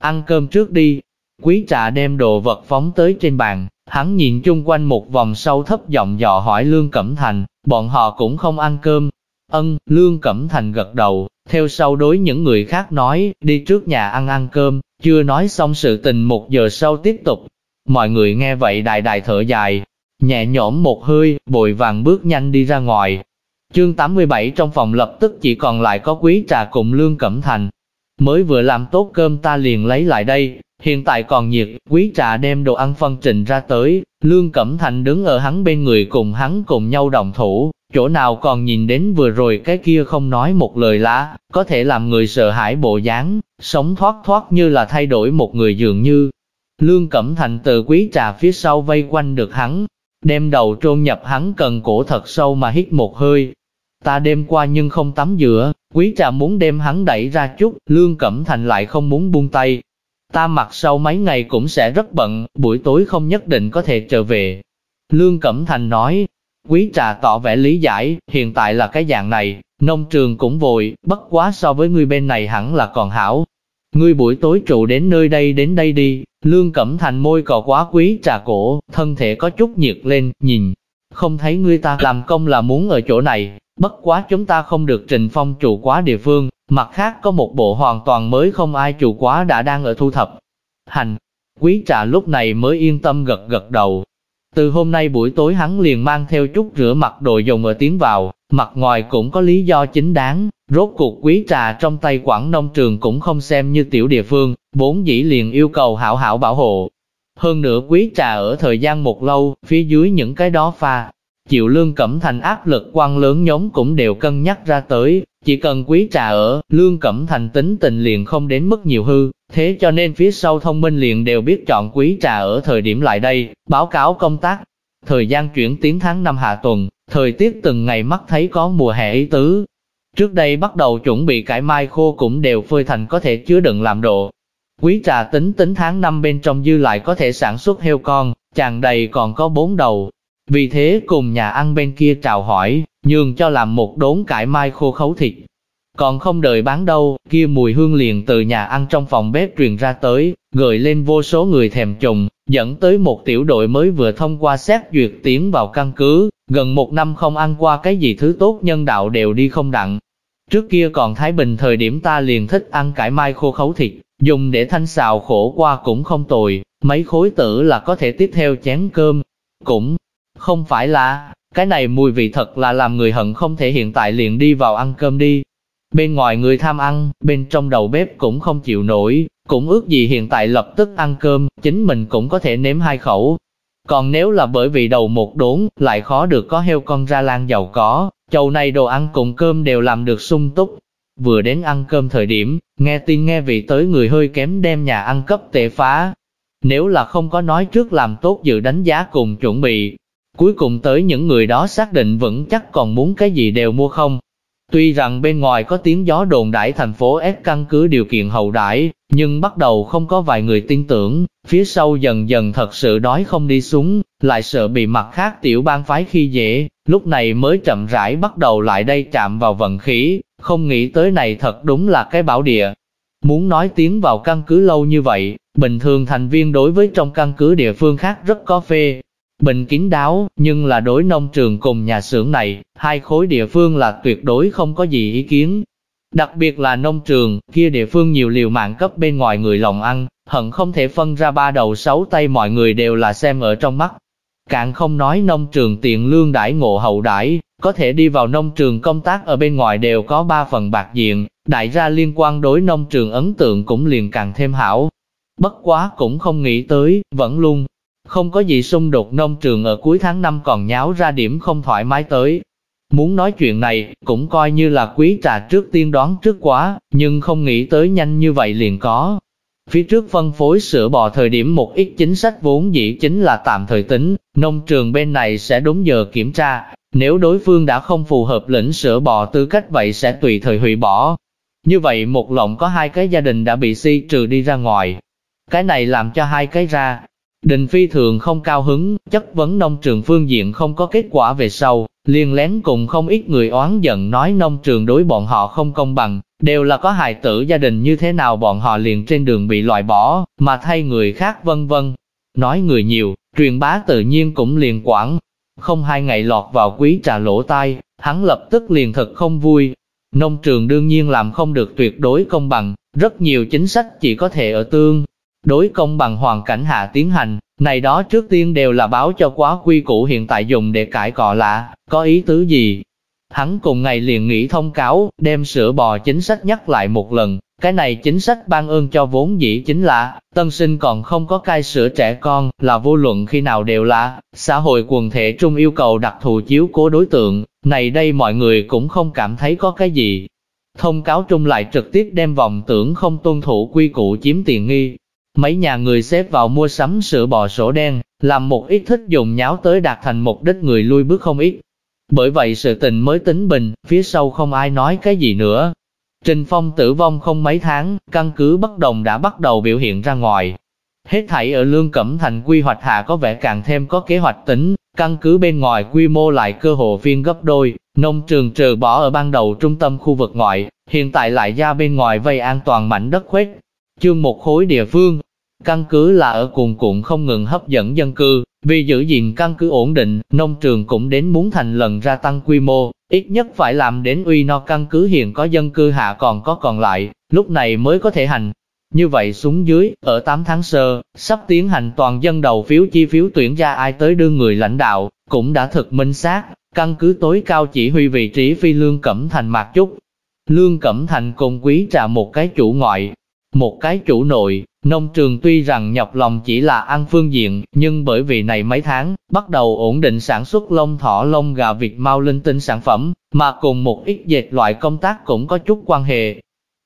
Ăn cơm trước đi. Quý trà đem đồ vật phóng tới trên bàn, hắn nhìn chung quanh một vòng sâu thấp giọng dò hỏi Lương Cẩm Thành, bọn họ cũng không ăn cơm. Ân, Lương Cẩm Thành gật đầu, theo sau đối những người khác nói, đi trước nhà ăn ăn cơm, chưa nói xong sự tình một giờ sau tiếp tục. Mọi người nghe vậy đại đại thở dài, nhẹ nhõm một hơi, bội vàng bước nhanh đi ra ngoài, Chương 87 trong phòng lập tức chỉ còn lại có quý trà cùng Lương Cẩm Thành. Mới vừa làm tốt cơm ta liền lấy lại đây, hiện tại còn nhiệt, quý trà đem đồ ăn phân trình ra tới, Lương Cẩm Thành đứng ở hắn bên người cùng hắn cùng nhau đồng thủ, chỗ nào còn nhìn đến vừa rồi cái kia không nói một lời lá, có thể làm người sợ hãi bộ dáng, sống thoát thoát như là thay đổi một người dường như. Lương Cẩm Thành từ quý trà phía sau vây quanh được hắn, đem đầu trôn nhập hắn cần cổ thật sâu mà hít một hơi, Ta đêm qua nhưng không tắm giữa, quý trà muốn đem hắn đẩy ra chút, Lương Cẩm Thành lại không muốn buông tay. Ta mặc sau mấy ngày cũng sẽ rất bận, buổi tối không nhất định có thể trở về. Lương Cẩm Thành nói, quý trà tỏ vẻ lý giải, hiện tại là cái dạng này, nông trường cũng vội, bất quá so với người bên này hẳn là còn hảo. Ngươi buổi tối trụ đến nơi đây đến đây đi, Lương Cẩm Thành môi cò quá quý trà cổ, thân thể có chút nhiệt lên, nhìn, không thấy ngươi ta làm công là muốn ở chỗ này, Bất quá chúng ta không được trình phong chủ quá địa phương, mặt khác có một bộ hoàn toàn mới không ai chủ quá đã đang ở thu thập. Hành, quý trà lúc này mới yên tâm gật gật đầu. Từ hôm nay buổi tối hắn liền mang theo chút rửa mặt đồ dùng ở tiến vào, mặt ngoài cũng có lý do chính đáng, rốt cuộc quý trà trong tay quảng nông trường cũng không xem như tiểu địa phương, vốn dĩ liền yêu cầu hảo hảo bảo hộ. Hơn nữa quý trà ở thời gian một lâu, phía dưới những cái đó pha, Chịu lương cẩm thành áp lực quan lớn nhóm cũng đều cân nhắc ra tới, chỉ cần quý trà ở, lương cẩm thành tính tình liền không đến mức nhiều hư, thế cho nên phía sau thông minh liền đều biết chọn quý trà ở thời điểm lại đây, báo cáo công tác. Thời gian chuyển tiến tháng năm hạ tuần, thời tiết từng ngày mắt thấy có mùa hè ý tứ. Trước đây bắt đầu chuẩn bị cải mai khô cũng đều phơi thành có thể chứa đựng làm độ. Quý trà tính tính tháng năm bên trong dư lại có thể sản xuất heo con, chàng đầy còn có bốn đầu, vì thế cùng nhà ăn bên kia chào hỏi, nhường cho làm một đốn cải mai khô khấu thịt. Còn không đợi bán đâu, kia mùi hương liền từ nhà ăn trong phòng bếp truyền ra tới, gợi lên vô số người thèm trùng, dẫn tới một tiểu đội mới vừa thông qua xét duyệt tiến vào căn cứ, gần một năm không ăn qua cái gì thứ tốt nhân đạo đều đi không đặng. Trước kia còn Thái Bình thời điểm ta liền thích ăn cải mai khô khấu thịt, dùng để thanh xào khổ qua cũng không tồi, mấy khối tử là có thể tiếp theo chén cơm. Cũng không phải là, cái này mùi vị thật là làm người hận không thể hiện tại liền đi vào ăn cơm đi. Bên ngoài người tham ăn, bên trong đầu bếp cũng không chịu nổi, cũng ước gì hiện tại lập tức ăn cơm, chính mình cũng có thể nếm hai khẩu. Còn nếu là bởi vì đầu một đốn, lại khó được có heo con ra lan giàu có, chầu này đồ ăn cùng cơm đều làm được sung túc. Vừa đến ăn cơm thời điểm, nghe tin nghe vị tới người hơi kém đem nhà ăn cấp tệ phá. Nếu là không có nói trước làm tốt dự đánh giá cùng chuẩn bị, Cuối cùng tới những người đó xác định vẫn chắc còn muốn cái gì đều mua không. Tuy rằng bên ngoài có tiếng gió đồn đãi thành phố S căn cứ điều kiện hậu đãi, nhưng bắt đầu không có vài người tin tưởng, phía sau dần dần thật sự đói không đi xuống, lại sợ bị mặt khác tiểu bang phái khi dễ, lúc này mới chậm rãi bắt đầu lại đây chạm vào vận khí, không nghĩ tới này thật đúng là cái bảo địa. Muốn nói tiến vào căn cứ lâu như vậy, bình thường thành viên đối với trong căn cứ địa phương khác rất có phê. Bình kín đáo, nhưng là đối nông trường cùng nhà xưởng này, hai khối địa phương là tuyệt đối không có gì ý kiến. Đặc biệt là nông trường, kia địa phương nhiều liều mạng cấp bên ngoài người lòng ăn, hận không thể phân ra ba đầu sáu tay mọi người đều là xem ở trong mắt. Càng không nói nông trường tiền lương đãi ngộ hậu đãi, có thể đi vào nông trường công tác ở bên ngoài đều có ba phần bạc diện, đại gia liên quan đối nông trường ấn tượng cũng liền càng thêm hảo. Bất quá cũng không nghĩ tới, vẫn luôn, không có gì xung đột nông trường ở cuối tháng năm còn nháo ra điểm không thoải mái tới. Muốn nói chuyện này, cũng coi như là quý trà trước tiên đoán trước quá, nhưng không nghĩ tới nhanh như vậy liền có. Phía trước phân phối sữa bò thời điểm một ít chính sách vốn dĩ chính là tạm thời tính, nông trường bên này sẽ đúng giờ kiểm tra, nếu đối phương đã không phù hợp lĩnh sữa bò tư cách vậy sẽ tùy thời hủy bỏ. Như vậy một lộng có hai cái gia đình đã bị si trừ đi ra ngoài. Cái này làm cho hai cái ra. Đình phi thường không cao hứng, chất vấn nông trường phương diện không có kết quả về sau, liền lén cùng không ít người oán giận nói nông trường đối bọn họ không công bằng, đều là có hài tử gia đình như thế nào bọn họ liền trên đường bị loại bỏ, mà thay người khác vân vân. Nói người nhiều, truyền bá tự nhiên cũng liền quản. Không hai ngày lọt vào quý trà lỗ tai, hắn lập tức liền thật không vui. Nông trường đương nhiên làm không được tuyệt đối công bằng, rất nhiều chính sách chỉ có thể ở tương. Đối công bằng hoàn cảnh hạ tiến hành, này đó trước tiên đều là báo cho quá quy củ hiện tại dùng để cãi cọ lạ, có ý tứ gì, Hắn cùng ngày liền nghĩ thông cáo, đem sữa bò chính sách nhắc lại một lần, cái này chính sách ban ơn cho vốn dĩ chính là, tân sinh còn không có cai sữa trẻ con, là vô luận khi nào đều là, xã hội quần thể trung yêu cầu đặc thù chiếu cố đối tượng, này đây mọi người cũng không cảm thấy có cái gì. Thông cáo trung lại trực tiếp đem vòng tưởng không tuân thủ quy củ chiếm tiền nghi. Mấy nhà người xếp vào mua sắm sữa bò sổ đen, làm một ít thích dùng nháo tới đạt thành mục đích người lui bước không ít, bởi vậy sự tình mới tính bình, phía sau không ai nói cái gì nữa. Trình Phong tử vong không mấy tháng, căn cứ bất đồng đã bắt đầu biểu hiện ra ngoài. Hết thảy ở Lương Cẩm Thành quy hoạch hạ có vẻ càng thêm có kế hoạch tính, căn cứ bên ngoài quy mô lại cơ hồ phiên gấp đôi, nông trường trừ bỏ ở ban đầu trung tâm khu vực ngoại, hiện tại lại ra bên ngoài vây an toàn mảnh đất khuếch. Chương một khối địa phương, căn cứ là ở cuồn cuộn không ngừng hấp dẫn dân cư, vì giữ gìn căn cứ ổn định, nông trường cũng đến muốn thành lần ra tăng quy mô, ít nhất phải làm đến uy no căn cứ hiện có dân cư hạ còn có còn lại, lúc này mới có thể hành. Như vậy xuống dưới, ở 8 tháng sơ, sắp tiến hành toàn dân đầu phiếu chi phiếu tuyển ra ai tới đương người lãnh đạo, cũng đã thực minh xác, căn cứ tối cao chỉ huy vị trí phi lương cẩm thành mạc chút. Lương Cẩm Thành cùng quý trà một cái chủ ngoại, một cái chủ nội, nông trường tuy rằng nhọc lòng chỉ là ăn phương diện, nhưng bởi vì này mấy tháng, bắt đầu ổn định sản xuất lông thỏ lông gà Việt mau linh tinh sản phẩm, mà cùng một ít dệt loại công tác cũng có chút quan hệ.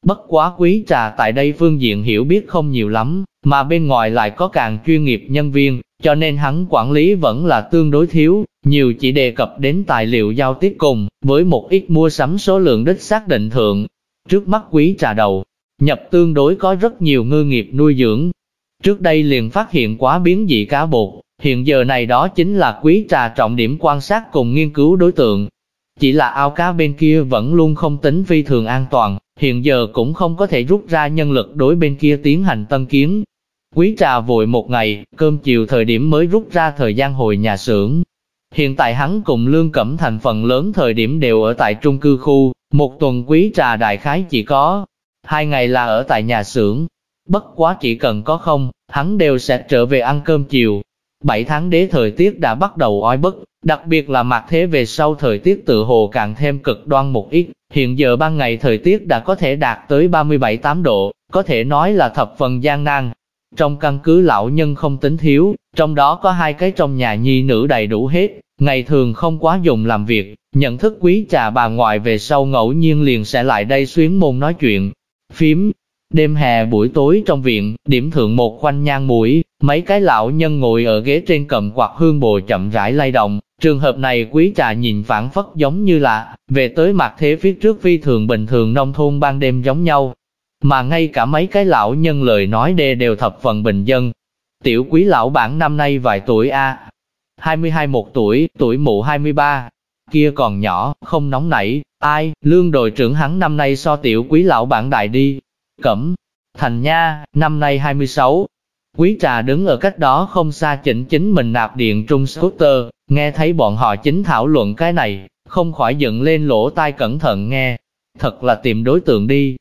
Bất quá quý trà tại đây phương diện hiểu biết không nhiều lắm, mà bên ngoài lại có càng chuyên nghiệp nhân viên, cho nên hắn quản lý vẫn là tương đối thiếu, nhiều chỉ đề cập đến tài liệu giao tiếp cùng, với một ít mua sắm số lượng đích xác định thượng. Trước mắt quý trà đầu, nhập tương đối có rất nhiều ngư nghiệp nuôi dưỡng. Trước đây liền phát hiện quá biến dị cá bột, hiện giờ này đó chính là quý trà trọng điểm quan sát cùng nghiên cứu đối tượng. Chỉ là ao cá bên kia vẫn luôn không tính phi thường an toàn, hiện giờ cũng không có thể rút ra nhân lực đối bên kia tiến hành tân kiến. Quý trà vội một ngày, cơm chiều thời điểm mới rút ra thời gian hồi nhà xưởng. Hiện tại hắn cùng Lương Cẩm thành phần lớn thời điểm đều ở tại trung cư khu, một tuần quý trà đại khái chỉ có hai ngày là ở tại nhà xưởng. Bất quá chỉ cần có không, hắn đều sẽ trở về ăn cơm chiều. Bảy tháng đế thời tiết đã bắt đầu oi bức, đặc biệt là mặt thế về sau thời tiết tự hồ càng thêm cực đoan một ít. Hiện giờ ban ngày thời tiết đã có thể đạt tới 37-8 độ, có thể nói là thập phần gian nan. Trong căn cứ lão nhân không tính thiếu, trong đó có hai cái trong nhà nhi nữ đầy đủ hết, ngày thường không quá dùng làm việc, nhận thức quý trà bà ngoại về sau ngẫu nhiên liền sẽ lại đây xuyến môn nói chuyện, phím. Đêm hè buổi tối trong viện, điểm thượng một khoanh nhang mũi, mấy cái lão nhân ngồi ở ghế trên cầm quạt hương bồ chậm rãi lay động. Trường hợp này quý trà nhìn phản phất giống như là, về tới mặt thế phía trước phi thường bình thường nông thôn ban đêm giống nhau. Mà ngay cả mấy cái lão nhân lời nói đê đều thập phần bình dân. Tiểu quý lão bản năm nay vài tuổi a 22 một tuổi, tuổi mụ 23, kia còn nhỏ, không nóng nảy, ai, lương đội trưởng hắn năm nay so tiểu quý lão bản đại đi. Cẩm, thành nha, năm nay 26. Quý trà đứng ở cách đó không xa chỉnh chính mình nạp điện trung scooter, nghe thấy bọn họ chính thảo luận cái này, không khỏi dựng lên lỗ tai cẩn thận nghe. Thật là tìm đối tượng đi.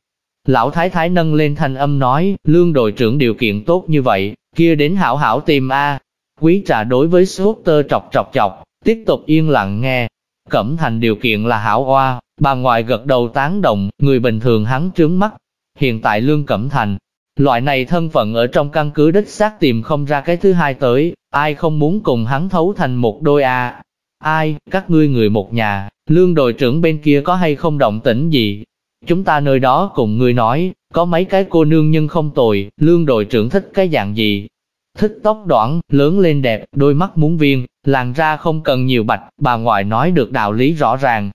Lão thái thái nâng lên thanh âm nói, lương đội trưởng điều kiện tốt như vậy, kia đến hảo hảo tìm A. Quý trà đối với scooter trọc trọc chọc, tiếp tục yên lặng nghe, Cẩm thành điều kiện là hảo hoa, bà ngoại gật đầu tán đồng, người bình thường hắn trướng mắt. Hiện tại Lương Cẩm Thành, loại này thân phận ở trong căn cứ đích xác tìm không ra cái thứ hai tới, ai không muốn cùng hắn thấu thành một đôi a Ai, các ngươi người một nhà, lương đội trưởng bên kia có hay không động tĩnh gì? Chúng ta nơi đó cùng ngươi nói, có mấy cái cô nương nhưng không tồi, lương đội trưởng thích cái dạng gì? Thích tóc đoạn, lớn lên đẹp, đôi mắt muốn viên, làn ra không cần nhiều bạch, bà ngoại nói được đạo lý rõ ràng.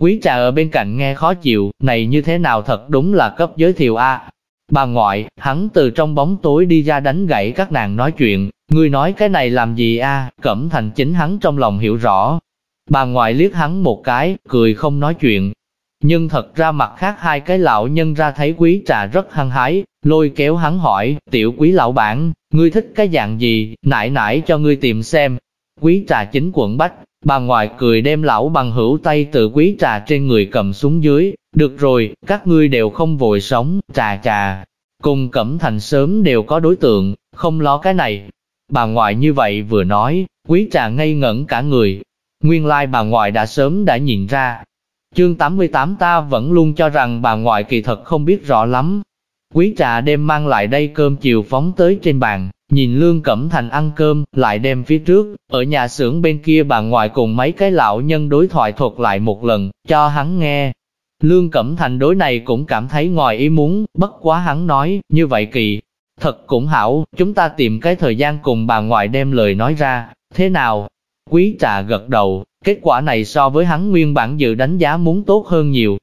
Quý trà ở bên cạnh nghe khó chịu, này như thế nào thật đúng là cấp giới thiệu a. Bà ngoại, hắn từ trong bóng tối đi ra đánh gãy các nàng nói chuyện, ngươi nói cái này làm gì a? Cẩm thành chính hắn trong lòng hiểu rõ. Bà ngoại liếc hắn một cái, cười không nói chuyện. Nhưng thật ra mặt khác hai cái lão nhân ra thấy quý trà rất hăng hái, lôi kéo hắn hỏi, tiểu quý lão bản, ngươi thích cái dạng gì, nải nải cho ngươi tìm xem, Quý trà chính quận bách, bà ngoại cười đem lão bằng hữu tay từ quý trà trên người cầm xuống dưới, được rồi, các ngươi đều không vội sống, trà trà. Cùng Cẩm Thành sớm đều có đối tượng, không lo cái này. Bà ngoại như vậy vừa nói, quý trà ngây ngẩn cả người. Nguyên lai bà ngoại đã sớm đã nhìn ra. Chương 88 ta vẫn luôn cho rằng bà ngoại kỳ thật không biết rõ lắm. Quý trà đem mang lại đây cơm chiều phóng tới trên bàn, Nhìn Lương Cẩm Thành ăn cơm, lại đem phía trước, ở nhà xưởng bên kia bà ngoại cùng mấy cái lão nhân đối thoại thuật lại một lần, cho hắn nghe. Lương Cẩm Thành đối này cũng cảm thấy ngoài ý muốn, bất quá hắn nói, như vậy kỳ. Thật cũng hảo, chúng ta tìm cái thời gian cùng bà ngoại đem lời nói ra, thế nào? Quý trà gật đầu, kết quả này so với hắn nguyên bản dự đánh giá muốn tốt hơn nhiều,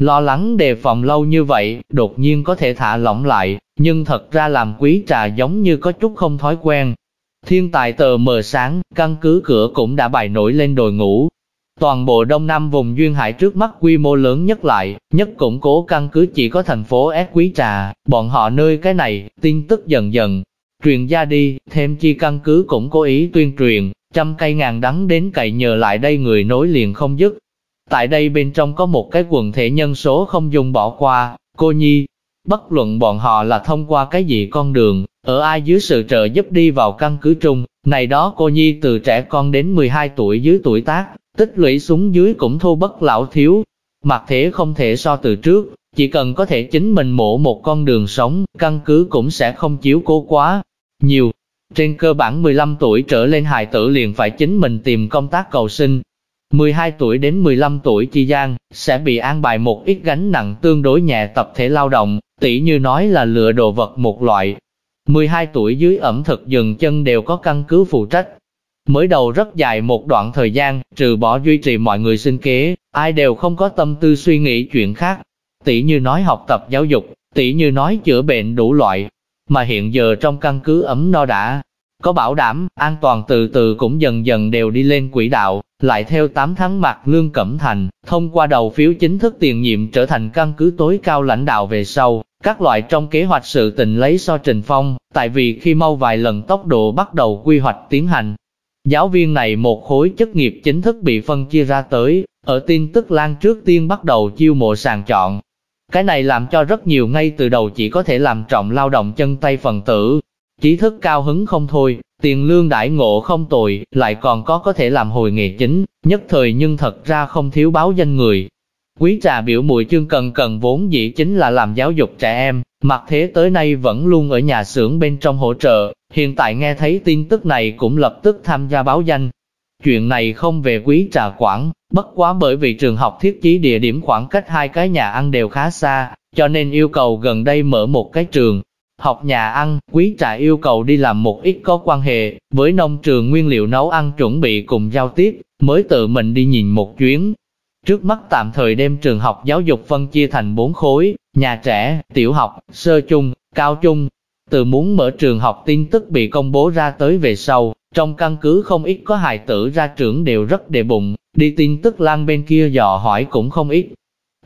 Lo lắng đề phòng lâu như vậy, đột nhiên có thể thả lỏng lại, nhưng thật ra làm quý trà giống như có chút không thói quen. Thiên tài tờ mờ sáng, căn cứ cửa cũng đã bài nổi lên đồi ngủ. Toàn bộ Đông Nam vùng Duyên Hải trước mắt quy mô lớn nhất lại, nhất củng cố căn cứ chỉ có thành phố S quý trà, bọn họ nơi cái này, tin tức dần dần, truyền ra đi, thêm chi căn cứ cũng cố ý tuyên truyền, trăm cây ngàn đắng đến cậy nhờ lại đây người nối liền không dứt, Tại đây bên trong có một cái quần thể nhân số không dùng bỏ qua, cô Nhi. Bất luận bọn họ là thông qua cái gì con đường, ở ai dưới sự trợ giúp đi vào căn cứ trung, này đó cô Nhi từ trẻ con đến 12 tuổi dưới tuổi tác, tích lũy xuống dưới cũng thu bất lão thiếu. Mặt thế không thể so từ trước, chỉ cần có thể chính mình mổ một con đường sống, căn cứ cũng sẽ không chiếu cố quá nhiều. Trên cơ bản 15 tuổi trở lên hài tử liền phải chính mình tìm công tác cầu sinh, 12 tuổi đến 15 tuổi chi gian, sẽ bị an bài một ít gánh nặng tương đối nhẹ tập thể lao động, tỉ như nói là lựa đồ vật một loại. 12 tuổi dưới ẩm thực dừng chân đều có căn cứ phụ trách. Mới đầu rất dài một đoạn thời gian, trừ bỏ duy trì mọi người sinh kế, ai đều không có tâm tư suy nghĩ chuyện khác. Tỉ như nói học tập giáo dục, tỉ như nói chữa bệnh đủ loại. Mà hiện giờ trong căn cứ ấm no đã, có bảo đảm, an toàn từ từ cũng dần dần đều đi lên quỹ đạo, lại theo 8 tháng mặt Lương Cẩm Thành, thông qua đầu phiếu chính thức tiền nhiệm trở thành căn cứ tối cao lãnh đạo về sau, các loại trong kế hoạch sự tình lấy so trình phong, tại vì khi mau vài lần tốc độ bắt đầu quy hoạch tiến hành. Giáo viên này một khối chức nghiệp chính thức bị phân chia ra tới, ở tin tức lan trước tiên bắt đầu chiêu mộ sàng chọn. Cái này làm cho rất nhiều ngay từ đầu chỉ có thể làm trọng lao động chân tay phần tử, trí thức cao hứng không thôi, tiền lương đãi ngộ không tồi, lại còn có có thể làm hồi nghề chính, nhất thời nhưng thật ra không thiếu báo danh người. Quý trà biểu mùi chương cần cần vốn dĩ chính là làm giáo dục trẻ em, mặc thế tới nay vẫn luôn ở nhà xưởng bên trong hỗ trợ, hiện tại nghe thấy tin tức này cũng lập tức tham gia báo danh. Chuyện này không về quý trà quản, bất quá bởi vì trường học thiết trí địa điểm khoảng cách hai cái nhà ăn đều khá xa, cho nên yêu cầu gần đây mở một cái trường, Học nhà ăn, quý trà yêu cầu đi làm một ít có quan hệ, với nông trường nguyên liệu nấu ăn chuẩn bị cùng giao tiếp, mới tự mình đi nhìn một chuyến. Trước mắt tạm thời đem trường học giáo dục phân chia thành bốn khối, nhà trẻ, tiểu học, sơ chung, cao trung. Từ muốn mở trường học tin tức bị công bố ra tới về sau, Trong căn cứ không ít có hài tử ra trưởng đều rất đề bụng, đi tin tức lan bên kia dò hỏi cũng không ít.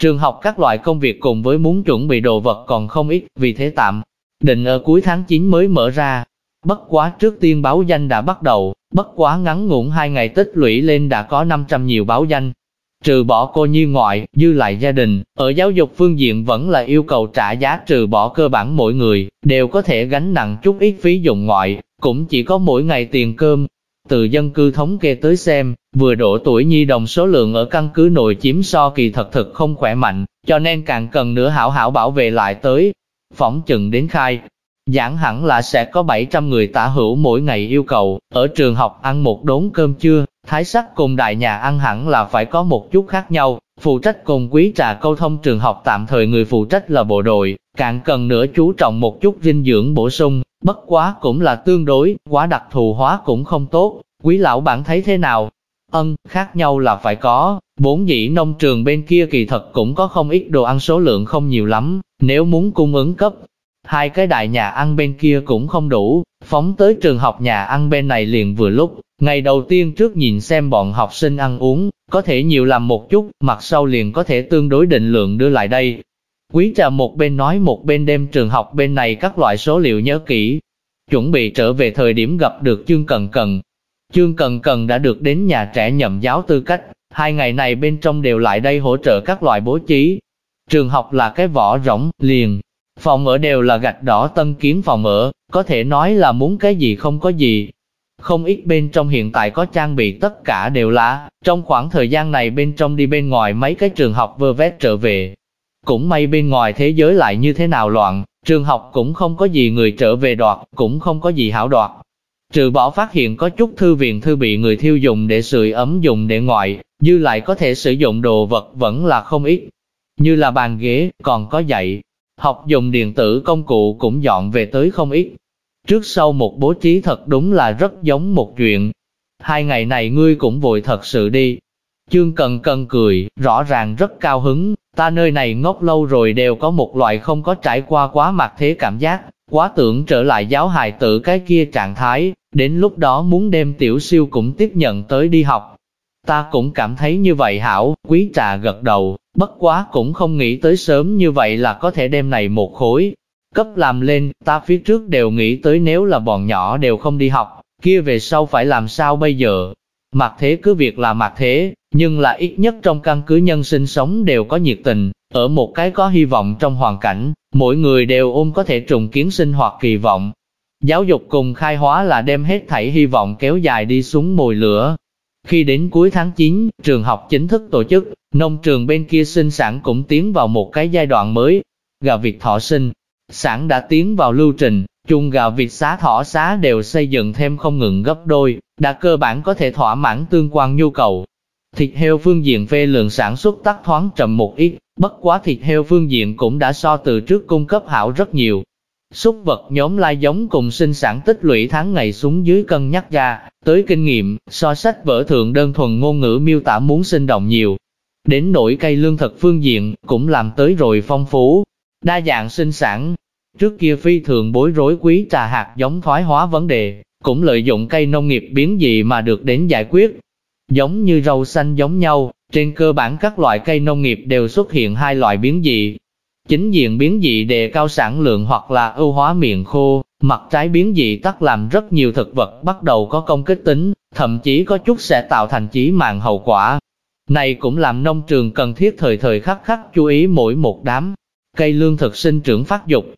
Trường học các loại công việc cùng với muốn chuẩn bị đồ vật còn không ít, vì thế tạm định ở cuối tháng 9 mới mở ra. Bất quá trước tiên báo danh đã bắt đầu, bất quá ngắn ngủn hai ngày tích lũy lên đã có 500 nhiều báo danh. Trừ bỏ cô như ngoại, dư lại gia đình, ở giáo dục phương diện vẫn là yêu cầu trả giá trừ bỏ cơ bản mỗi người, đều có thể gánh nặng chút ít phí dụng ngoại, cũng chỉ có mỗi ngày tiền cơm. Từ dân cư thống kê tới xem, vừa độ tuổi nhi đồng số lượng ở căn cứ nội chiếm so kỳ thật thực không khỏe mạnh, cho nên càng cần nữa hảo hảo bảo vệ lại tới. Phỏng chừng đến khai, giảng hẳn là sẽ có 700 người tả hữu mỗi ngày yêu cầu, ở trường học ăn một đốn cơm trưa, thái sắc cùng đại nhà ăn hẳn là phải có một chút khác nhau, phụ trách cùng quý trà câu thông trường học tạm thời người phụ trách là bộ đội, càng cần nữa chú trọng một chút dinh dưỡng bổ sung, bất quá cũng là tương đối, quá đặc thù hóa cũng không tốt, quý lão bạn thấy thế nào? Ân, khác nhau là phải có, bốn dĩ nông trường bên kia kỳ thật cũng có không ít đồ ăn số lượng không nhiều lắm, nếu muốn cung ứng cấp, hai cái đại nhà ăn bên kia cũng không đủ, phóng tới trường học nhà ăn bên này liền vừa lúc, ngày đầu tiên trước nhìn xem bọn học sinh ăn uống, có thể nhiều làm một chút, mặt sau liền có thể tương đối định lượng đưa lại đây. Quý trà một bên nói một bên đem trường học bên này các loại số liệu nhớ kỹ, chuẩn bị trở về thời điểm gặp được chương cần cần. Chương cần cần đã được đến nhà trẻ nhậm giáo tư cách, hai ngày này bên trong đều lại đây hỗ trợ các loại bố trí. Trường học là cái vỏ rỗng, liền, Phòng ở đều là gạch đỏ tân kiến phòng ở, có thể nói là muốn cái gì không có gì. Không ít bên trong hiện tại có trang bị tất cả đều là, trong khoảng thời gian này bên trong đi bên ngoài mấy cái trường học vơ vét trở về. Cũng may bên ngoài thế giới lại như thế nào loạn, trường học cũng không có gì người trở về đoạt, cũng không có gì hảo đoạt. Trừ bỏ phát hiện có chút thư viện thư bị người thiêu dùng để sưởi ấm dùng để ngoại, dư lại có thể sử dụng đồ vật vẫn là không ít. Như là bàn ghế, còn có dạy, học dùng điện tử công cụ cũng dọn về tới không ít. Trước sau một bố trí thật đúng là rất giống một chuyện. Hai ngày này ngươi cũng vội thật sự đi. Chương Cần Cần cười, rõ ràng rất cao hứng, ta nơi này ngốc lâu rồi đều có một loại không có trải qua quá mặt thế cảm giác, quá tưởng trở lại giáo hài tử cái kia trạng thái, đến lúc đó muốn đem tiểu siêu cũng tiếp nhận tới đi học. Ta cũng cảm thấy như vậy hảo, quý trà gật đầu, bất quá cũng không nghĩ tới sớm như vậy là có thể đem này một khối. Cấp làm lên, ta phía trước đều nghĩ tới nếu là bọn nhỏ đều không đi học, kia về sau phải làm sao bây giờ. Mặt thế cứ việc là mặt thế, nhưng là ít nhất trong căn cứ nhân sinh sống đều có nhiệt tình, ở một cái có hy vọng trong hoàn cảnh, mỗi người đều ôm có thể trùng kiến sinh hoạt kỳ vọng. Giáo dục cùng khai hóa là đem hết thảy hy vọng kéo dài đi xuống mồi lửa, khi đến cuối tháng 9, trường học chính thức tổ chức, nông trường bên kia sinh sản cũng tiến vào một cái giai đoạn mới. Gà vịt thọ sinh, sản đã tiến vào lưu trình, chung gà vịt xá thỏ xá đều xây dựng thêm không ngừng gấp đôi, đã cơ bản có thể thỏa mãn tương quan nhu cầu. Thịt heo phương diện phê lượng sản xuất tắt thoáng trầm một ít, bất quá thịt heo phương diện cũng đã so từ trước cung cấp hảo rất nhiều, Súc vật nhóm lai giống cùng sinh sản tích lũy tháng ngày xuống dưới cân nhắc ra, tới kinh nghiệm, so sách vở thượng đơn thuần ngôn ngữ miêu tả muốn sinh động nhiều. Đến nỗi cây lương thực phương diện, cũng làm tới rồi phong phú, đa dạng sinh sản. Trước kia phi thường bối rối quý trà hạt giống thoái hóa vấn đề, cũng lợi dụng cây nông nghiệp biến dị mà được đến giải quyết. Giống như rau xanh giống nhau, trên cơ bản các loại cây nông nghiệp đều xuất hiện hai loại biến dị, Chính diện biến dị đề cao sản lượng hoặc là ưu hóa miệng khô, mặt trái biến dị tắc làm rất nhiều thực vật bắt đầu có công kích tính, thậm chí có chút sẽ tạo thành chí mạng hậu quả. Này cũng làm nông trường cần thiết thời thời khắc khắc chú ý mỗi một đám cây lương thực sinh trưởng phát dục.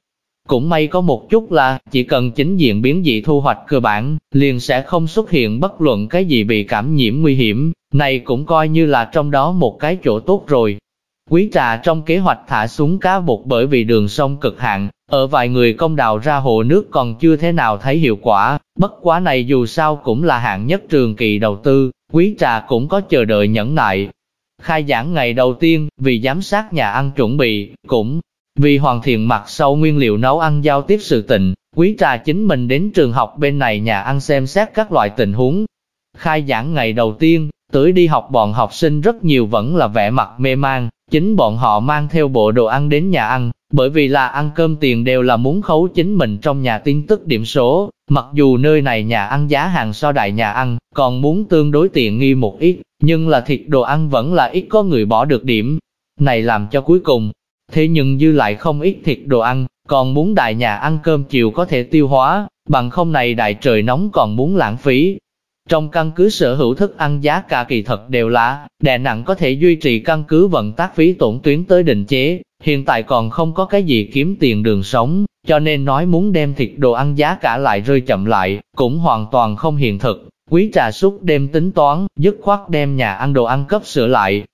Cũng may có một chút là, chỉ cần chính diện biến dị thu hoạch cơ bản, liền sẽ không xuất hiện bất luận cái gì bị cảm nhiễm nguy hiểm, này cũng coi như là trong đó một cái chỗ tốt rồi. Quý trà trong kế hoạch thả xuống cá bột bởi vì đường sông cực hạn, ở vài người công đào ra hồ nước còn chưa thế nào thấy hiệu quả, bất quá này dù sao cũng là hạng nhất trường kỳ đầu tư, quý trà cũng có chờ đợi nhẫn nại. Khai giảng ngày đầu tiên, vì giám sát nhà ăn chuẩn bị, cũng vì hoàn thiện mặt sau nguyên liệu nấu ăn giao tiếp sự tình, quý trà chính mình đến trường học bên này nhà ăn xem xét các loại tình huống. Khai giảng ngày đầu tiên, tới đi học bọn học sinh rất nhiều vẫn là vẻ mặt mê mang, chính bọn họ mang theo bộ đồ ăn đến nhà ăn, bởi vì là ăn cơm tiền đều là muốn khấu chính mình trong nhà tin tức điểm số, mặc dù nơi này nhà ăn giá hàng so đại nhà ăn, còn muốn tương đối tiện nghi một ít, nhưng là thịt đồ ăn vẫn là ít có người bỏ được điểm. Này làm cho cuối cùng, thế nhưng dư lại không ít thịt đồ ăn, còn muốn đại nhà ăn cơm chiều có thể tiêu hóa, bằng không này đại trời nóng còn muốn lãng phí. Trong căn cứ sở hữu thức ăn giá cả kỳ thật đều là, đè nặng có thể duy trì căn cứ vận tác phí tổn tuyến tới định chế, hiện tại còn không có cái gì kiếm tiền đường sống, cho nên nói muốn đem thịt đồ ăn giá cả lại rơi chậm lại, cũng hoàn toàn không hiện thực. Quý trà súc đem tính toán, dứt khoát đem nhà ăn đồ ăn cấp sửa lại.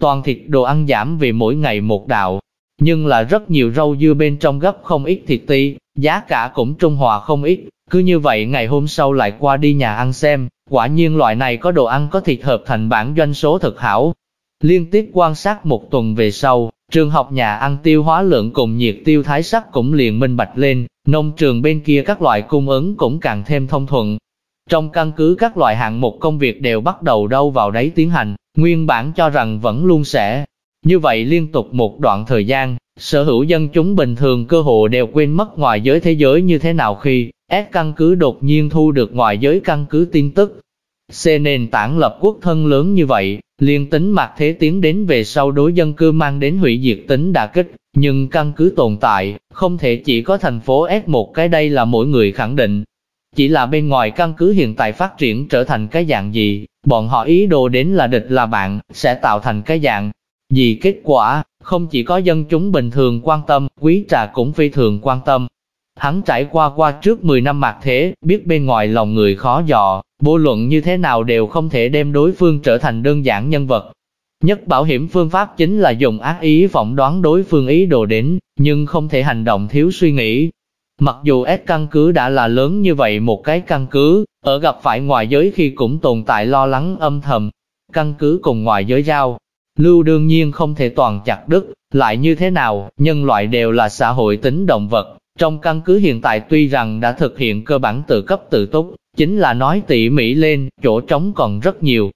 Toàn thịt đồ ăn giảm về mỗi ngày một đạo, nhưng là rất nhiều rau dưa bên trong gấp không ít thịt ti, giá cả cũng trung hòa không ít. Cứ như vậy ngày hôm sau lại qua đi nhà ăn xem, quả nhiên loại này có đồ ăn có thịt hợp thành bản doanh số thực hảo. Liên tiếp quan sát một tuần về sau, trường học nhà ăn tiêu hóa lượng cùng nhiệt tiêu thái sắc cũng liền minh bạch lên, nông trường bên kia các loại cung ứng cũng càng thêm thông thuận. Trong căn cứ các loại hạng mục công việc đều bắt đầu đâu vào đấy tiến hành, nguyên bản cho rằng vẫn luôn sẽ như vậy liên tục một đoạn thời gian, sở hữu dân chúng bình thường cơ hồ đều quên mất ngoài giới thế giới như thế nào khi S căn cứ đột nhiên thu được ngoài giới căn cứ tin tức. C nền tảng lập quốc thân lớn như vậy, liên tính mặt thế tiến đến về sau đối dân cư mang đến hủy diệt tính đả kích, nhưng căn cứ tồn tại, không thể chỉ có thành phố S một cái đây là mỗi người khẳng định. Chỉ là bên ngoài căn cứ hiện tại phát triển trở thành cái dạng gì, bọn họ ý đồ đến là địch là bạn, sẽ tạo thành cái dạng gì kết quả, không chỉ có dân chúng bình thường quan tâm, quý trà cũng phi thường quan tâm. Hắn trải qua qua trước 10 năm mạc thế, biết bên ngoài lòng người khó dò, vô luận như thế nào đều không thể đem đối phương trở thành đơn giản nhân vật. Nhất bảo hiểm phương pháp chính là dùng ác ý phỏng đoán đối phương ý đồ đến, nhưng không thể hành động thiếu suy nghĩ. Mặc dù S căn cứ đã là lớn như vậy một cái căn cứ, ở gặp phải ngoài giới khi cũng tồn tại lo lắng âm thầm. Căn cứ cùng ngoài giới giao, Lưu đương nhiên không thể toàn chặt đứt, lại như thế nào, nhân loại đều là xã hội tính động vật. Trong căn cứ hiện tại tuy rằng đã thực hiện cơ bản tự cấp tự túc, chính là nói tỉ mỉ lên, chỗ trống còn rất nhiều.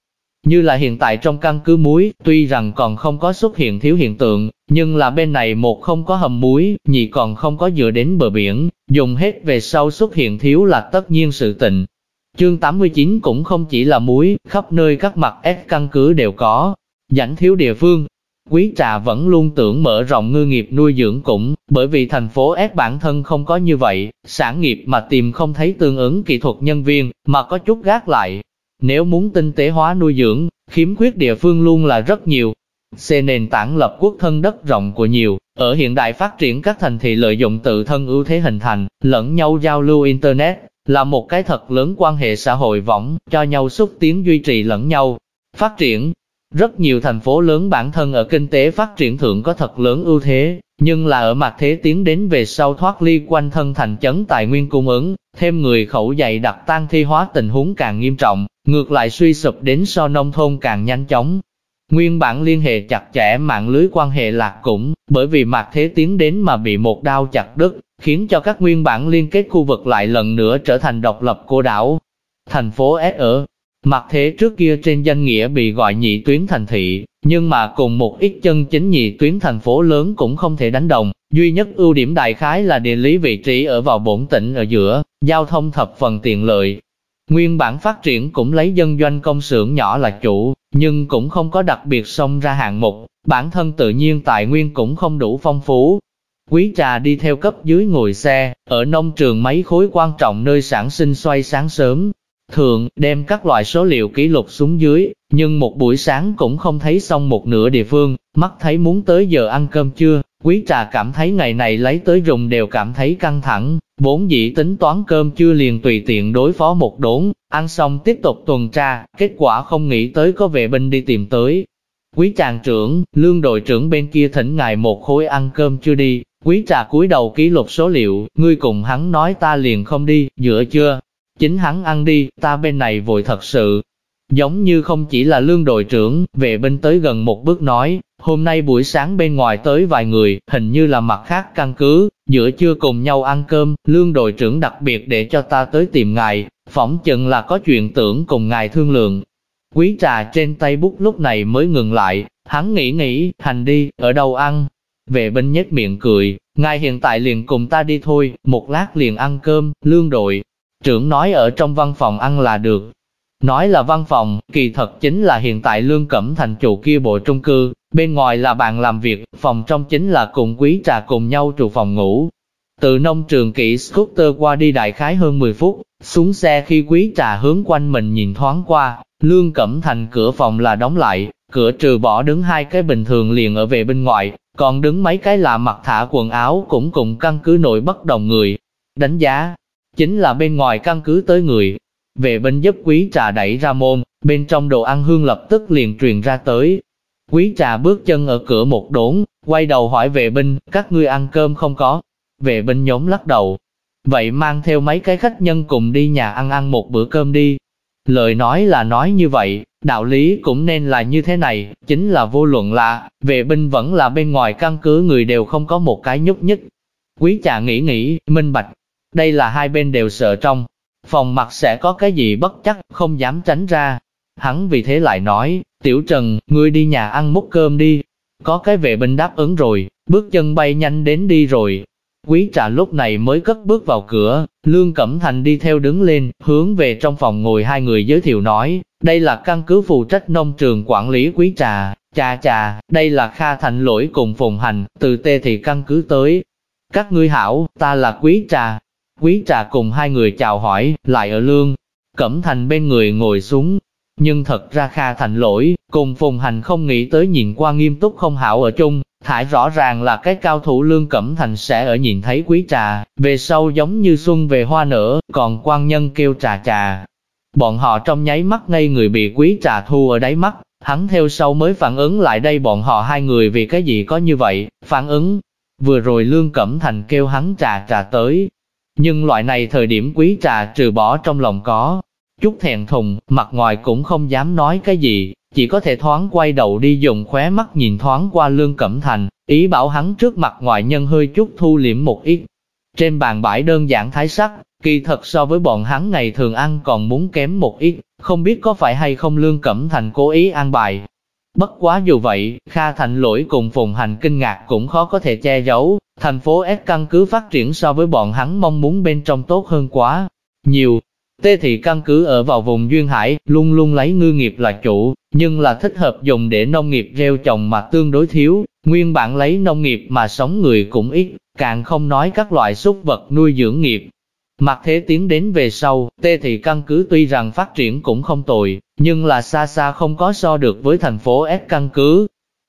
Như là hiện tại trong căn cứ muối, tuy rằng còn không có xuất hiện thiếu hiện tượng, nhưng là bên này một không có hầm muối, nhị còn không có dựa đến bờ biển, dùng hết về sau xuất hiện thiếu là tất nhiên sự tình. Chương 89 cũng không chỉ là muối, khắp nơi các mặt S căn cứ đều có, Dãnh thiếu địa phương, Quý trà vẫn luôn tưởng mở rộng ngư nghiệp nuôi dưỡng cũng, bởi vì thành phố S bản thân không có như vậy, sản nghiệp mà tìm không thấy tương ứng kỹ thuật nhân viên, mà có chút gác lại. Nếu muốn tinh tế hóa nuôi dưỡng, khiếm khuyết địa phương luôn là rất nhiều. Xe nền tảng lập quốc thân đất rộng của nhiều, ở hiện đại phát triển các thành thị lợi dụng tự thân ưu thế hình thành, lẫn nhau giao lưu Internet, là một cái thật lớn quan hệ xã hội võng, cho nhau xúc tiến duy trì lẫn nhau. Phát triển, rất nhiều thành phố lớn bản thân ở kinh tế phát triển thượng có thật lớn ưu thế, nhưng là ở mặt thế tiến đến về sau thoát ly quanh thân thành chấn tài nguyên cung ứng, thêm người khẩu dày đặc tan thi hóa tình huống càng nghiêm trọng, ngược lại suy sụp đến so nông thôn càng nhanh chóng. Nguyên bản liên hệ chặt chẽ mạng lưới quan hệ lạc cũng, bởi vì mặt thế tiến đến mà bị một đao chặt đứt, khiến cho các nguyên bản liên kết khu vực lại lần nữa trở thành độc lập cô đảo. Thành phố S ở Mặt thế trước kia trên danh nghĩa bị gọi nhị tuyến thành thị, nhưng mà cùng một ít chân chính nhị tuyến thành phố lớn cũng không thể đánh đồng. Duy nhất ưu điểm đại khái là địa lý vị trí ở vào bổn tỉnh ở giữa, giao thông thập phần tiện lợi. Nguyên bản phát triển cũng lấy dân doanh công xưởng nhỏ là chủ, nhưng cũng không có đặc biệt xông ra hạng mục, bản thân tự nhiên tài nguyên cũng không đủ phong phú. Quý trà đi theo cấp dưới ngồi xe, ở nông trường mấy khối quan trọng nơi sản sinh xoay sáng sớm, thường đem các loại số liệu kỷ lục xuống dưới, nhưng một buổi sáng cũng không thấy xong một nửa địa phương, mắt thấy muốn tới giờ ăn cơm chưa, quý trà cảm thấy ngày này lấy tới rùng đều cảm thấy căng thẳng, vốn dĩ tính toán cơm chưa liền tùy tiện đối phó một đốn, ăn xong tiếp tục tuần tra, kết quả không nghĩ tới có vệ binh đi tìm tới. Quý chàng trưởng, lương đội trưởng bên kia thỉnh ngài một khối ăn cơm chưa đi, quý trà cúi đầu ký lục số liệu, ngươi cùng hắn nói ta liền không đi, dựa chưa, Chính hắn ăn đi, ta bên này vội thật sự. Giống như không chỉ là lương đội trưởng, về bên tới gần một bước nói, hôm nay buổi sáng bên ngoài tới vài người, hình như là mặt khác căn cứ, giữa trưa cùng nhau ăn cơm, lương đội trưởng đặc biệt để cho ta tới tìm ngài, phỏng chừng là có chuyện tưởng cùng ngài thương lượng. Quý trà trên tay bút lúc này mới ngừng lại, Hắn nghĩ nghĩ, hành đi, ở đâu ăn? Vệ binh nhếch miệng cười, ngài hiện tại liền cùng ta đi thôi, một lát liền ăn cơm, lương đội. Trưởng nói ở trong văn phòng ăn là được. Nói là văn phòng, kỳ thật chính là hiện tại lương cẩm thành chủ kia bộ trung cư, bên ngoài là bàn làm việc, phòng trong chính là cùng quý trà cùng nhau trụ phòng ngủ. Từ nông trường kỹ scooter qua đi đại khái hơn 10 phút, xuống xe khi quý trà hướng quanh mình nhìn thoáng qua, lương cẩm thành cửa phòng là đóng lại, cửa trừ bỏ đứng hai cái bình thường liền ở về bên ngoài, còn đứng mấy cái lạ mặt thả quần áo cũng cùng căn cứ nội bất đồng người. Đánh giá, chính là bên ngoài căn cứ tới người. Về bên giúp quý trà đẩy ra môn, bên trong đồ ăn hương lập tức liền truyền ra tới. Quý trà bước chân ở cửa một đốn, quay đầu hỏi vệ binh, các ngươi ăn cơm không có. Vệ binh nhóm lắc đầu. Vậy mang theo mấy cái khách nhân cùng đi nhà ăn ăn một bữa cơm đi. Lời nói là nói như vậy, đạo lý cũng nên là như thế này, chính là vô luận là, vệ binh vẫn là bên ngoài căn cứ người đều không có một cái nhúc nhích. Quý trà nghĩ nghĩ, minh bạch, đây là hai bên đều sợ trong, phòng mặt sẽ có cái gì bất chắc, không dám tránh ra. Hắn vì thế lại nói, tiểu trần, ngươi đi nhà ăn múc cơm đi. Có cái vệ binh đáp ứng rồi, bước chân bay nhanh đến đi rồi, Quý trà lúc này mới cất bước vào cửa, Lương Cẩm Thành đi theo đứng lên, hướng về trong phòng ngồi hai người giới thiệu nói, đây là căn cứ phụ trách nông trường quản lý quý trà, trà trà, đây là Kha Thành lỗi cùng Phùng Hành, từ tê thì căn cứ tới. Các ngươi hảo, ta là quý trà. Quý trà cùng hai người chào hỏi, lại ở Lương. Cẩm Thành bên người ngồi xuống, nhưng thật ra Kha Thành lỗi, cùng Phùng Hành không nghĩ tới nhìn qua nghiêm túc không hảo ở chung, Thải rõ ràng là cái cao thủ Lương Cẩm Thành sẽ ở nhìn thấy quý trà, về sau giống như xuân về hoa nở, còn quan nhân kêu trà trà. Bọn họ trong nháy mắt ngay người bị quý trà thu ở đáy mắt, hắn theo sau mới phản ứng lại đây bọn họ hai người vì cái gì có như vậy, phản ứng. Vừa rồi Lương Cẩm Thành kêu hắn trà trà tới. Nhưng loại này thời điểm quý trà trừ bỏ trong lòng có, chút thẹn thùng, mặt ngoài cũng không dám nói cái gì, chỉ có thể thoáng quay đầu đi dùng khóe mắt nhìn thoáng qua Lương Cẩm Thành, ý bảo hắn trước mặt ngoại nhân hơi chút thu liễm một ít. Trên bàn bãi đơn giản thái sắc, kỳ thật so với bọn hắn ngày thường ăn còn muốn kém một ít, không biết có phải hay không Lương Cẩm Thành cố ý ăn bài. Bất quá dù vậy, Kha Thành lỗi cùng Phùng Hành kinh ngạc cũng khó có thể che giấu, thành phố S căn cứ phát triển so với bọn hắn mong muốn bên trong tốt hơn quá. Nhiều, Tê thị căn cứ ở vào vùng Duyên Hải, luôn luôn lấy ngư nghiệp là chủ, nhưng là thích hợp dùng để nông nghiệp gieo trồng mà tương đối thiếu, nguyên bản lấy nông nghiệp mà sống người cũng ít, càng không nói các loại súc vật nuôi dưỡng nghiệp. Mặt thế tiến đến về sau, tê thị căn cứ tuy rằng phát triển cũng không tồi, nhưng là xa xa không có so được với thành phố S căn cứ.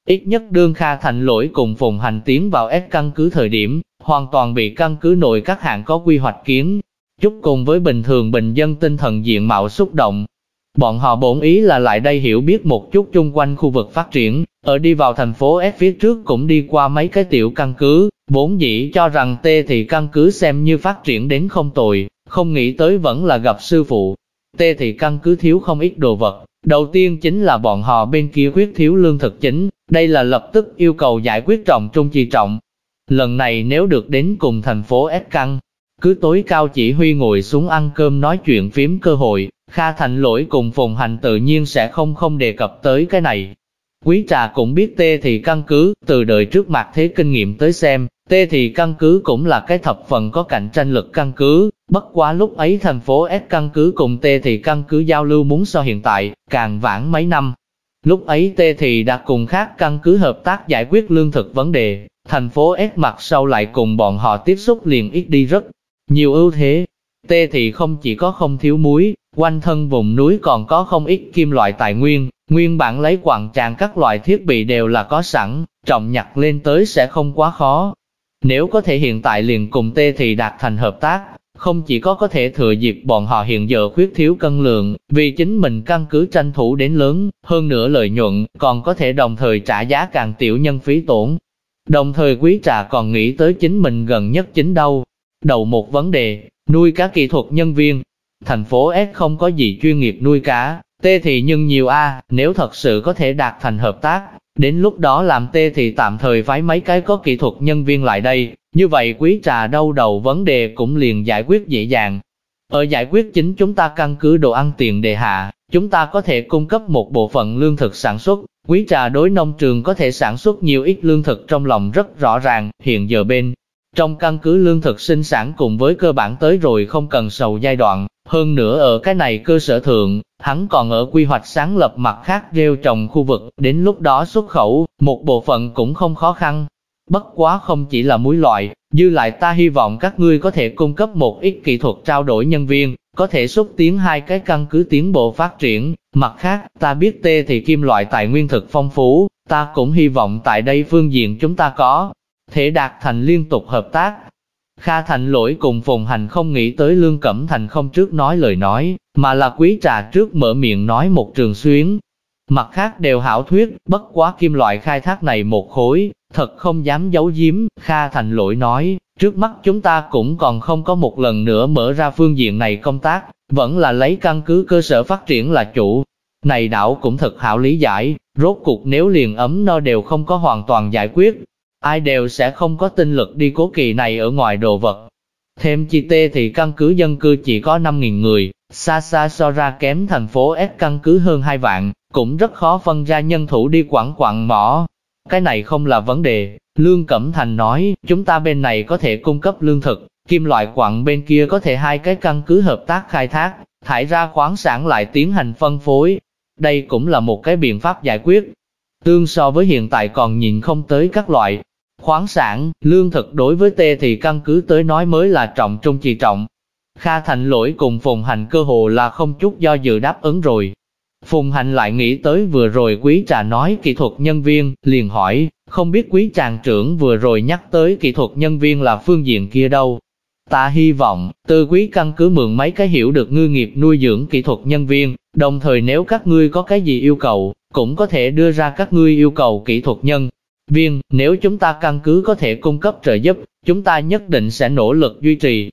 Ít nhất đương Kha Thành lỗi cùng phùng hành tiến vào S căn cứ thời điểm, hoàn toàn bị căn cứ nội các hạng có quy hoạch kiến, chút cùng với bình thường bình dân tinh thần diện mạo xúc động. Bọn họ bổn ý là lại đây hiểu biết một chút chung quanh khu vực phát triển, ở đi vào thành phố S phía trước cũng đi qua mấy cái tiểu căn cứ, vốn dĩ cho rằng T thì căn cứ xem như phát triển đến không tồi, không nghĩ tới vẫn là gặp sư phụ. T thì căn cứ thiếu không ít đồ vật, đầu tiên chính là bọn họ bên kia quyết thiếu lương thực chính, đây là lập tức yêu cầu giải quyết trọng trung chi trọng. Lần này nếu được đến cùng thành phố S căng, cứ tối cao chỉ huy ngồi xuống ăn cơm nói chuyện phím cơ hội, Kha Thành lỗi cùng Phùng Hành tự nhiên sẽ không không đề cập tới cái này. Quý trà cũng biết tê thì căn cứ, từ đời trước mặt thế kinh nghiệm tới xem, tê thì căn cứ cũng là cái thập phần có cạnh tranh lực căn cứ, bất quá lúc ấy thành phố S căn cứ cùng tê thì căn cứ giao lưu muốn so hiện tại, càng vãng mấy năm. Lúc ấy tê thì đã cùng khác căn cứ hợp tác giải quyết lương thực vấn đề, thành phố S mặt sau lại cùng bọn họ tiếp xúc liền ít đi rất nhiều ưu thế. Tê thị không chỉ có không thiếu muối, quanh thân vùng núi còn có không ít kim loại tài nguyên, nguyên bản lấy quặng tràn các loại thiết bị đều là có sẵn, trọng nhặt lên tới sẽ không quá khó. Nếu có thể hiện tại liền cùng tê thì đạt thành hợp tác, không chỉ có có thể thừa dịp bọn họ hiện giờ khuyết thiếu cân lượng, vì chính mình căn cứ tranh thủ đến lớn, hơn nữa lợi nhuận, còn có thể đồng thời trả giá càng tiểu nhân phí tổn. Đồng thời quý trà còn nghĩ tới chính mình gần nhất chính đâu, Đầu một vấn đề, nuôi cá kỹ thuật nhân viên. Thành phố S không có gì chuyên nghiệp nuôi cá, tê thì nhưng nhiều A, nếu thật sự có thể đạt thành hợp tác, đến lúc đó làm tê thì tạm thời phái mấy cái có kỹ thuật nhân viên lại đây, như vậy quý trà đau đầu vấn đề cũng liền giải quyết dễ dàng. Ở giải quyết chính chúng ta căn cứ đồ ăn tiền đề hạ, chúng ta có thể cung cấp một bộ phận lương thực sản xuất, Quý trà đối nông trường có thể sản xuất nhiều ít lương thực trong lòng rất rõ ràng, hiện giờ bên. Trong căn cứ lương thực sinh sản cùng với cơ bản tới rồi không cần sầu giai đoạn, hơn nữa ở cái này cơ sở thượng, hắn còn ở quy hoạch sáng lập mặt khác rêu trồng khu vực, đến lúc đó xuất khẩu, một bộ phận cũng không khó khăn. Bất quá không chỉ là muối loại, dư lại ta hy vọng các ngươi có thể cung cấp một ít kỹ thuật trao đổi nhân viên, có thể xúc tiến hai cái căn cứ tiến bộ phát triển. Mặt khác, ta biết tê thì kim loại tài nguyên thực phong phú, ta cũng hy vọng tại đây phương diện chúng ta có thể đạt thành liên tục hợp tác. Kha Thành lỗi cùng Phùng Hành không nghĩ tới Lương Cẩm Thành không trước nói lời nói, mà là quý trà trước mở miệng nói một trường xuyến. Mặt khác đều hảo thuyết, bất quá kim loại khai thác này một khối, thật không dám giấu giếm, Kha Thành lỗi nói, trước mắt chúng ta cũng còn không có một lần nữa mở ra phương diện này công tác, vẫn là lấy căn cứ cơ sở phát triển là chủ. Này đảo cũng thật hảo lý giải, rốt cuộc nếu liền ấm no đều không có hoàn toàn giải quyết, ai đều sẽ không có tinh lực đi cố kỳ này ở ngoài đồ vật. Thêm chi tê thì căn cứ dân cư chỉ có 5.000 người, xa xa so ra kém thành phố S căn cứ hơn 2 vạn, cũng rất khó phân ra nhân thủ đi quảng quặng mỏ. Cái này không là vấn đề, Lương Cẩm Thành nói, chúng ta bên này có thể cung cấp lương thực, kim loại quặng bên kia có thể hai cái căn cứ hợp tác khai thác, thải ra khoáng sản lại tiến hành phân phối. Đây cũng là một cái biện pháp giải quyết. Tương so với hiện tại còn nhìn không tới các loại khoáng sản, lương thực đối với tê thì căn cứ tới nói mới là trọng trung trì trọng. Kha Thành lỗi cùng Phùng Hành cơ hồ là không chút do dự đáp ứng rồi. Phùng Hành lại nghĩ tới vừa rồi quý trà nói kỹ thuật nhân viên, liền hỏi, không biết quý chàng trưởng vừa rồi nhắc tới kỹ thuật nhân viên là phương diện kia đâu. Ta hy vọng, từ quý căn cứ mượn mấy cái hiểu được ngư nghiệp nuôi dưỡng kỹ thuật nhân viên, đồng thời nếu các ngươi có cái gì yêu cầu, cũng có thể đưa ra các ngươi yêu cầu kỹ thuật nhân viên, nếu chúng ta căn cứ có thể cung cấp trợ giúp, chúng ta nhất định sẽ nỗ lực duy trì.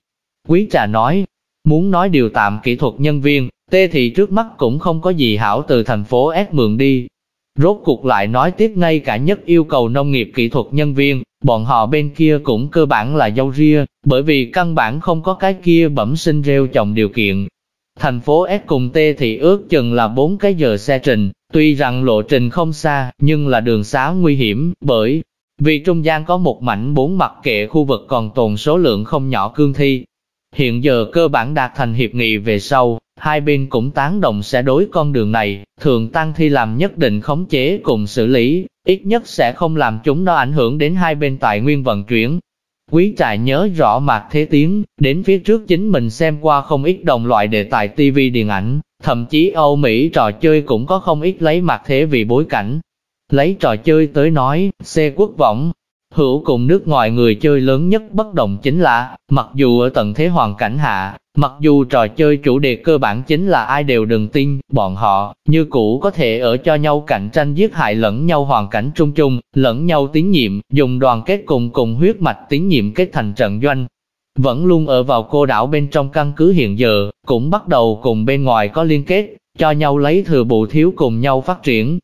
Quý trà nói, muốn nói điều tạm kỹ thuật nhân viên, tê thì trước mắt cũng không có gì hảo từ thành phố S mượn đi. Rốt cuộc lại nói tiếp ngay cả nhất yêu cầu nông nghiệp kỹ thuật nhân viên, bọn họ bên kia cũng cơ bản là dâu ria, bởi vì căn bản không có cái kia bẩm sinh rêu trồng điều kiện. Thành phố S cùng T thì ước chừng là 4 cái giờ xe trình, Tuy rằng lộ trình không xa, nhưng là đường xá nguy hiểm, bởi vì trung gian có một mảnh bốn mặt kệ khu vực còn tồn số lượng không nhỏ cương thi. Hiện giờ cơ bản đạt thành hiệp nghị về sau, hai bên cũng tán đồng sẽ đối con đường này, thường tăng thi làm nhất định khống chế cùng xử lý, ít nhất sẽ không làm chúng nó ảnh hưởng đến hai bên tài nguyên vận chuyển. Quý trại nhớ rõ Mạc Thế Tiến, đến phía trước chính mình xem qua không ít đồng loại đề tài TV điện ảnh, thậm chí Âu Mỹ trò chơi cũng có không ít lấy Mạc Thế vì bối cảnh. Lấy trò chơi tới nói, xe quốc võng, hữu cùng nước ngoài người chơi lớn nhất bất đồng chính là, mặc dù ở tận thế hoàn cảnh hạ, mặc dù trò chơi chủ đề cơ bản chính là ai đều đừng tin, bọn họ, như cũ có thể ở cho nhau cạnh tranh giết hại lẫn nhau hoàn cảnh trung trung, lẫn nhau tín nhiệm, dùng đoàn kết cùng cùng huyết mạch tín nhiệm kết thành trận doanh. Vẫn luôn ở vào cô đảo bên trong căn cứ hiện giờ, cũng bắt đầu cùng bên ngoài có liên kết, cho nhau lấy thừa bù thiếu cùng nhau phát triển.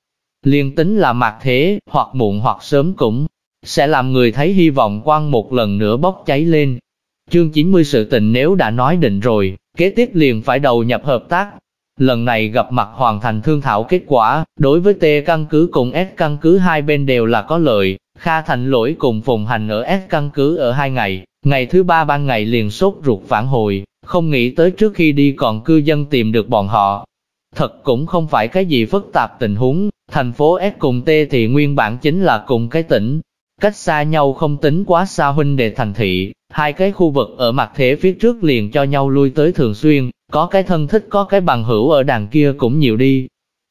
Liên tính là mặt thế, hoặc muộn hoặc sớm cũng sẽ làm người thấy hy vọng quang một lần nữa bốc cháy lên. Chương 90 sự tình nếu đã nói định rồi, kế tiếp liền phải đầu nhập hợp tác. Lần này gặp mặt hoàn thành thương thảo kết quả, đối với T căn cứ cùng S căn cứ hai bên đều là có lợi, Kha Thành lỗi cùng Phùng Hành ở S căn cứ ở hai ngày, ngày thứ ba ban ngày liền sốt ruột phản hồi, không nghĩ tới trước khi đi còn cư dân tìm được bọn họ. Thật cũng không phải cái gì phức tạp tình huống, thành phố S cùng T thì nguyên bản chính là cùng cái tỉnh, Cách xa nhau không tính quá xa huynh đệ thành thị, hai cái khu vực ở mặt thế phía trước liền cho nhau lui tới thường xuyên, có cái thân thích có cái bằng hữu ở đằng kia cũng nhiều đi.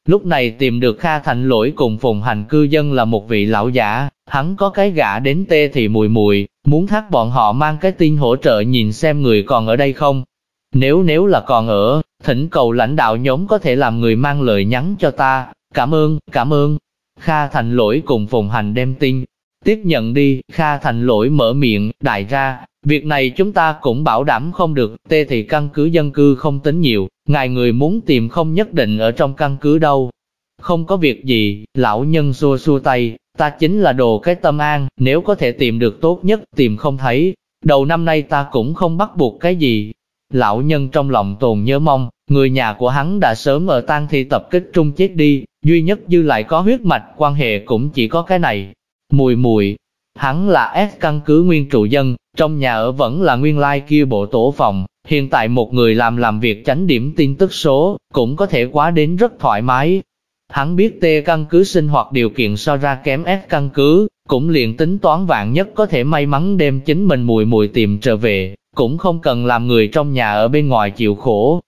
Lúc này tìm được Kha Thành lỗi cùng phùng hành cư dân là một vị lão giả, hắn có cái gã đến tê thì mùi mùi, muốn thác bọn họ mang cái tin hỗ trợ nhìn xem người còn ở đây không. Nếu nếu là còn ở, thỉnh cầu lãnh đạo nhóm có thể làm người mang lời nhắn cho ta, cảm ơn, cảm ơn. Kha Thành lỗi cùng phùng hành đem tin, Tiếp nhận đi, Kha Thành lỗi mở miệng, đại ra, việc này chúng ta cũng bảo đảm không được, tê thì căn cứ dân cư không tính nhiều, ngài người muốn tìm không nhất định ở trong căn cứ đâu. Không có việc gì, lão nhân xua xua tay, ta chính là đồ cái tâm an, nếu có thể tìm được tốt nhất, tìm không thấy. Đầu năm nay ta cũng không bắt buộc cái gì. Lão nhân trong lòng tồn nhớ mong, Người nhà của hắn đã sớm ở tang thi tập kích trung chết đi, duy nhất dư lại có huyết mạch quan hệ cũng chỉ có cái này. Mùi mùi, hắn là S căn cứ nguyên trụ dân, trong nhà ở vẫn là nguyên lai like kia bộ tổ phòng, hiện tại một người làm làm việc tránh điểm tin tức số, cũng có thể quá đến rất thoải mái. Hắn biết T căn cứ sinh hoạt điều kiện so ra kém S căn cứ, cũng liền tính toán vạn nhất có thể may mắn đem chính mình mùi mùi tìm trở về, cũng không cần làm người trong nhà ở bên ngoài chịu khổ.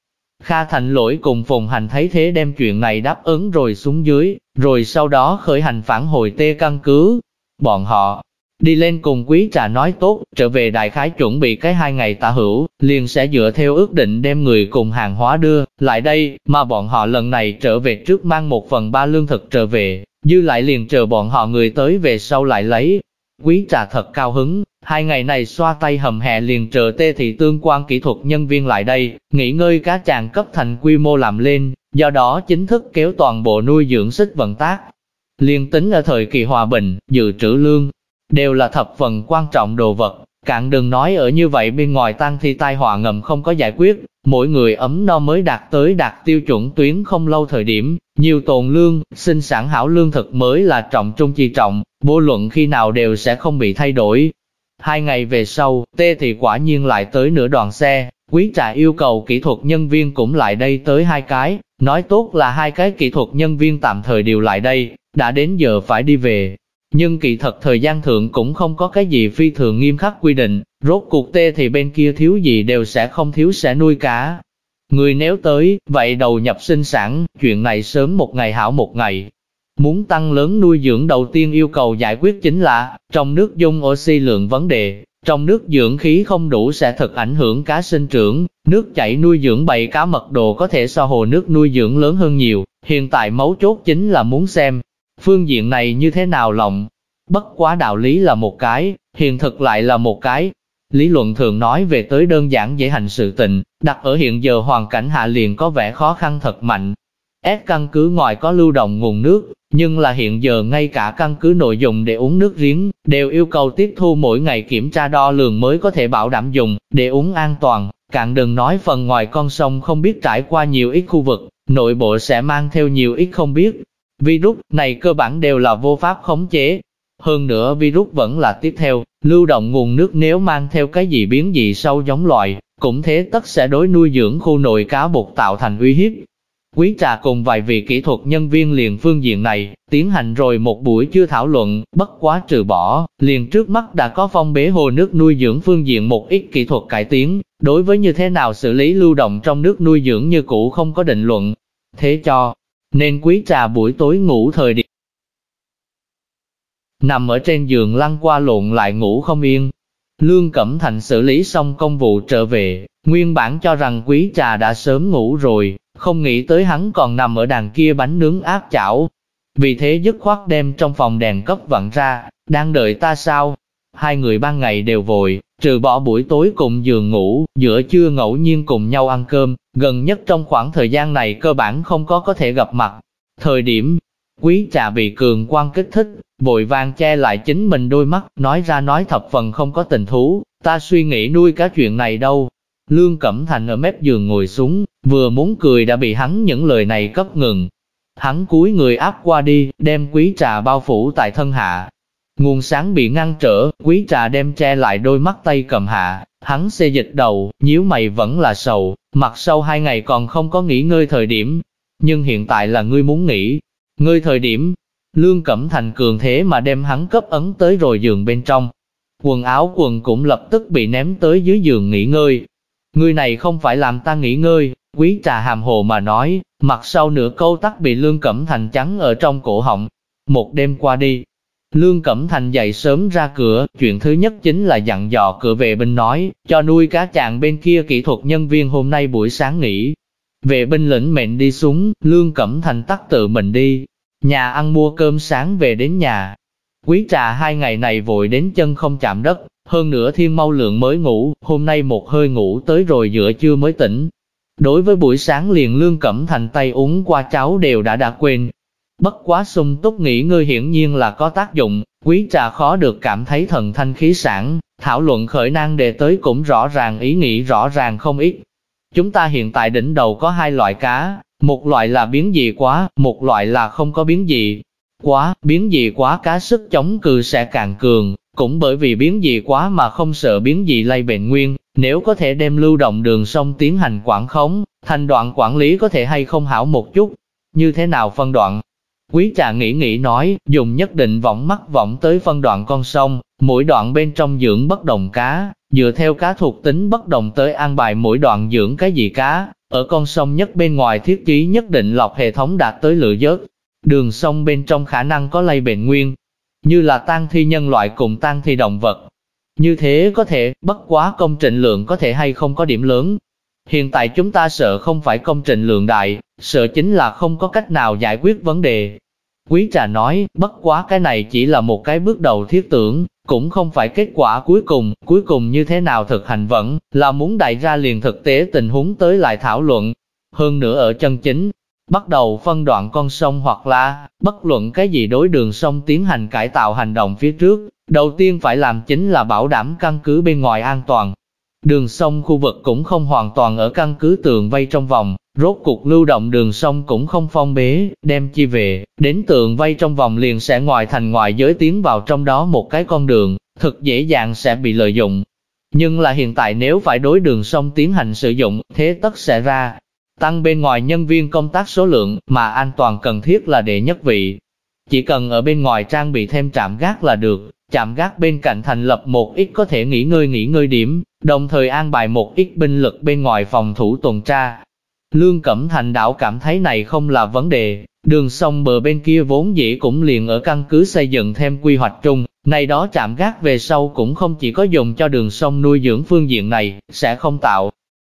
Kha Thành lỗi cùng Phùng Hành thấy thế đem chuyện này đáp ứng rồi xuống dưới, rồi sau đó khởi hành phản hồi tê căn cứ. Bọn họ đi lên cùng quý trà nói tốt, trở về đại khái chuẩn bị cái hai ngày tạ hữu, liền sẽ dựa theo ước định đem người cùng hàng hóa đưa, lại đây, mà bọn họ lần này trở về trước mang một phần ba lương thực trở về, dư lại liền chờ bọn họ người tới về sau lại lấy. Quý trà thật cao hứng, hai ngày này xoa tay hầm hè liền chờ tê thị tương quan kỹ thuật nhân viên lại đây, nghỉ ngơi cá chàng cấp thành quy mô làm lên, do đó chính thức kéo toàn bộ nuôi dưỡng xích vận tác. Liên tính ở thời kỳ hòa bình, dự trữ lương, đều là thập phần quan trọng đồ vật, cạn đừng nói ở như vậy bên ngoài tăng thi tai họa ngầm không có giải quyết, mỗi người ấm no mới đạt tới đạt tiêu chuẩn tuyến không lâu thời điểm, nhiều tồn lương, sinh sản hảo lương thực mới là trọng trung chi trọng, vô luận khi nào đều sẽ không bị thay đổi. Hai ngày về sau, tê thì quả nhiên lại tới nửa đoàn xe, quý trà yêu cầu kỹ thuật nhân viên cũng lại đây tới hai cái, nói tốt là hai cái kỹ thuật nhân viên tạm thời đều lại đây, đã đến giờ phải đi về. Nhưng kỳ thật thời gian thượng cũng không có cái gì phi thường nghiêm khắc quy định, rốt cuộc tê thì bên kia thiếu gì đều sẽ không thiếu sẽ nuôi cá. Người nếu tới, vậy đầu nhập sinh sản, chuyện này sớm một ngày hảo một ngày, Muốn tăng lớn nuôi dưỡng đầu tiên yêu cầu giải quyết chính là, trong nước dung oxy lượng vấn đề, trong nước dưỡng khí không đủ sẽ thực ảnh hưởng cá sinh trưởng, nước chảy nuôi dưỡng bầy cá mật độ có thể so hồ nước nuôi dưỡng lớn hơn nhiều, hiện tại mấu chốt chính là muốn xem, phương diện này như thế nào lòng. Bất quá đạo lý là một cái, hiện thực lại là một cái. Lý luận thường nói về tới đơn giản dễ hành sự tình, đặt ở hiện giờ hoàn cảnh hạ liền có vẻ khó khăn thật mạnh, S căn cứ ngoài có lưu động nguồn nước, nhưng là hiện giờ ngay cả căn cứ nội dùng để uống nước riếng, đều yêu cầu tiếp thu mỗi ngày kiểm tra đo lường mới có thể bảo đảm dùng, để uống an toàn. Cạn đừng nói phần ngoài con sông không biết trải qua nhiều ít khu vực, nội bộ sẽ mang theo nhiều ít không biết. Virus này cơ bản đều là vô pháp khống chế. Hơn nữa virus vẫn là tiếp theo, lưu động nguồn nước nếu mang theo cái gì biến dị sâu giống loài, cũng thế tất sẽ đối nuôi dưỡng khu nội cá bột tạo thành uy hiếp, Quý trà cùng vài vị kỹ thuật nhân viên liền phương diện này, tiến hành rồi một buổi chưa thảo luận, bất quá trừ bỏ, liền trước mắt đã có phong bế hồ nước nuôi dưỡng phương diện một ít kỹ thuật cải tiến, đối với như thế nào xử lý lưu động trong nước nuôi dưỡng như cũ không có định luận. Thế cho, nên quý trà buổi tối ngủ thời điểm. Nằm ở trên giường lăn qua lộn lại ngủ không yên. Lương Cẩm Thành xử lý xong công vụ trở về, nguyên bản cho rằng quý trà đã sớm ngủ rồi, không nghĩ tới hắn còn nằm ở đàn kia bánh nướng áp chảo. Vì thế dứt khoát đem trong phòng đèn cấp vặn ra, đang đợi ta sao? Hai người ban ngày đều vội, trừ bỏ buổi tối cùng giường ngủ, giữa trưa ngẫu nhiên cùng nhau ăn cơm, gần nhất trong khoảng thời gian này cơ bản không có có thể gặp mặt. Thời điểm, quý trà bị cường quan kích thích, vội vàng che lại chính mình đôi mắt, nói ra nói thập phần không có tình thú, ta suy nghĩ nuôi cá chuyện này đâu. Lương Cẩm Thành ở mép giường ngồi xuống, Vừa muốn cười đã bị hắn những lời này cấp ngừng. Hắn cúi người áp qua đi, đem quý trà bao phủ tại thân hạ. Nguồn sáng bị ngăn trở, quý trà đem che lại đôi mắt tay cầm hạ, hắn xê dịch đầu, nhíu mày vẫn là sầu, mặt sau hai ngày còn không có nghỉ ngơi thời điểm. Nhưng hiện tại là ngươi muốn nghỉ, ngươi thời điểm, Lương Cẩm Thành cường thế mà đem hắn cấp ấn tới rồi giường bên trong. Quần áo quần cũng lập tức bị ném tới dưới giường nghỉ ngơi. Ngươi này không phải làm ta nghỉ ngơi, Quý trà hàm hồ mà nói, mặt sau nửa câu tắc bị Lương Cẩm Thành trắng ở trong cổ họng. Một đêm qua đi, Lương Cẩm Thành dậy sớm ra cửa, chuyện thứ nhất chính là dặn dò cửa vệ binh nói, cho nuôi cá chàng bên kia kỹ thuật nhân viên hôm nay buổi sáng nghỉ. Vệ binh lĩnh mệnh đi xuống, Lương Cẩm Thành tắt tự mình đi, nhà ăn mua cơm sáng về đến nhà. Quý trà hai ngày này vội đến chân không chạm đất, hơn nữa thiên mau lượng mới ngủ, hôm nay một hơi ngủ tới rồi giữa trưa mới tỉnh, Đối với buổi sáng liền lương cẩm thành tay uống qua cháo đều đã đã quên. Bất quá sung túc nghỉ ngơi hiển nhiên là có tác dụng, quý trà khó được cảm thấy thần thanh khí sản, thảo luận khởi năng đề tới cũng rõ ràng ý nghĩ rõ ràng không ít. Chúng ta hiện tại đỉnh đầu có hai loại cá, một loại là biến dị quá, một loại là không có biến dị. Quá, biến dị quá cá sức chống cự sẽ càng cường, cũng bởi vì biến dị quá mà không sợ biến dị lây bệnh nguyên, nếu có thể đem lưu động đường sông tiến hành quản khống, thành đoạn quản lý có thể hay không hảo một chút, như thế nào phân đoạn. Quý trà nghĩ nghĩ nói, dùng nhất định võng mắt võng tới phân đoạn con sông, mỗi đoạn bên trong dưỡng bất đồng cá, dựa theo cá thuộc tính bất đồng tới an bài mỗi đoạn dưỡng cái gì cá, ở con sông nhất bên ngoài thiết trí nhất định lọc hệ thống đạt tới lựa dớt. Đường sông bên trong khả năng có lây bệnh nguyên, như là tan thi nhân loại cùng tan thi động vật. Như thế có thể, bất quá công trình lượng có thể hay không có điểm lớn. Hiện tại chúng ta sợ không phải công trình lượng đại, sợ chính là không có cách nào giải quyết vấn đề. Quý trà nói, bất quá cái này chỉ là một cái bước đầu thiết tưởng, cũng không phải kết quả cuối cùng, cuối cùng như thế nào thực hành vẫn là muốn đại ra liền thực tế tình huống tới lại thảo luận. Hơn nữa ở chân chính, bắt đầu phân đoạn con sông hoặc là bất luận cái gì đối đường sông tiến hành cải tạo hành động phía trước, đầu tiên phải làm chính là bảo đảm căn cứ bên ngoài an toàn. Đường sông khu vực cũng không hoàn toàn ở căn cứ tường vây trong vòng, rốt cuộc lưu động đường sông cũng không phong bế, đem chi về, đến tường vây trong vòng liền sẽ ngoài thành ngoài giới tiến vào trong đó một cái con đường, thực dễ dàng sẽ bị lợi dụng. Nhưng là hiện tại nếu phải đối đường sông tiến hành sử dụng, thế tất sẽ ra, tăng bên ngoài nhân viên công tác số lượng, mà an toàn cần thiết là đệ nhất vị. Chỉ cần ở bên ngoài trang bị thêm trạm gác là được, trạm gác bên cạnh thành lập một ít có thể nghỉ ngơi nghỉ ngơi điểm, đồng thời an bài một ít binh lực bên ngoài phòng thủ tuần tra. Lương Cẩm Thành đảo cảm thấy này không là vấn đề, đường sông bờ bên kia vốn dĩ cũng liền ở căn cứ xây dựng thêm quy hoạch chung, này đó chạm gác về sau cũng không chỉ có dùng cho đường sông nuôi dưỡng phương diện này, sẽ không tạo